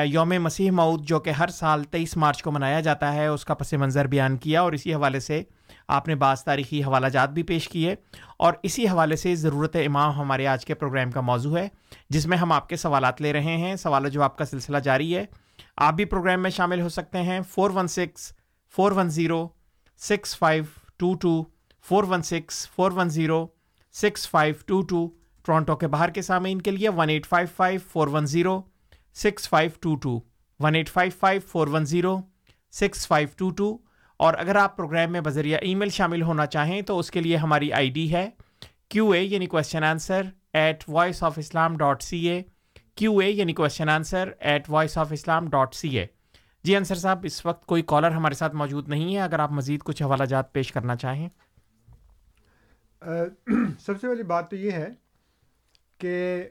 یوم مسیح معود جو کہ ہر سال تیئیس مارچ کو منایا جاتا ہے، اس کا پس منظر بیان کیا اور اسی حوالے سے آپ نے بعض تاریخی حوالہ جات بھی پیش کیے اور اسی حوالے سے ضرورت امام ہمارے آج کے پروگرام کا موضوع ہے، جس میں ہم آپ کے سوالات لے رہے ہیں، سوال و جواب کا سلسلہ جاری ہے۔ آپ بھی پروگرام میں شامل ہو سکتے ہیں، four one six, four one zero six five two two four one six four one zero six five two two Toronto کے باہر کے سامعین کے لیے one eight five five four one zero six five two two one eight five five four one zero six five two two اور اگر آپ programme میں بذریعہ ای میل شامل ہونا چاہیں تو اس کے لیے ہماری آئی ڈی ہے کیو اے یعنی question answer at voice of Islam dot C A Q A یعنی question answer at voice of Islam dot C A جی انصر صاحب، اس وقت کوئی کالر ہمارے ساتھ موجود نہیں ہے، اگر آپ مزید کچھ حوالہ جات پیش کرنا چاہیں۔ سب سے پہلی بات تو یہ ہے کہ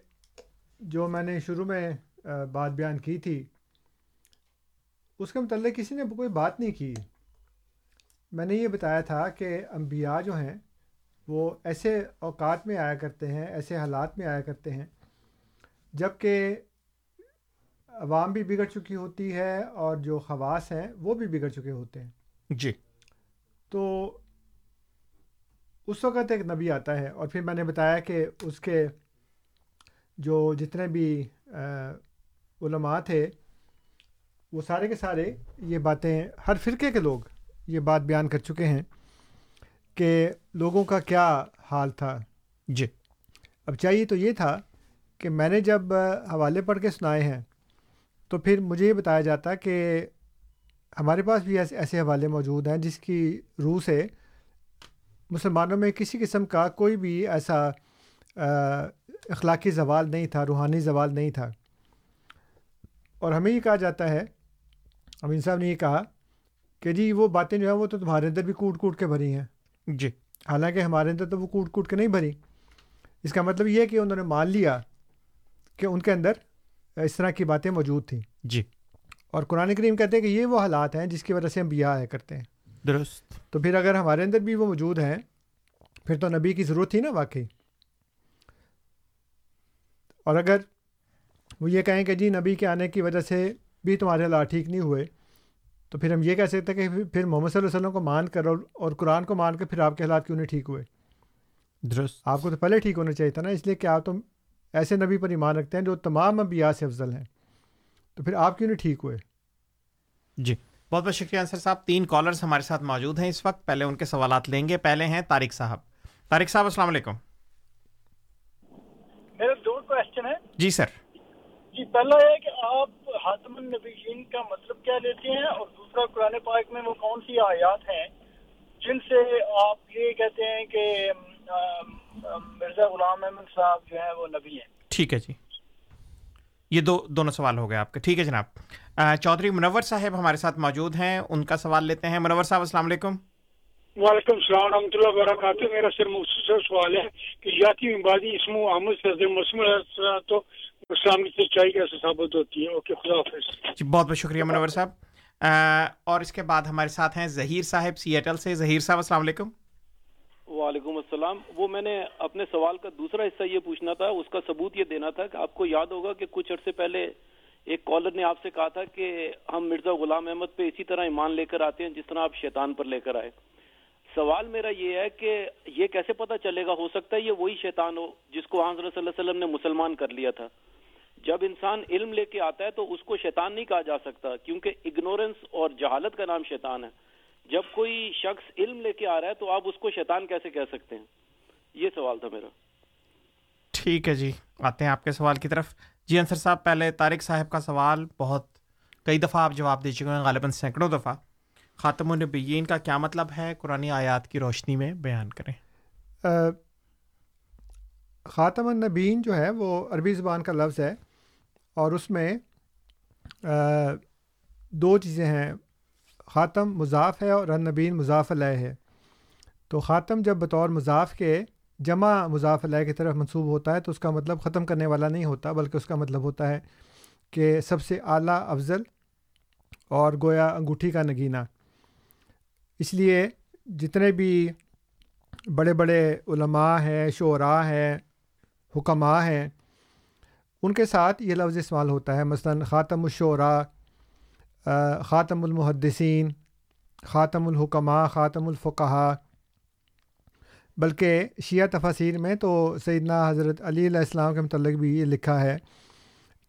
جو میں نے شروع میں بات بیان کی تھی، اس کے متعلق کسی نے کوئی بات نہیں کی۔ میں نے یہ بتایا تھا کہ انبیاء جو ہیں، وہ ایسے اوقات میں آیا کرتے ہیں، ایسے حالات میں آیا کرتے ہیں جبکہ عوام بھی بگڑ چکی ہوتی ہے اور جو خواص ہیں وہ بھی بگڑ چکے ہوتے ہیں۔ جی۔ تو اس وقت ایک نبی آتا ہے اور پھر میں نے بتایا کہ اس کے جو جتنے بھی علماء تھے وہ سارے کے سارے یہ باتیں ہر فرقے کے لوگ یہ بات بیان کر چکے ہیں کہ لوگوں کا کیا حال تھا۔ جی۔ اب چاہیے تو یہ تھا کہ میں نے جب حوالے پڑھ کے سنائے ہیں تو پھر مجھے یہ بتایا جاتا کہ ہمارے پاس بھی ایسے ایسے حوالے موجود ہیں جس کی روح سے مسلمانوں میں کسی قسم کا کوئی بھی ایسا اخلاقی زوال نہیں تھا روحانی زوال نہیں تھا۔ اور ہمیں یہ کہا جاتا ہے امین صاحب نے یہ کہا کہ جی وہ باتیں جو ہیں وہ تو تمہارے اندر بھی کوٹ کوٹ کے بھری ہیں۔ جی۔ حالانکہ ہمارے اندر تو وہ کوٹ کوٹ کے نہیں بھری۔ اس کا مطلب یہ ہے کہ انہوں نے مان لیا کہ ان کے اندر اس طرح کی باتیں موجود تھیں۔ جی۔ اور قرآن کریم کہتے ہیں کہ یہ وہ حالات ہیں جس کی وجہ سے ہم بیا آیا کرتے ہیں۔ درست۔ تو پھر اگر ہمارے اندر بھی وہ موجود ہیں پھر تو نبی کی ضرورت تھی نا واقعی۔ اور اگر وہ یہ کہیں کہ جی نبی کے آنے کی وجہ سے بھی تمہارے حالات ٹھیک نہیں ہوئے تو پھر ہم یہ کہہ سکتے ہیں کہ پھر محمد صلی اللہ علیہ وسلم کو مان کر اور قرآن کو مان کر پھر آپ کے حالات کیوں نہیں ٹھیک ہوئے؟ درست۔ آپ کو تو پہلے ٹھیک ہونا چاہیے تھا نا اس لیے کہ آپ تو ایسے نبی پر ایمان رکھتے ہیں جو تمام انبیاء سے افضل ہیں۔ تو پھر آپ کیوں نہیں ٹھیک ہوئے؟ جی۔ بہت بہت شکریہ انصر صاحب۔ تین کالرز ہمارے ساتھ موجود ہیں اس وقت۔ پہلے ان کے سوالات لیں گے۔ پہلے ہیں طارق صاحب۔ طارق صاحب السلام علیکم۔ میرے دو کوشچن ہیں۔ جی سر۔ جی پہلا ہے کہ آپ حاتم النبیین کا مطلب کیا لیتے ہیں اور دوسرا قرآن پاک میں وہ کون سی آیات ہیں جن سے آپ یہ کہتے ہیں کہ مرزا غلام احمد صاحب جو ہیں وہ نبی ہیں۔ ٹھیک ہے جی۔ یہ دو دونوں سوال ہو گئے آپ کے۔ ٹھیک ہے جناب۔ چودھری منور صاحب ہمارے ساتھ موجود ہیں ان کا سوال لیتے ہیں۔ منور صاحب السلام علیکم۔ وعلیکم السلام ورحمۃ اللہ وبرکاتہ میرا صرف مختصر سوال ہے کہ یاتی عبادی اسم احمد سے مسلم تو اسلامی سچائی کیسے ثابت ہوتی ہے اوکے خدا حافظ۔ جی بہت بہت شکریہ منور صاحب۔ اور اس کے بعد ہمارے ساتھ ہیں ظہیر صاحب سیٹل سے۔ ظہیر صاحب السلام علیکم۔ وعلیکم السلام۔ وہ میں نے اپنے سوال کا دوسرا حصہ یہ پوچھنا تھا، اس کا ثبوت یہ دینا تھا کہ آپ کو یاد ہوگا کہ کچھ عرصے پہلے ایک کالر نے آپ سے کہا تھا کہ ہم مرزا غلام احمد پہ اسی طرح ایمان لے کر آتے ہیں، جس طرح آپ شیطان پر لے کر آئے۔ سوال میرا یہ ہے کہ یہ کیسے پتا چلے گا، ہو سکتا ہے یہ وہی شیطان ہو جس کو صلی اللہ علیہ وسلم نے مسلمان کر لیا تھا۔ جب انسان علم لے کے آتا ہے تو اس کو شیطان نہیں کہا جا سکتا، کیونکہ اگنورنس اور جہالت کا نام شیطان ہے۔ جب کوئی شخص علم لے کے آ رہا ہے تو آپ اس کو شیطان کیسے کہہ سکتے ہیں؟ یہ سوال تھا میرا۔ ٹھیک ہے جی آتے ہیں آپ کے سوال کی طرف۔ جی انصر صاحب پہلے طارق صاحب کا سوال بہت کئی دفعہ آپ جواب دے چکے ہیں غالباً سینکڑوں دفعہ۔ خاتم النبیین کا کیا مطلب ہے؟ قرآن آیات کی روشنی میں بیان کریں۔ خاتم النبین جو ہے وہ عربی زبان کا لفظ ہے اور اس میں دو چیزیں ہیں۔ خاتم مضاف ہے اور النبین مضاف علیہ ہے۔ تو خاتم جب بطور مضاف کے جمع مضاف علیہ کی طرف منسوب ہوتا ہے تو اس کا مطلب ختم کرنے والا نہیں ہوتا، بلکہ اس کا مطلب ہوتا ہے کہ سب سے اعلیٰ افضل اور گویا انگوٹھی کا نگینہ۔ اس لیے جتنے بھی بڑے بڑے علماء ہیں، شعراء ہیں، حکماء ہیں، ان کے ساتھ یہ لفظ استعمال ہوتا ہے۔ مثلاً خاتم الشعراء خاتم المحدثین، خاتم الحکمہ خاتم الفقہ بلکہ شیعہ تفاصیر میں تو سیدنا حضرت علی علیہ السلام کے متعلق بھی یہ لکھا ہے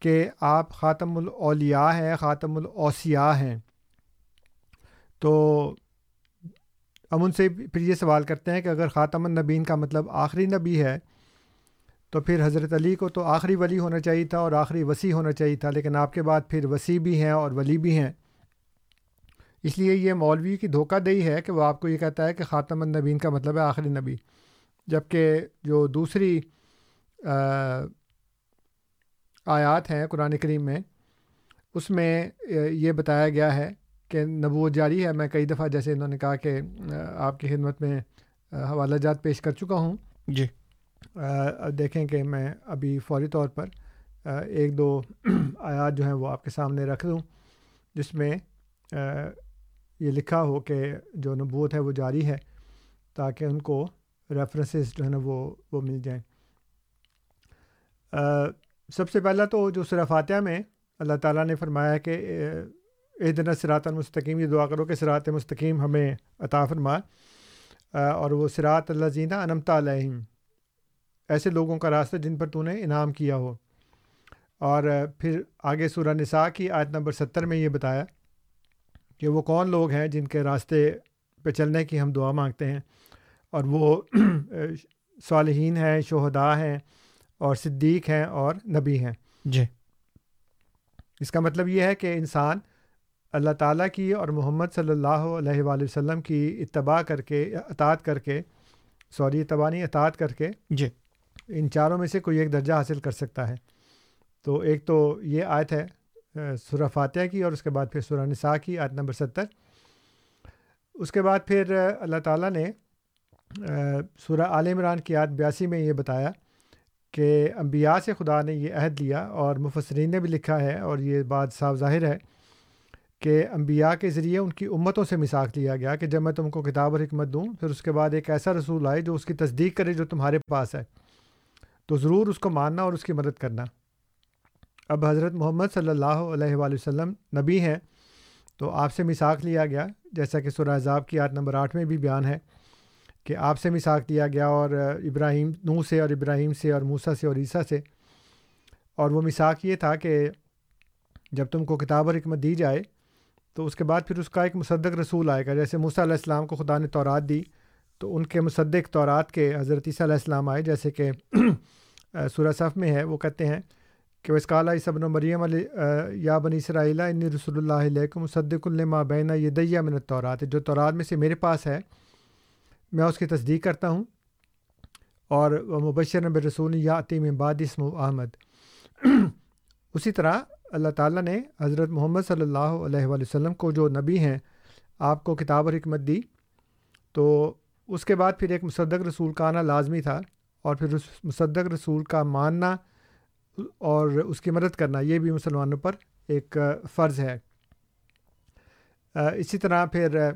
کہ آپ خاتم الاولیاء ہیں، خاتم الاوسیاء ہیں۔ تو ہم ان سے پھر یہ سوال کرتے ہیں کہ اگر خاتم النبین کا مطلب آخری نبی ہے تو پھر حضرت علی کو تو آخری ولی ہونا چاہیے تھا اور آخری وسیع ہونا چاہیے تھا، لیکن آپ کے بعد پھر وسیع بھی ہیں اور ولی بھی ہیں۔ اس لیے یہ مولوی کی دھوکہ دہی ہے کہ وہ آپ کو یہ کہتا ہے کہ خاتم النبین کا مطلب ہے آخری نبی جبکہ جو دوسری آیات ہیں قرآن کریم میں، اس میں یہ بتایا گیا ہے کہ نبوت جاری ہے۔ میں کئی دفعہ جیسے انہوں نے کہا کہ آپ کی خدمت میں حوالہ جات پیش کر چکا ہوں۔ جی۔ دیکھیں کہ میں ابھی فوری طور پر ایک دو آیات جو ہیں وہ آپ کے سامنے رکھ دوں، جس میں یہ لکھا ہو کہ جو نبوت ہے وہ جاری ہے تاکہ ان کو ریفرنسز جو ہے نا وہ وہ مل جائیں۔ سب سے پہلا تو جو فاتحہ میں اللہ تعالیٰ نے فرمایا کہ اے دن سرات المستقیم، یہ دعا کرو کہ سرات مستقیم ہمیں عطا فرما اور وہ سرات اللہ زینہ انمتا علیہم۔ ایسے لوگوں کا راستہ جن پر تو نے انعام کیا ہو۔ اور پھر آگے سورہ نساء کی آیت نمبر ستر میں یہ بتایا کہ وہ کون لوگ ہیں جن کے راستے پہ چلنے کی ہم دعا مانگتے ہیں۔ اور وہ صالحین ہیں شہداء ہیں اور صدیق ہیں اور نبی ہیں۔ جی۔ اس کا مطلب یہ ہے کہ انسان اللہ تعالیٰ کی اور محمد صلی اللہ علیہ وآلہ وسلم کی اتباع کر کے اطاعت کر کے سوری اتباع نہیں اطاعت کر کے جی۔ ان چاروں میں سے کوئی ایک درجہ حاصل کر سکتا ہے۔ تو ایک تو یہ آیت ہے سورہ فاتحہ کی اور اس کے بعد پھر سورہ نساء کی، آیت نمبر ستر۔ اس کے بعد پھر اللہ تعالیٰ نے سورہ عال عمران کی آیت بیاسی میں یہ بتایا کہ انبیاء سے خدا نے یہ عہد لیا اور مفسرین نے بھی لکھا ہے اور یہ بات صاف ظاہر ہے کہ انبیاء کے ذریعے ان کی امتوں سے مساق لیا گیا کہ جب میں تم کو کتاب اور حکمت دوں، پھر اس کے بعد ایک ایسا رسول آئے جو اس کی تصدیق کرے جو تمہارے پاس ہے۔ تو ضرور اس کو ماننا اور اس کی مدد کرنا۔ اب حضرت محمد صلی اللہ علیہ وآلہ وسلم نبی ہیں، تو آپ سے مساق لیا گیا۔ جیسا کہ سورہ عذاب کی آٹھ نمبر آٹھ میں بھی بیان ہے کہ آپ سے مساق دیا گیا اور ابراہیم نو سے اور ابراہیم سے اور موسا سے اور عیسیٰ سے۔ اور وہ مساق یہ تھا کہ جب تم کو کتاب اور حکمت دی جائے، تو اس کے بعد پھر اس کا ایک مصدق رسول آئے گا۔ جیسے موسیٰ علیہ السلام کو خدا نے تورات دی تو ان کے مصدق تورات کے حضرت عیسیٰ علیہ السلام آئے، جیسے کہ سورہ صف میں ہے، وہ کہتے ہیں کہ وہ اسکالا صبن و مریم علیہ یا بنی اسرائیل ان رسول اللہ علیہ مصدق الما بین یہ دیا من تورات جو تورات میں سے میرے پاس ہے، میں اس کی تصدیق کرتا ہوں اور مبشر نب رسول یا عطیم باد اسم و احمد۔ اسی طرح اللہ تعالیٰ نے حضرت محمد صلی اللہ علیہ وسلم کو جو نبی ہیں، آپ کو کتاب اور حکمت دی، تو اس کے بعد پھر ایک مصدق رسول کا آنا لازمی تھا اور پھر اس مصدق رسول کا ماننا اور اس کی مدد کرنا، یہ بھی مسلمانوں پر ایک فرض ہے۔ اسی طرح پھر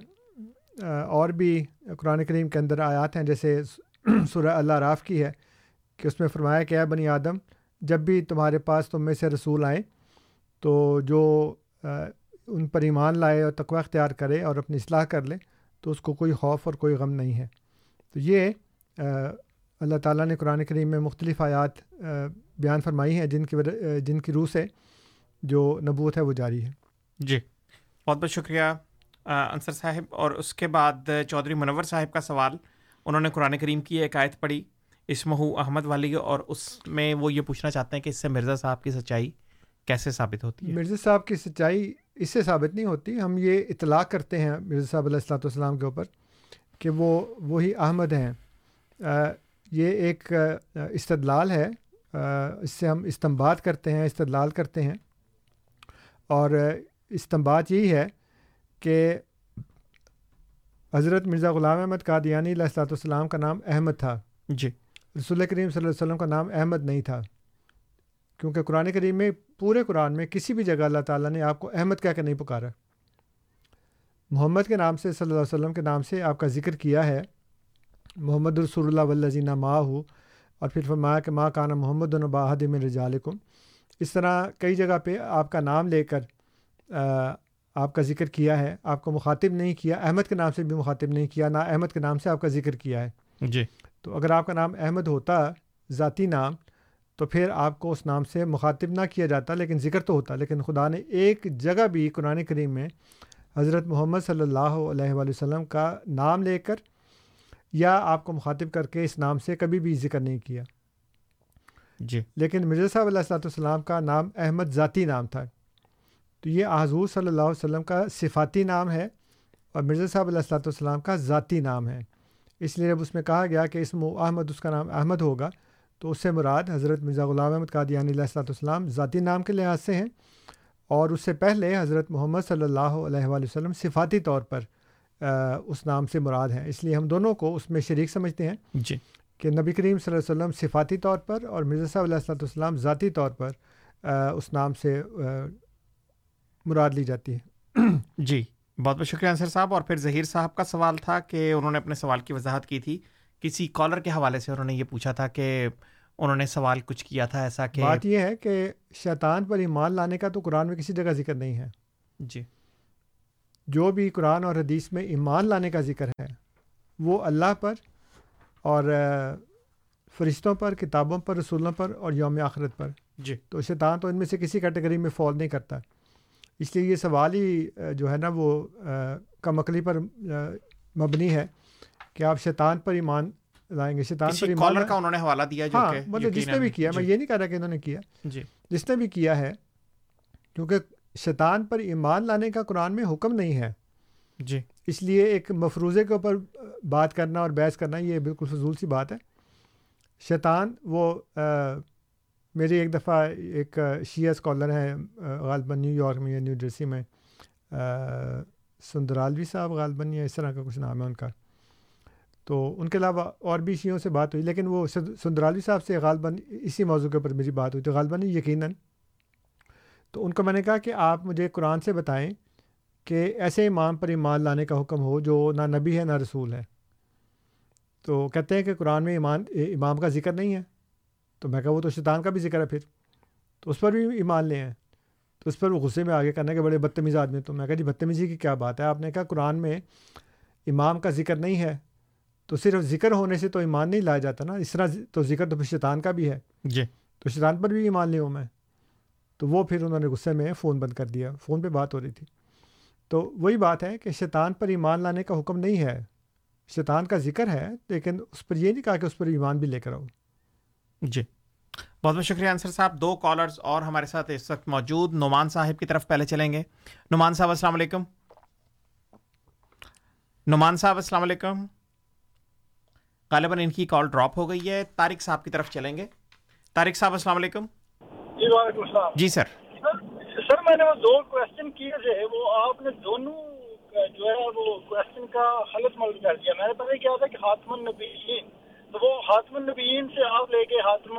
اور بھی قرآن کریم کے اندر آیات ہیں، جیسے سورہ اللہ راف کی ہے کہ اس میں فرمایا کہ بنی آدم، جب بھی تمہارے پاس تم میں سے رسول آئیں تو جو ان پر ایمان لائے اور تقوی اختیار کرے اور اپنی اصلاح کر لے تو اس کو کوئی خوف اور کوئی غم نہیں ہے۔ تو یہ اللہ تعالیٰ نے قرآن کریم میں مختلف آیات بیان فرمائی ہیں جن کی جن کی روح سے جو نبوت ہے وہ جاری ہے۔ جی۔ بہت بہت شکریہ انصر صاحب۔ اور اس کے بعد چودھری منور صاحب کا سوال۔ انہوں نے قرآن کریم کی ایک آیت پڑھی اسمہو احمد والی اور اس میں وہ یہ پوچھنا چاہتے ہیں کہ اس سے مرزا صاحب کی سچائی کیسے ثابت ہوتی ہے؟ مرزا صاحب کی سچائی اس سے ثابت نہیں ہوتی ہم یہ اطلاع کرتے ہیں مرزا صاحب علیہ السلاۃ والسلام کے اوپر کہ وہ وہی احمد ہیں۔ یہ ایک استدلال ہے۔ اس سے ہم استمباد کرتے ہیں استدلال کرتے ہیں۔ اور استمباد یہی ہے کہ حضرت مرزا غلام احمد قادیانی علیہ السلاۃ والسلام کا نام احمد تھا۔ جی۔ رسول کریم صلی اللہ علیہ وسلم کا نام احمد نہیں تھا۔ کیونکہ قرآن کریم میں پورے قرآن میں کسی بھی جگہ اللہ تعالیٰ نے آپ کو احمد کہہ کے نہیں پکارا۔ محمد کے نام سے صلی اللہ علیہ وسلم کے نام سے آپ کا ذکر کیا ہے۔ محمد رسول اللہ ولزینہ ماں ہو اور پھر فرمایا کہ ماں کانا محمد الباحد میں رجالکم۔ اس طرح کئی جگہ پہ آپ کا نام لے کر آپ کا ذکر کیا ہے۔ آپ کو مخاطب نہیں کیا احمد کے نام سے بھی مخاطب نہیں کیا نہ احمد کے نام سے آپ کا ذکر کیا ہے۔ جی۔ تو اگر آپ کا نام احمد ہوتا ذاتی نام تو پھر آپ کو اس نام سے مخاطب نہ کیا جاتا لیکن ذکر تو ہوتا لیکن خدا نے ایک جگہ بھی قرآن کریم میں حضرت محمد صلی اللہ علیہ وآلہ وسلم کا نام لے کر یا آپ کو مخاطب کر کے اس نام سے کبھی بھی ذکر نہیں کیا۔ جی۔ لیکن مرزا صاحب علیہ السلۃ والسلام کا نام احمد ذاتی نام تھا۔ تو یہ حضور صلی اللہ علیہ وسلم کا صفاتی نام ہے اور مرزا صاحب علیہ السلۃ والسلام کا ذاتی نام ہے۔ اس لیے جب اس میں کہا گیا کہ اسم احمد اس کا نام احمد ہوگا تو اس سے مراد حضرت مرزا غلام احمد قادیانی علیہ السلۃ والسلام ذاتی نام کے لحاظ سے ہیں اور اس سے پہلے حضرت محمد صلی اللہ علیہ وآلہ وسلم صفاتی طور پر اس نام سے مراد ہیں۔ اس لیے ہم دونوں کو اس میں شریک سمجھتے ہیں جی۔ کہ نبی کریم صلی اللہ علیہ وسلم صفاتی طور پر اور مرزا صاحب علیہ السلۃ والسلام ذاتی طور پر اس نام سے مراد لی جاتی ہے جی بہت بہت شکریہ انصر صاحب۔ اور پھر ظہیر صاحب کا سوال تھا کہ انہوں نے اپنے سوال کی وضاحت کی تھی۔ کسی کالر کے حوالے سے انہوں نے یہ پوچھا تھا کہ انہوں نے سوال کچھ کیا تھا ایسا کہ بات یہ ہے کہ شیطان پر ایمان لانے کا تو قرآن میں کسی جگہ ذکر نہیں ہے۔ جی۔ جو بھی قرآن اور حدیث میں ایمان لانے کا ذکر ہے وہ اللہ پر اور فرشتوں پر کتابوں پر رسولوں پر اور یوم آخرت پر۔ جی۔ تو شیطان تو ان میں سے کسی کیٹیگری میں فال نہیں کرتا۔ اس لیے یہ سوال ہی جو ہے نا وہ کم عقلی پر مبنی ہے۔ کہ آپ شیطان پر ایمان لائیں گے شیطان پر ایمان کا انہوں نے حوالہ دیا جو ہاں مطلب جس نے بھی کیا میں یہ نہیں کہہ رہا کہ انہوں نے کیا۔ جی۔ جس نے بھی کیا ہے کیونکہ شیطان پر ایمان لانے کا قرآن میں حکم نہیں ہے۔ جی۔ اس لیے ایک مفروضے کے اوپر بات کرنا اور بحث کرنا یہ بالکل فضول سی بات ہے۔ شیطان وہ میری ایک دفعہ ایک شیعہ اسکالر ہیں غالباً نیو یارک میں یا نیو جرسی میں سندرالوی صاحب غالباً یا اس طرح کا کچھ نام ہے ان کا۔ تو ان کے علاوہ اور بھی شیعوں سے بات ہوئی، لیکن وہ سندرالوی صاحب سے غالباً اسی موضوع کے اوپر میری بات ہوئی، تو غالباً یقیناً۔ تو ان کو میں نے کہا کہ آپ مجھے قرآن سے بتائیں کہ ایسے امام پر ایمان لانے کا حکم ہو جو نہ نبی ہے نہ رسول ہے۔ تو کہتے ہیں کہ قرآن میں ایمان، امام کا ذکر نہیں ہے۔ تو میں کہا وہ تو شیطان کا بھی ذکر ہے پھر۔ تو اس پر بھی ایمان لے ہیں تو اس پر وہ غصے میں آگے کرنے کے بڑے بدتمیز آدمی تو میں کہا جی بدتمیزی کی کیا بات ہے؟ آپ نے کہا قرآن میں امام کا ذکر نہیں ہے۔ تو صرف ذکر ہونے سے تو ایمان نہیں لایا جاتا نا۔ اس طرح تو ذکر تو پھر شیطان کا بھی ہے۔ جی۔ تو شیطان پر بھی ایمان لے ہوں میں۔ تو وہ پھر انہوں نے غصے میں فون بند کر دیا۔ فون پہ بات ہو رہی تھی۔ تو وہی بات ہے کہ شیطان پر ایمان لانے کا حکم نہیں ہے۔ شیطان کا ذکر ہے لیکن اس پر یہ نہیں کہا کہ اس پر ایمان بھی لے کر آؤ۔ جی۔ بہت بہت شکریہ انصر صاحب۔ دو کالرز اور ہمارے ساتھ اس وقت موجود نعمان صاحب کی طرف پہلے چلیں گے۔ نعمان صاحب السلام علیکم۔ نعمان صاحب السلام علیکم۔ غالباً ان کی کال ڈراپ ہو گئی ہے۔ طارق صاحب کی طرف چلیں گے۔ طارق صاحب السلام علیکم۔ جی وعلیکم السلام۔ جی سر۔ سر میں نے وہ دو کوشچن کیے تھے وہ آپ نے دونوں جو ہے وہ کوشچن کا غلط مل کر دیا۔ میں نے پتہ کیا تھا کہ حاتم النبیین تو وہ حاتم النبیین سے آپ لے کے حاتم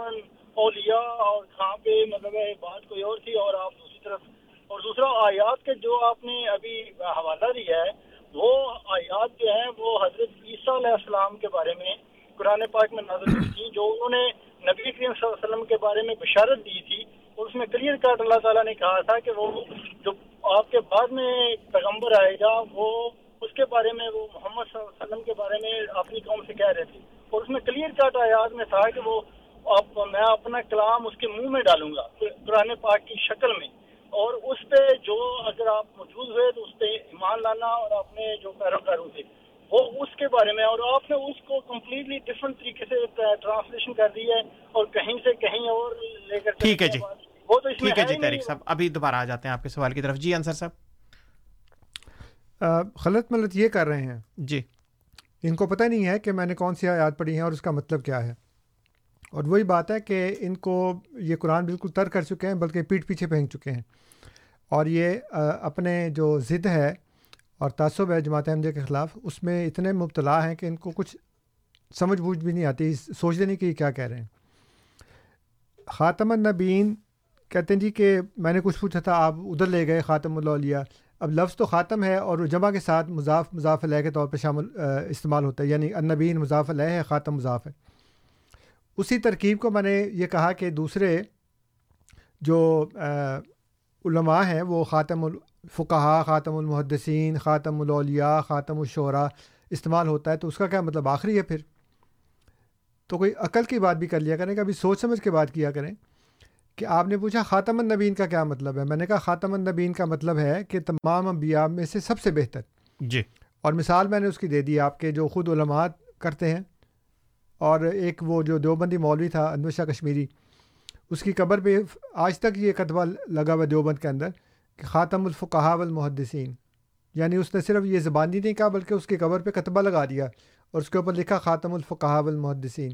اولیاء اور کہاں پہ مطلب بات کوئی اور تھی اور آپ دوسری طرف۔ اور دوسرا آیات کے جو آپ نے ابھی حوالہ دیا ہے وہ آیات جو ہیں وہ حضرت عیسیٰ علیہ السلام کے بارے میں قرآن پاک میں نظر تھی جو انہوں نے نبی کریم صلی اللہ علیہ وسلم کے بارے میں بشارت دی تھی۔ اور اس میں کلیئر کٹ اللہ تعالیٰ نے کہا تھا کہ وہ جو آپ کے بعد میں پیغمبر آئے گا، وہ اس کے بارے میں، وہ محمد صلی اللہ علیہ وسلم کے بارے میں اپنی قوم سے کہہ رہے تھے۔ اور اس میں کلیئر کٹ آیات میں تھا کہ وہ آپ، میں اپنا کلام اس کے منہ میں ڈالوں گا، قرآن پاک کی شکل میں۔ اور اس پہ جو اگر آپ موجود ہوئے تو اس پہ ایمان لانا اور اپنے جو پیروکار تھے وہ اس کے بارے میں اور آپ نے اس کو کمپلیٹلی ڈفرنٹ طریقے سے ٹرانسلیشن کر دی ہے اور کہیں سے کہیں اور لے کر ٹھیک ہے جی۔ وہ تو ٹھیک ہے جی طریق صاحب ابھی دوبارہ آ جاتے ہیں آپ کے سوال کی طرف۔ جی انصر صاحب۔ غلط ملت یہ کر رہے ہیں۔ جی۔ ان کو پتہ نہیں ہے کہ میں نے کون سی آیات پڑھی ہیں اور اس کا مطلب کیا ہے۔ اور وہی بات ہے کہ ان کو یہ قرآن بالکل تر کر چکے ہیں، بلکہ پیٹ پیچھے پھینک چکے ہیں۔ اور یہ اپنے جو ضد ہے اور تعصب ہے جماعت احمدیہ کے خلاف، اس میں اتنے مبتلا ہیں کہ ان کو کچھ سمجھ بوجھ بھی نہیں آتی، سوچتے نہیں کہ یہ کیا کہہ رہے ہیں۔ خاتم النبین کہتے ہیں جی کہ میں نے کچھ پوچھا تھا، آپ ادھر لے گئے خاتم اللہ اب لفظ تو خاتم ہے اور جمع کے ساتھ مضاف مضاف علیہ کے طور پہ شامل استعمال ہوتا ہے یعنی النبین مضاف علیہ ہے، خاتم مضاف ہے۔ اسی ترکیب کو میں نے یہ کہا کہ دوسرے جو علماء ہیں وہ خاتم الفقہ خاتم المحدثین خاتم الاولیاء خاتم الشعراء استعمال ہوتا ہے تو اس کا کیا مطلب؟ آخری ہے پھر۔ تو کوئی عقل کی بات بھی کر لیا کریں کبھی سوچ سمجھ کے بات کیا کریں کہ آپ نے پوچھا خاتم النبین کا کیا مطلب ہے؟ میں نے کہا خاتم النبین کا مطلب ہے کہ تمام انبیاء میں سے سب سے بہتر۔ جی۔ اور مثال میں نے اس کی دے دی آپ کے جو خود علماء کرتے ہیں اور ایک وہ جو دیوبندی مولوی تھا انور شاہ کشمیری، اس کی قبر پہ آج تک یہ کتبہ لگا ہوا دیوبند کے اندر کہ خاتم الفقہ والمحدثین یعنی اس نے صرف یہ زبانی نہیں کہا بلکہ اس کی قبر پہ کتبہ لگا دیا اور اس کے اوپر لکھا خاتم الفقہ والمحدثین۔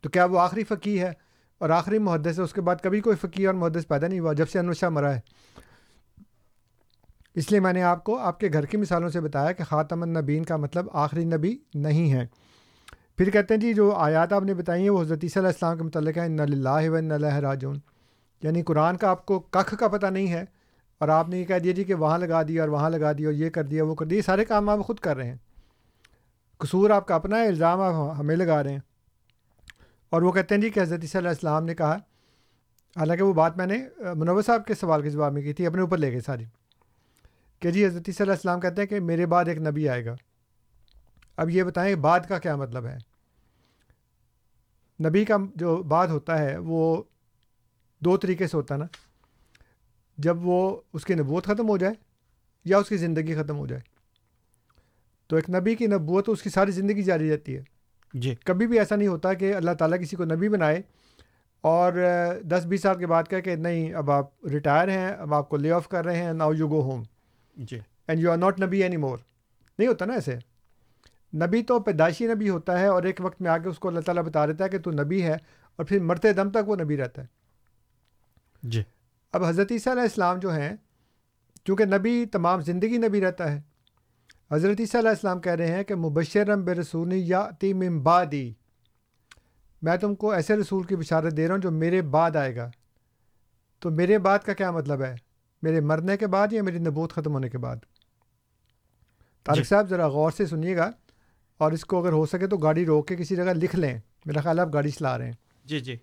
تو کیا وہ آخری فقی ہے؟ اور آخری محدث ہے، اس کے بعد کبھی کوئی فقیر اور محدث پیدا نہیں ہوا جب سے انور شاہ مرا ہے۔ اس لیے میں نے آپ کو، آپ کے گھر کی مثالوں سے بتایا کہ خاتم النبین کا مطلب آخری نبی نہیں ہے۔ پھر کہتے ہیں جی جو آیات آپ نے بتائی ہیں وہ حضرت علیہ السلام کے متعلق ہے اللہ و اللہ راجون یعنی قرآن کا آپ کو ککھ کا پتہ نہیں ہے اور آپ نے یہ کہہ دیا جی کہ وہاں لگا دیا اور وہاں لگا دیا اور یہ کر دیا، وہ کر دیا، یہ سارے کام آپ خود کر رہے ہیں۔ قصور آپ کا اپنا ہے، الزام آپ ہمیں لگا رہے ہیں۔ اور وہ کہتے ہیں جی کہ حضرت علیہ السلام نے کہا، حالانکہ وہ بات میں نے منور صاحب کے سوال کے جواب میں کی تھی، اپنے اوپر لے گئے ساری۔ کہ جی حضرت علیہ السلام کہتے ہیں کہ میرے بعد ایک نبی آئے گا۔ اب یہ بتائیں بعد کا کیا مطلب ہے؟ نبی کا جو بعد ہوتا ہے وہ دو طریقے سے ہوتا نا۔ جب وہ اس کی نبوت ختم ہو جائے یا اس کی زندگی ختم ہو جائے۔ تو ایک نبی کی نبوت اس کی ساری زندگی جاری رہتی ہے۔ جی۔ کبھی بھی ایسا نہیں ہوتا کہ اللہ تعالیٰ کسی کو نبی بنائے اور دس بیس سال کے بعد کہا کہ نہیں اب آپ ریٹائر ہیں اب آپ کو لے آف کر رہے ہیں ناؤ یو گو ہوم جی۔ اینڈ یو آر ناٹ نبی اینی مور نہیں ہوتا نا ایسے؟ نبی تو پیدائشی نبی ہوتا ہے اور ایک وقت میں آ کے اس کو اللہ تعالیٰ بتا دیتا ہے کہ تو نبی ہے اور پھر مرتے دم تک وہ نبی رہتا ہے۔ جی۔ اب حضرت عیسیٰ علیہ السلام جو ہیں چونکہ نبی تمام زندگی نبی رہتا ہے حضرت عیسیٰ علیہ السلام کہہ رہے ہیں کہ مبشرم بے رسول یا تیم امبادی میں تم کو ایسے رسول کی بشارت دے رہا ہوں جو میرے بعد آئے گا۔ تو میرے بعد کا کیا مطلب ہے؟ میرے مرنے کے بعد یا میری نبوت ختم ہونے کے بعد؟ طارق جی۔ صاحب ذرا غور سے سنیے گا۔ اور اس کو اگر ہو سکے تو گاڑی روک کے کسی جگہ لکھ لیں۔ میرا خیال ہے آپ گاڑی چلا رہے ہیں۔ جی جی۔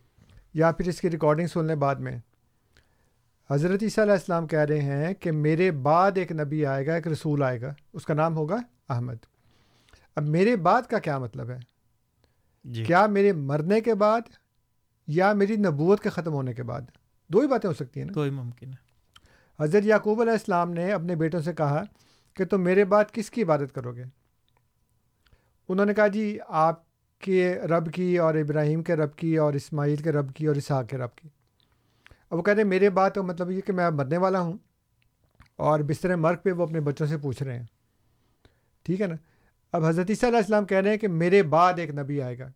یا پھر اس کی ریکارڈنگ سن لیں بعد میں۔ حضرت عیسیٰ علیہ السلام کہہ رہے ہیں کہ میرے بعد ایک نبی آئے گا ایک رسول آئے گا۔ اس کا نام ہوگا احمد۔ اب میرے بعد کا کیا مطلب ہے؟ جی۔ کیا میرے مرنے کے بعد یا میری نبوت کے ختم ہونے کے بعد؟ دو ہی باتیں ہو سکتی ہیں نا۔ تو ہی ممکن ہے حضرت یعقوب علیہ السلام نے اپنے بیٹوں سے کہا کہ تم میرے بعد کس کی عبادت کرو گے؟ انہوں نے کہا جی آپ کے رب کی اور ابراہیم کے رب کی اور اسماعیل کے رب کی اور اسحاق کے رب کی۔ اب وہ کہتے ہیں، میرے بات کا مطلب یہ کہ میں مرنے والا ہوں اور بستر مرگ پہ وہ اپنے بچوں سے پوچھ رہے ہیں۔ ٹھیک ہے نا؟ اب حضرت عیسیٰ علیہ السلام کہہ رہے ہیں کہ میرے بعد ایک نبی آئے گا۔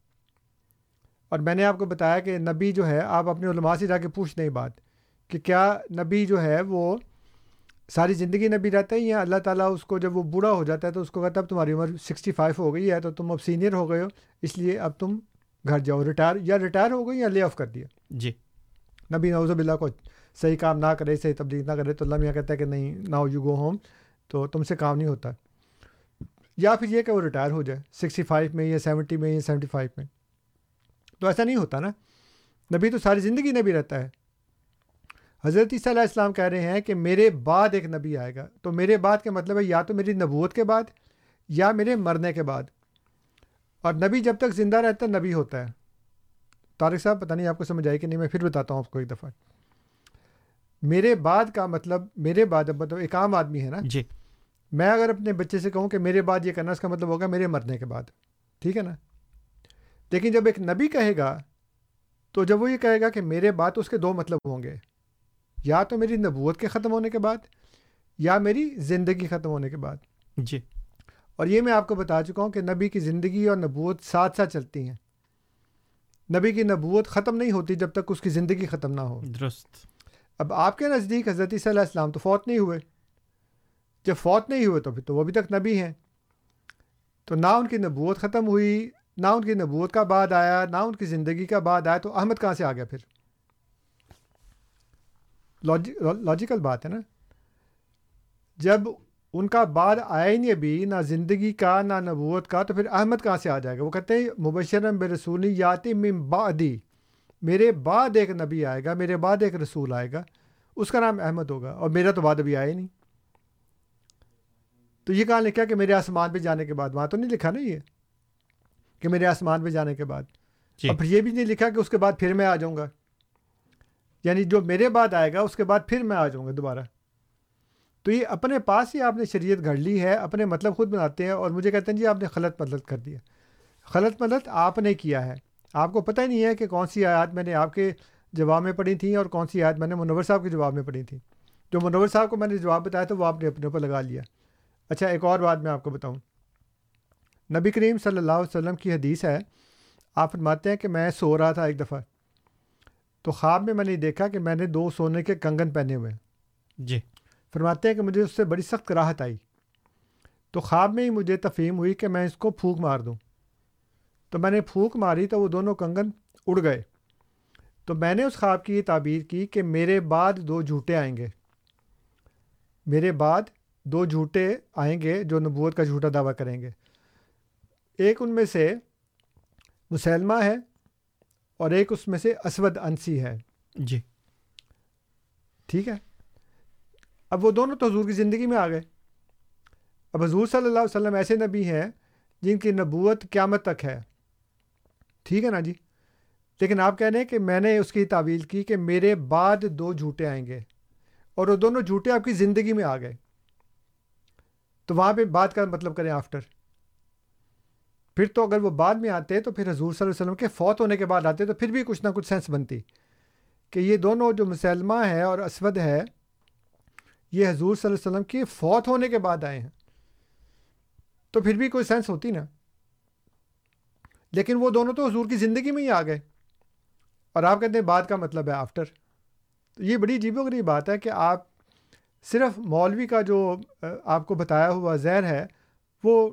اور میں نے آپ کو بتایا کہ نبی جو ہے، آپ اپنے علماء سے جا کے پوچھ دیں بات کہ کیا نبی جو ہے وہ ساری زندگی نبی رہتا ہے یا اللہ تعالیٰ اس کو جب وہ بوڑھا ہو جاتا ہے تو اس کو کہتا ہے اب تمہاری عمر سکسٹی فائیو ہو گئی ہے تو تم اب سینئر ہو گئے ہو اس لیے اب تم گھر جاؤ ریٹائر یا ریٹائر ہو گئی یا لے آف کر دیا۔ جی۔ نبی نوز اللہ کو صحیح کام نہ کرے صحیح تبدیل نہ کرے تو اللہ میاں کہتا ہے کہ نہیں ناؤ یو گو ہوم تو تم سے کام نہیں ہوتا۔ یا پھر یہ کہ وہ ریٹائر ہو جائے سکسٹی فائیو میں یا سیونٹی میں یا سیونٹی فائیو میں۔ تو ایسا نہیں ہوتا نا۔ نبی تو ساری زندگی نبی رہتا ہے۔ حضرت عیسیٰ علیہ السلام کہہ رہے ہیں کہ میرے بعد ایک نبی آئے گا۔ تو میرے بعد کا مطلب ہے یا تو میری نبوت کے بعد یا میرے مرنے کے بعد۔ اور نبی جب تک زندہ رہتا ہے نبی ہوتا ہے۔ طارق صاحب پتہ نہیں آپ کو سمجھ آئی کہ نہیں میں پھر بتاتا ہوں آپ کو ایک دفعہ۔ میرے بعد کا مطلب میرے بعد مطلب ایک عام آدمی ہے نا؟ جی۔ میں اگر اپنے بچے سے کہوں کہ میرے بعد یہ کرنا اس کا مطلب ہوگا میرے مرنے کے بعد۔ ٹھیک ہے نا؟ لیکن جب ایک نبی کہے گا تو جب وہ یہ کہے گا کہ میرے بعد اس کے دو مطلب ہوں گے۔ یا تو میری نبوت کے ختم ہونے کے بعد یا میری زندگی ختم ہونے کے بعد۔ جی۔ اور یہ میں آپ کو بتا چکا ہوں کہ نبی کی زندگی اور نبوت ساتھ ساتھ چلتی ہیں۔ نبی کی نبوت ختم نہیں ہوتی جب تک اس کی زندگی ختم نہ ہو۔ درست۔ اب آپ کے نزدیک حضرت صلی اللہ علیہ السلام تو فوت نہیں ہوئے۔ جب فوت نہیں ہوئے تو پھر تو وہ ابھی تک نبی ہیں۔ تو نہ ان کی نبوت ختم ہوئی نہ ان کی نبوت کا بعد آیا نہ ان کی زندگی کا بعد آیا تو احمد کہاں سے آ گیا پھر؟ لاجیکل بات ہے نا جب ان کا بعد آیا ہی نہیں ابھی نہ زندگی کا نہ نبوت کا تو پھر احمد کہاں سے آ جائے گا؟ وہ کہتے ہیں مبشرم بے رسولی یاتی من بعدی میرے بعد ایک نبی آئے گا میرے بعد ایک رسول آئے گا اس کا نام احمد ہوگا اور میرا تو بعد ابھی آیا ہی نہیں۔ تو یہ کہاں لکھا کہ میرے آسمان پہ جانے کے بعد؟ وہاں تو نہیں لکھا نا یہ کہ میرے آسمان پہ جانے کے بعد۔ جی۔ اور پھر یہ بھی نہیں لکھا کہ اس کے بعد پھر میں آ جاؤں گا۔ یعنی جو میرے بعد آئے گا، اس کے بعد پھر میں آ جاؤں گا دوبارہ۔ تو یہ اپنے پاس ہی آپ نے شریعت گھڑ لی ہے، اپنے مطلب خود بناتے ہیں اور مجھے کہتے ہیں جی آپ نے غلط مطلب کر دیا۔ غلط مطلب آپ نے کیا ہے۔ آپ کو پتہ ہی نہیں ہے کہ کون سی آیات میں نے آپ کے جواب میں پڑھی تھیں اور کون سی آیات میں نے منور صاحب کے جواب میں پڑھی تھیں۔ جو منور صاحب کو میں نے جواب بتایا تو وہ آپ نے اپنے اوپر لگا لیا۔ اچھا ایک اور بات میں آپ کو بتاؤں۔ نبی کریم صلی اللہ علیہ وسلم کی حدیث ہے، آپ فرماتے ہیں کہ میں سو رہا تھا ایک دفعہ۔ تو خواب میں میں نے دیکھا کہ میں نے دو سونے کے کنگن پہنے ہوئے جی۔ فرماتے ہیں کہ مجھے اس سے بڑی سخت راحت آئی۔ تو خواب میں ہی مجھے تفہیم ہوئی کہ میں اس کو پھونک مار دوں۔ تو میں نے پھونک ماری تو وہ دونوں کنگن اڑ گئے۔ تو میں نے اس خواب کی یہ تعبیر کی کہ میرے بعد دو جھوٹے آئیں گے۔ میرے بعد دو جھوٹے آئیں گے جو نبوت کا جھوٹا دعویٰ کریں گے۔ ایک ان میں سے مسلمہ ہے اور ایک اس میں سے اسود انسی ہے۔ جی۔ ٹھیک ہے۔ اب وہ دونوں تو حضور کی زندگی میں آ گئے۔ اب حضور صلی اللہ علیہ وسلم ایسے نبی ہیں جن کی نبوت قیامت تک ہے۔ ٹھیک ہے نا جی؟ لیکن آپ کہہ رہے ہیں کہ میں نے اس کی تعویل کی کہ میرے بعد دو جھوٹے آئیں گے اور وہ دونوں جھوٹے آپ کی زندگی میں آ گئے۔ تو وہاں پہ بات کا مطلب کریں آفٹر۔ پھر تو اگر وہ بعد میں آتے تو پھر حضور صلی اللہ علیہ وسلم کے فوت ہونے کے بعد آتے تو پھر بھی کچھ نہ کچھ سینس بنتی کہ یہ دونوں جو مسلمہ ہے اور اسود ہے یہ حضور صلی اللہ علیہ وسلم کے فوت ہونے کے بعد آئے ہیں۔ تو پھر بھی کوئی سینس ہوتی نا۔ لیکن وہ دونوں تو حضور کی زندگی میں ہی آ گئے۔ اور آپ کہتے ہیں بعد کا مطلب ہے آفٹر تو یہ بڑی عجیب و غریب بات ہے کہ آپ صرف مولوی کا جو آپ کو بتایا ہوا زہر ہے، وہ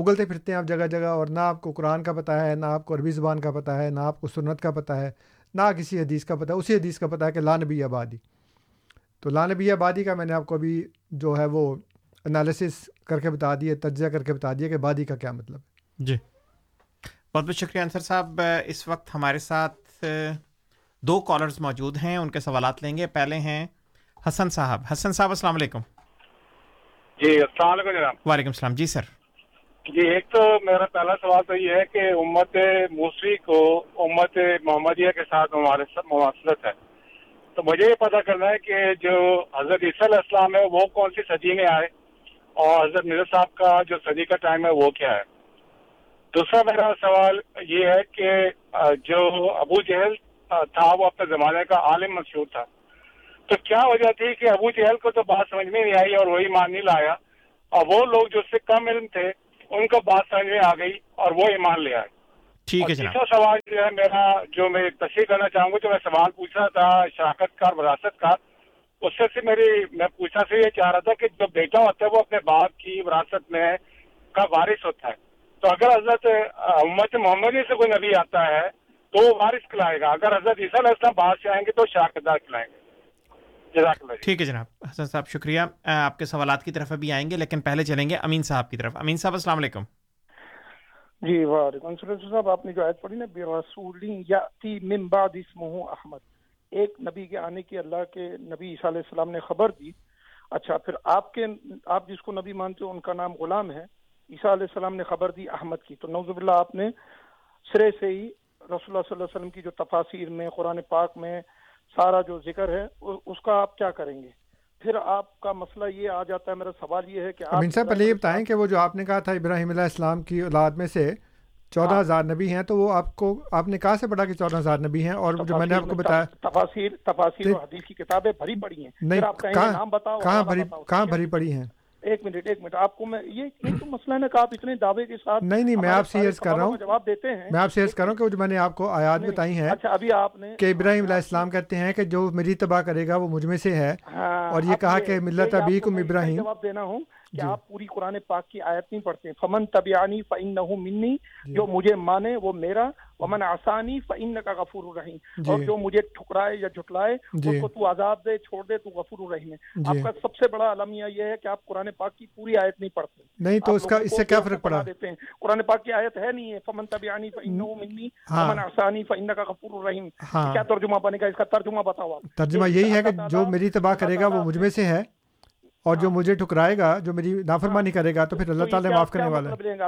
اگلتے پھرتے ہیں آپ جگہ جگہ اور نہ آپ کو قرآن کا پتہ ہے نہ آپ کو عربی زبان کا پتہ ہے نہ آپ کو سنت کا پتہ ہے نہ کسی حدیث کا پتہ ہے۔ اسی حدیث کا پتہ ہے کہ لانبی آبادی۔ تو لانبی آبادی کا میں نے آپ کو ابھی جو ہے وہ انالیسس کر کے بتا دیا تجزیہ کر کے بتا دیا کہ بادی کا کیا مطلب ہے۔ جی۔ بہت بہت شکریہ انصر صاحب۔ اس وقت ہمارے ساتھ دو کالرز موجود ہیں ان کے سوالات لیں گے۔ پہلے ہیں حسن صاحب۔ حسن صاحب السلام علیکم۔ جی السلام علیکم جناب۔ وعلیکم السلام۔ جی سر۔ جی ایک تو میرا پہلا سوال تو یہ ہے کہ امت موسری کو امت محمدیہ کے ساتھ مواصلت ہے۔ تو مجھے یہ پتہ کرنا ہے کہ جو حضرت عیسی علیہ السلام ہے، وہ کون سی صدی میں آئے؟ اور حضرت مرزا صاحب کا جو صدی کا ٹائم ہے، وہ کیا ہے؟ دوسرا میرا سوال یہ ہے کہ جو ابو جہل تھا، وہ اپنے زمانے کا عالم مشہور تھا۔ تو کیا وجہ تھی کہ ابو جہل کو تو بات سمجھ میں نہیں آئی اور وہی مان نہیں لایا؟ اور وہ لوگ جو اس سے کم علم تھے ان کو بات سمجھ میں آ گئی اور وہ ایمان لے آئے۔ ٹھیک ہے تیسرا سوال جو ہے میرا جو میں تشریح کرنا چاہوں گا جو میں سوال پوچھ رہا تھا شراکت کا وراثت کا اس سے سے میری میں پوچھنا سے یہ چاہ رہا تھا کہ جو بیٹا ہوتا ہے وہ اپنے باپ کی وراثت میں کا وارث ہوتا ہے۔ تو اگر حضرت امت محمدی سے کوئی نبی آتا ہے تو وہ وارث کھلائے گا۔ اگر حضرت عیسیٰ علیہ السلام باہر سے آئیں گے تو شراکت دار کھلائیں گے۔ ٹھیک ہے جناب حسن صاحب شکریہ۔ آپ کے سوالات کی طرف ابھی آئیں گے لیکن پہلے چلیں گے امین صاحب کی طرف۔ امین صاحب السلام علیکم۔ جی وعلیکم صاحب آپ نے جو آیت پڑھی نا برسول یاتی من بعد اسمہ احمد ایک نبی کے آنے کی اللہ کے نبی عیسیٰ علیہ السلام نے خبر دی۔ اچھا پھر آپ کے آپ جس کو نبی مانتے ہو ان کا نام غلام ہے۔ عیسیٰ علیہ السلام نے خبر دی احمد کی۔ تو نوز اللہ آپ نے سرے سے ہی رسول اللہ صلی اللہ علیہ وسلم کی جو تفاصیر میں قرآن پاک میں سارا جو ذکر ہے اس کا آپ کیا کریں گے؟ پھر آپ کا مسئلہ یہ آ جاتا ہے میرا سوال یہ ہے کہ امین صاحب پہلے یہ بتائیں کہ وہ جو آپ نے کہا تھا ابراہیم علیہ السلام کی اولاد میں سے چودہ ہاں۔ ہزار نبی ہیں تو وہ آپ کو آپ نے کہاں سے پڑھا کہ چودہ ہزار نبی ہیں؟ اور جو میں نے آپ کو بتایا تفاصیر تفاصیر حدیث کی کتابیں بھری پڑی ہیں۔ نہیں کہاں بھری کہاں بھری پڑی ہیں؟ ایک منٹ ایک منٹ آپ کو میں یہ تو مسئلہ ہے کہ آپ اتنے دعوے کے ساتھ نہیں نہیں میں آپ سے عرض کر رہا ہوں۔ جواب دیتے ہیں۔ میں آپ سے عرض کر رہا ہوں کہ جو میں نے آپ کو آیات بتائی ہیں اچھا ابھی آپ نے کہ ابراہیم علیہ السلام کہتے ہیں کہ جو میری تباہ کرے گا وہ مجھ میں سے ہے۔ ہاں، اور یہ کہا کہ ملت ابیکم ابراہیم۔ جواب دینا ہوں۔ کہ جی۔ آپ پوری قرآن پاک کی آیت نہیں پڑھتے۔ فمن طبیانی فعن منی جی۔ جو مجھے مانے وہ میرا ومن آسانی فعن کا غفور الرحیم جی۔ اور جو مجھے ٹھکرائے یا جھٹلائے اس کو تو عذاب دے چھوڑ دے تو غفور الرحیم ہے۔ آپ کا سب سے بڑا المیہ یہ ہے کہ آپ قرآن پاک کی پوری آیت نہیں پڑھتے۔ نہیں تو اس کا اس سے کیا فرق پڑا؟ دیتے ہیں۔ قرآن پاک کی آیت ہے نہیں ہے۔ فمن طبیانی فعن منی۔ ومن آسانی فعن کا غفور الرحیم ہاں۔ کیا ترجمہ بنے گا؟ اس کا ترجمہ بتاؤ آپ۔ ترجمہ یہی ہے کہ جو میری تباہ کرے گا وہ مجھ میں سے ہے۔ اور جو مجھے ٹھکرائے گا جو میری نافرمانی کرے گا تو پھر اللہ تعالیٰ معاف کرنے والا ہے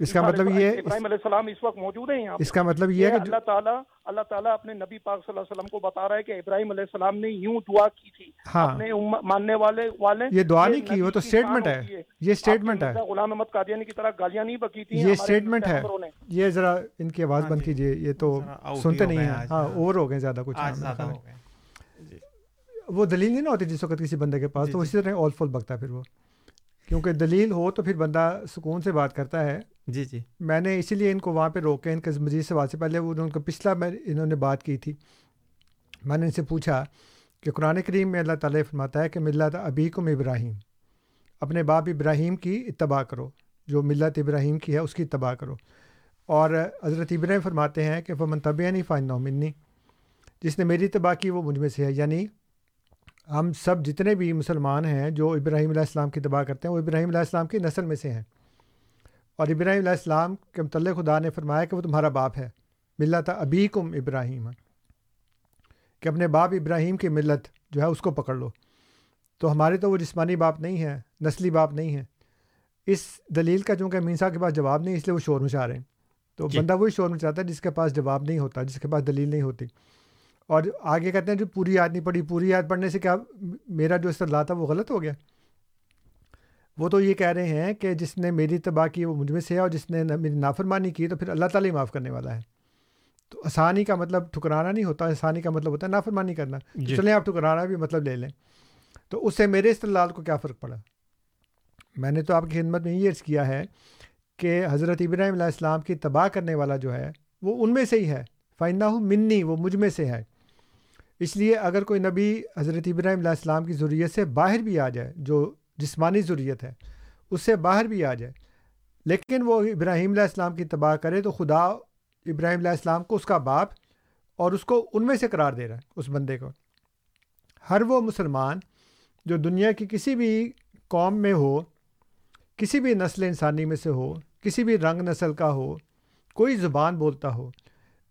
اس کا؟ مطلب یہ ابراہیم علیہ السلام اس وقت موجود ہیں اس کا مطلب یہ ہے کہ اللہ تعالیٰ اللہ تعالیٰ اپنے نبی پاک صلی اللہ علیہ وسلم کو بتا رہا ہے کہ ابراہیم علیہ السلام نے یوں دعا کی تھی۔ ہاں۔ اپنے ماننے والے والے یہ دعا نہیں کی وہ تو اسٹیٹمنٹ ہے۔ یہ اسٹیٹمنٹ ہے۔ غلام احمد قادیانی کی طرح گالیاں نہیں بکی تھی یہ اسٹیٹمنٹ ہے۔ یہ ذرا ان کی آواز بند کیجیے یہ تو سنتے نہیں ہیں۔ ہاں اوور ہو گئے زیادہ کچھ۔ وہ دلیل نہیں نہ ہوتی جس وقت کسی بندے کے پاس جی، تو جی۔ اسی طرح آل فل بکتا ہے پھر وہ۔ کیونکہ دلیل ہو تو پھر بندہ سکون سے بات کرتا ہے۔ جی جی۔ میں نے اسی لیے ان کو وہاں پہ روکے ان کے مزید سوال سے پہلے وہ ان کا پچھلا میں انہوں نے بات کی تھی۔ میں نے ان سے پوچھا کہ قرآن کریم میں اللہ تعالیٰ فرماتا ہے کہ ملت ابھی کم ابراہیم۔ اپنے باپ ابراہیم کی اتباع کرو۔ جو ملت ابراہیم کی ہے اس کی اتباع کرو۔ اور حضرت ابراہیم فرماتے ہیں کہ وہ منتبیہ نہیں فائن نومنی جس نے میری اتباع کی وہ مجھ میں سے ہے۔ یعنی ہم سب جتنے بھی مسلمان ہیں جو ابراہیم علیہ السلام کی تباہ کرتے ہیں وہ ابراہیم علیہ السلام کی نسل میں سے ہیں۔ اور ابراہیم علیہ السلام کے متعلق خدا نے فرمایا کہ وہ تمہارا باپ ہے۔ ملت ابھی کم ابراہیم۔ کہ اپنے باپ ابراہیم کی ملت جو ہے اس کو پکڑ لو۔ تو ہمارے تو وہ جسمانی باپ نہیں ہے نسلی باپ نہیں ہے اس دلیل کا چونکہ مین صاحب کے پاس جواب نہیں اس لیے وہ شور مچا رہے ہیں۔ تو جی۔ بندہ وہی شور مچاتا ہے جس کے پاس جواب نہیں ہوتا جس کے پاس دلیل نہیں ہوتی۔ اور آگے کہتے ہیں جو پوری یاد نہیں پڑھی پوری یاد پڑھنے سے کیا میرا جو استدلال تھا وہ غلط ہو گیا؟ وہ تو یہ کہہ رہے ہیں کہ جس نے میری تباہ کی وہ مجھ میں سے ہے اور جس نے میری نافرمانی کی تو پھر اللہ تعالیٰ ہی معاف کرنے والا ہے۔ تو آسانی کا مطلب ٹھکرانا نہیں ہوتا آسانی کا مطلب ہوتا ہے نافرمانی کرنا۔ جی۔ چلیں آپ ٹھکرانا بھی مطلب لے لیں۔ تو اس سے میرے استدلال کو کیا فرق پڑا؟ میں نے تو آپ کی خدمت میں یہ عرض کیا ہے کہ حضرت ابراہیم علیہ السلام کی تباہ کرنے والا جو ہے وہ ان میں سے ہی ہے۔ فائنہ ہوں منی وہ مجھ میں سے ہے۔ اس لیے اگر کوئی نبی حضرت ابراہیم علیہ السلام کی ضروریت سے باہر بھی آ جائے، جو جسمانی ضروریت ہے، اس سے باہر بھی آ جائے، لیکن وہ ابراہیم علیہ السلام کی تباہ کرے تو خدا ابراہیم علیہ السلام کو اس کا باپ اور اس کو ان میں سے قرار دے رہا ہے، اس بندے کو۔ ہر وہ مسلمان جو دنیا کی کسی بھی قوم میں ہو، کسی بھی نسل انسانی میں سے ہو، کسی بھی رنگ نسل کا ہو، کوئی زبان بولتا ہو،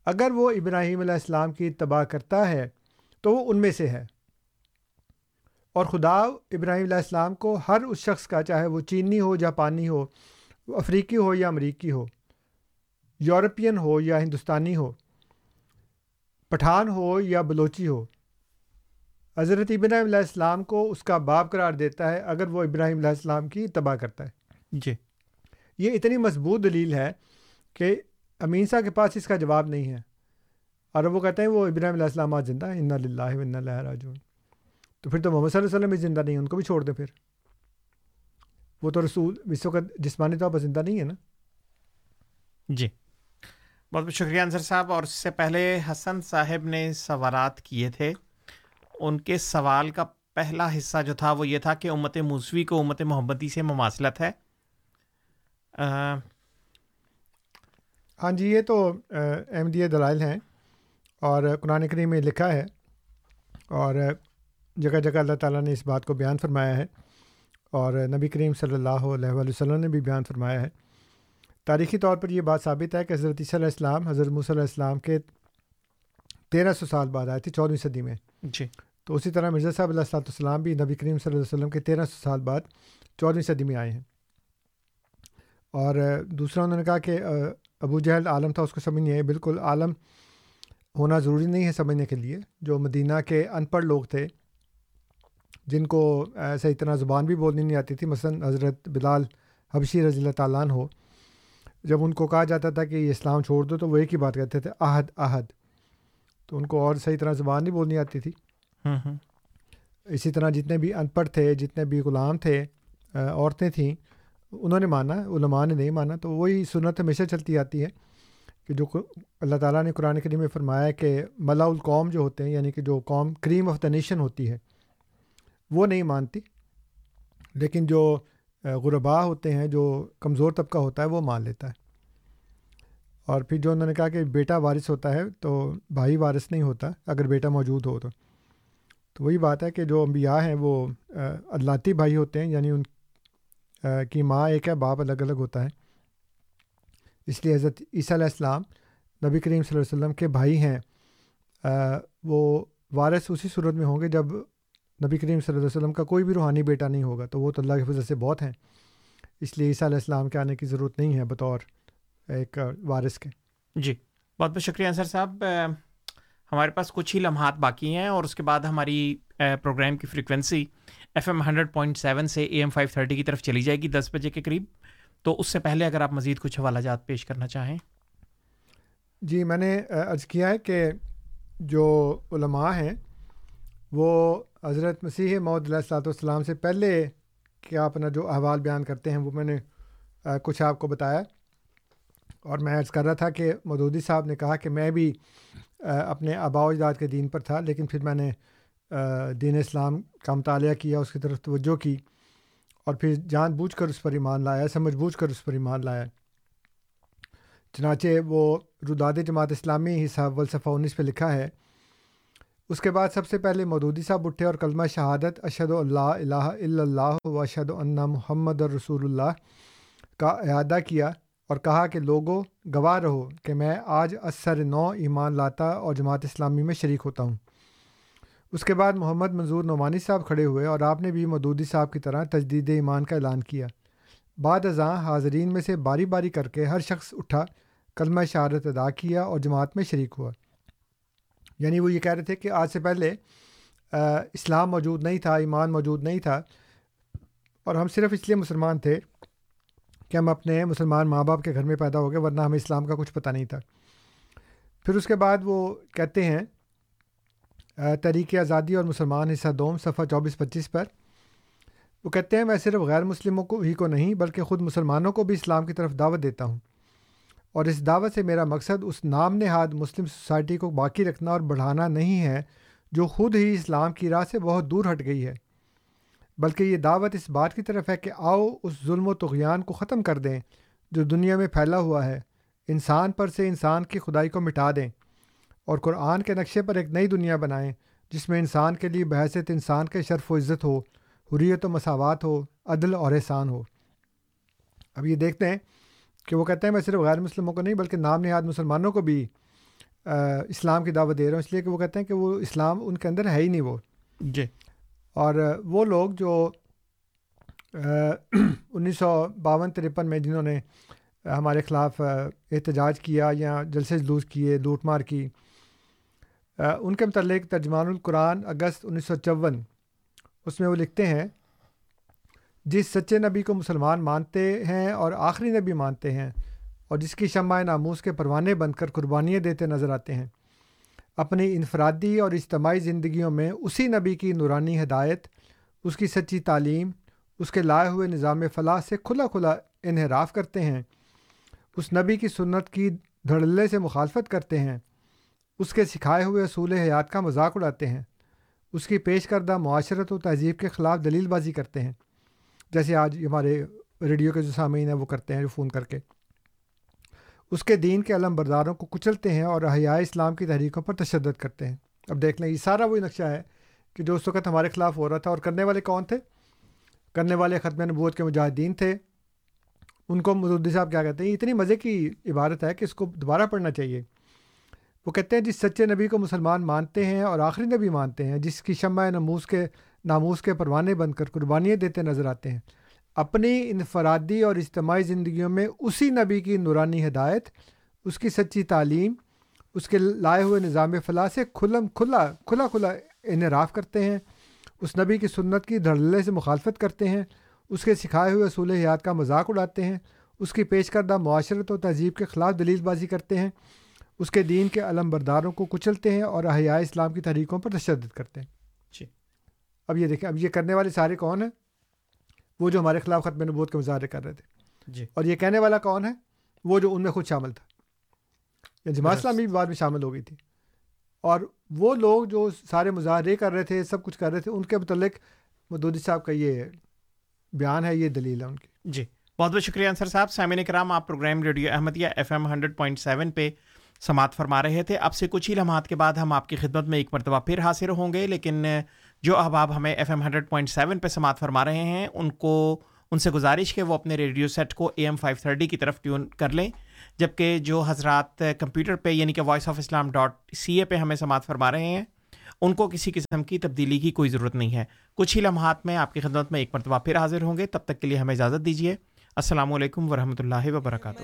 اگر وہ ابراہیم علیہ السلام کی تباہ کرتا ہے تو وہ ان میں سے ہے۔ اور خدا ابراہیم علیہ السلام کو ہر اس شخص کا چاہے وہ چینی ہو جاپانی ہو افریقی ہو یا امریکی ہو یورپین ہو یا ہندوستانی ہو پٹھان ہو یا بلوچی ہو حضرت ابراہیم علیہ السلام کو اس کا باپ قرار دیتا ہے اگر وہ ابراہیم علیہ السلام کی تباہ کرتا ہے۔ جی۔ یہ اتنی مضبوط دلیل ہے کہ امین صاحب کے پاس اس کا جواب نہیں ہے۔ اور وہ کہتے ہیں وہ ابراہیم علیہ السلام آج زندہ ان للہ و انا الیہ راجعون۔ تو پھر تو محمد صلی اللہ علیہ وسلم بھی زندہ نہیں ان کو بھی چھوڑ دیں پھر۔ وہ تو رسول اس وقت جسمانی طور پر زندہ نہیں ہے نا؟ جی۔ بہت بہت شکریہ انصر صاحب۔ اور اس سے پہلے حسن صاحب نے سوالات کیے تھے۔ ان کے سوال کا پہلا حصہ جو تھا وہ یہ تھا کہ امت موسوی کو امت محمدی سے مماثلت ہے۔ ہاں جی یہ تو احمدیہ دلائل ہیں۔ اور قرآن کریم میں لکھا ہے اور جگہ جگہ اللہ تعالیٰ نے اس بات کو بیان فرمایا ہے اور نبی کریم صلی اللہ علیہ وآلہ وسلم نے بھی بیان فرمایا ہے۔ تاریخی طور پر یہ بات ثابت ہے کہ حضرت عیسیٰ علیہ السلام حضرت موسیٰ علیہ السلام کے تیرہ سو سال بعد آئے تھے چودھویں صدی میں۔ جی۔ تو اسی طرح مرزا صاحب علیہ السلام السلام بھی نبی کریم صلی اللہ علیہ وسلم کے تیرہ سو سال بعد چودھویں صدی میں آئے ہیں۔ اور دوسرا انہوں نے کہا کہ ابو جہل عالم تھا اس کو سمجھ نہیں آئی۔ بالکل عالم ہونا ضروری نہیں ہے سمجھنے کے لیے۔ جو مدینہ کے ان پڑھ لوگ تھے جن کو صحیح طرح زبان بھی بولنی نہیں آتی تھی مثلا حضرت بلال حبشی رضی اللہ تعالیٰ عنہ ہو جب ان کو کہا جاتا تھا کہ یہ اسلام چھوڑ دو تو وہ ایک ہی بات کہتے تھے عہد عہد تو ان کو اور صحیح طرح زبان نہیں بولنی آتی تھی۔ اسی طرح جتنے بھی ان پڑھ تھے جتنے بھی غلام تھے عورتیں تھیں انہوں نے مانا علماء نے نہیں مانا تو وہی سنت ہمیشہ چلتی آتی ہے۔ کہ جو اللہ تعالیٰ نے قرآن کریم میں فرمایا کہ ملا القوم جو ہوتے ہیں یعنی کہ جو قوم کریم آف دا نیشن ہوتی ہے، وہ نہیں مانتی، لیکن جو غربا ہوتے ہیں، جو کمزور طبقہ ہوتا ہے، وہ مان لیتا ہے۔ اور پھر جو انہوں نے کہا کہ بیٹا وارث ہوتا ہے، تو بھائی وارث نہیں ہوتا، اگر بیٹا موجود ہو تو۔ تو وہی بات ہے کہ جو انبیاء ہیں، وہ اللہتی بھائی ہوتے ہیں یعنی ان کی ماں ایک ہے، باپ الگ الگ ہوتا ہے۔ اس لیے حضرت عیسیٰ علیہ السلام نبی کریم صلی اللہ علیہ وسلم کے بھائی ہیں وہ وارث اسی صورت میں ہوں گے جب نبی کریم صلی اللہ علیہ وسلم کا کوئی بھی روحانی بیٹا نہیں ہوگا، تو وہ تو اللہ کے فضل سے بہت ہیں۔ اس لیے عیسیٰ علیہ السلام کے آنے کی ضرورت نہیں ہے بطور ایک وارث کے۔ جی بہت بہت شکریہ انصر صاحب۔ ہمارے پاس کچھ ہی لمحات باقی ہیں اور اس کے بعد ہماری پروگرام کی frequency F M hundred point seven سے اے ایم فائیو تھرٹی کی طرف چلی جائے گی، دس بجے کے قریب۔ تو اس سے پہلے اگر آپ مزید کچھ حوالہ جات پیش کرنا چاہیں۔ جی میں نے عرض کیا ہے کہ جو علماء ہیں، وہ حضرت مسیح محدود علیہ السلاۃ والسلام سے پہلے کیا اپنا جو احوال بیان کرتے ہیں، وہ میں نے کچھ آپ کو بتایا۔ اور میں عرض کر رہا تھا کہ مودودی صاحب نے کہا کہ میں بھی اپنے آبا و اجداد کے دین پر تھا، لیکن پھر میں نے دین اسلام کا مطالعہ کیا، اس کی طرف توجہ کی۔ اور پھر جان بوجھ کر اس پر ایمان لایا سمجھ بوجھ کر اس پر ایمان لایا چنانچہ وہ روداد جماعت اسلامی حصہ ولصفہ انیس پہ لکھا ہے، اس کے بعد سب سے پہلے مودودی صاحب اٹھے اور کلمہ شہادت اشد اللہ الہ الا اللہ و اشد اللہ محمد الرسول اللہ کا اعادہ کیا اور کہا کہ لوگوں گواہ رہو کہ میں آج اثر نو ایمان لاتا اور جماعت اسلامی میں شریک ہوتا ہوں۔ اس کے بعد محمد منظور نعمانی صاحب کھڑے ہوئے اور آپ نے بھی مودودی صاحب کی طرح تجدید ایمان کا اعلان کیا۔ بعد ازاں حاضرین میں سے باری باری کر کے ہر شخص اٹھا، کلمہ شہادت ادا کیا اور جماعت میں شریک ہوا۔ یعنی وہ یہ کہہ رہے تھے کہ آج سے پہلے اسلام موجود نہیں تھا، ایمان موجود نہیں تھا۔ اور ہم صرف اس لیے مسلمان تھے کہ ہم اپنے مسلمان ماں باپ کے گھر میں پیدا ہو گئے، ورنہ ہمیں اسلام کا کچھ پتہ نہیں تھا۔ پھر اس کے بعد وہ کہتے ہیں تحریک آزادی اور مسلمان حصہ دوم، صفحہ چوبیس پچیس پر۔ وہ کہتے ہیں، میں صرف غیر مسلموں کو ہی کو نہیں، بلکہ خود مسلمانوں کو بھی اسلام کی طرف دعوت دیتا ہوں۔ اور اس دعوت سے میرا مقصد اس نام نہاد مسلم سوسائٹی کو باقی رکھنا اور بڑھانا نہیں ہے، جو خود ہی اسلام کی راہ سے بہت دور ہٹ گئی ہے۔ بلکہ یہ دعوت اس بات کی طرف ہے کہ آؤ اس ظلم و تغیان کو ختم کر دیں، جو دنیا میں پھیلا ہوا ہے۔ انسان پر سے انسان کی خدائی کو مٹا دیں۔ اور قرآن کے نقشے پر ایک نئی دنیا بنائیں جس میں انسان کے لیے بحثت انسان کے شرف و عزت ہو حریت و مساوات ہو عدل اور احسان ہو۔ اب یہ دیکھتے ہیں کہ وہ کہتے ہیں میں صرف غیر مسلموں کو نہیں بلکہ نام نہاد مسلمانوں کو بھی اسلام کی دعوت دے رہا ہوں۔ اس لیے کہ وہ کہتے ہیں کہ وہ اسلام ان کے اندر ہے ہی نہیں وہ۔ جی۔ اور وہ لوگ جو انیس سو باون ترپن میں جنہوں نے ہمارے خلاف احتجاج کیا یا جلسے جلوس کیے لوٹ مار کی ان کے متعلق ترجمان القرآن اگست انیس سو چون، اس میں وہ لکھتے ہیں، جس سچے نبی کو مسلمان مانتے ہیں اور آخری نبی مانتے ہیں، اور جس کی شمع ناموس کے پروانے بن کر قربانیاں دیتے نظر آتے ہیں۔ اپنی انفرادی اور اجتماعی زندگیوں میں اسی نبی کی نورانی ہدایت، اس کی سچی تعلیم، اس کے لائے ہوئے نظام فلاح سے کھلا کھلا انحراف کرتے ہیں۔ اس نبی کی سنت کی دھڑلے سے مخالفت کرتے ہیں۔ اس کے سکھائے ہوئے اصول حیات کا مذاق اڑاتے ہیں۔ اس کی پیش کردہ معاشرت و تہذیب کے خلاف دلیل بازی کرتے ہیں۔ جیسے آج ہمارے ریڈیو کے جو سامعین ہیں وہ کرتے ہیں جو فون کر کے۔ اس کے دین کے علم برداروں کو کچلتے ہیں اور حیاء اسلام کی تحریکوں پر تشدد کرتے ہیں۔ اب دیکھ لیں، یہ سارا وہی نقشہ ہے کہ جو اس وقت ہمارے خلاف ہو رہا تھا اور کرنے والے کون تھے؟ کرنے والے ختم نبوت کے مجاہدین تھے۔ ان کو مدودی صاحب کیا کہتے ہیں؟ اتنی مزے کی عبارت ہے کہ اس کو دوبارہ پڑھنا چاہیے۔ وہ کہتے ہیں جس سچے نبی کو مسلمان مانتے ہیں اور آخری نبی مانتے ہیں، جس کی شمع نموس کے، ناموس کے پروانے بن کر قربانیاں دیتے نظر آتے ہیں۔ اپنی انفرادی اور اجتماعی زندگیوں میں اسی نبی کی نورانی ہدایت، اس کی سچی تعلیم، اس کے لائے ہوئے نظام فلاح سے کھلم کھلا کھلا کھلا انعراف کرتے ہیں۔ اس نبی کی سنت کی دھڑلے سے مخالفت کرتے ہیں۔ اس کے سکھائے ہوئے اصول حیات کا مذاق اڑاتے ہیں۔ اس کی پیش کردہ معاشرت و تہذیب کے خلاف دلیل بازی کرتے ہیں۔ اس کے دین کے علم برداروں کو کچلتے ہیں اور احیاء اسلام کی تحریکوں پر تشدد کرتے ہیں۔ جی۔ اب یہ دیکھیں اب یہ کرنے والے سارے کون ہیں؟ وہ جو ہمارے خلاف ختم نبوت کے مظاہرے کر رہے تھے۔ جی۔ اور یہ کہنے والا کون ہے؟ وہ جو ان میں خود شامل تھا۔ یا جماعت اسلامی بھی بعد میں شامل ہو گئی تھی۔ اور وہ لوگ جو سارے مظاہرے کر رہے تھے سب کچھ کر رہے تھے ان کے متعلق مدودی صاحب کا یہ بیان ہے یہ دلیل ہے ان کی۔ جی۔ بہت بہت شکریہ انصر صاحب۔ سامعین کرام آپ programme radio Ahmadiyya F M hundred point seven پہ سماعت فرما رہے تھے۔ اب سے کچھ ہی لمحات کے بعد ہم آپ کی خدمت میں ایک مرتبہ پھر حاصل ہوں گے، لیکن جو احباب ہمیں F M hundred point seven پہ سماعت فرما رہے ہیں، ان کو، ان سے گزارش کہ وہ اپنے ریڈیو سیٹ کو اے ایم فائیو تھرٹی کی طرف ٹیون کر لیں۔ جبکہ جو حضرات کمپیوٹر پہ یعنی کہ voice of Islam dot C A پہ ہمیں سماعت فرما رہے ہیں، ان کو کسی قسم کی تبدیلی کی کوئی ضرورت نہیں ہے۔ کچھ ہی لمحات میں آپ کی خدمت میں ایک مرتبہ پھر حاضر ہوں گے۔ تب تک کے لیے ہمیں اجازت دیجیے السلام علیکم ورحمۃ اللہ وبرکاتہ۔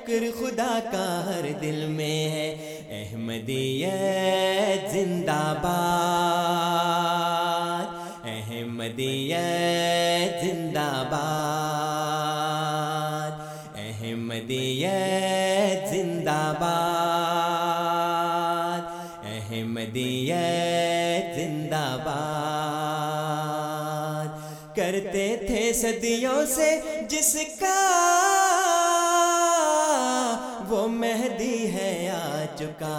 شکر خدا کا ہر دل میں ہے۔ احمدیت زندہ باد۔ احمدیت زندہ باد۔ احمدیت زندہ باد۔ احمدیت زندہ باد۔ کرتے تھے صدیوں سے جس کا چکا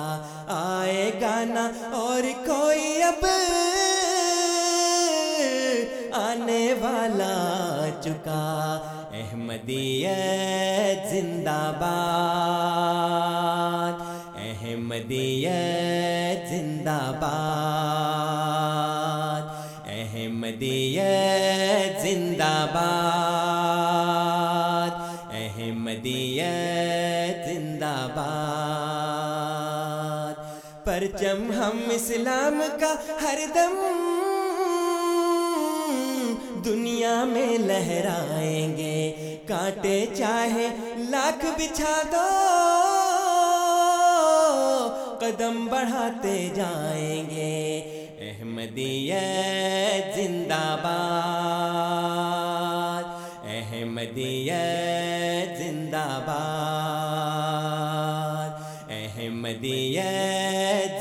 آئے گانا اور کوئی اب آنے والا چکا احمدیت زندہ باد، احمدیت زندہ باد، احمدیت زندہ باد۔ پرچم ہم اسلام کا ہر دم دنیا میں لہرائیں گے۔ کانٹے چاہے لاکھ بچھا دو، قدم بڑھاتے جائیں گے۔ احمدیت زندہ باد، احمدیت زندہ باد، احمدیت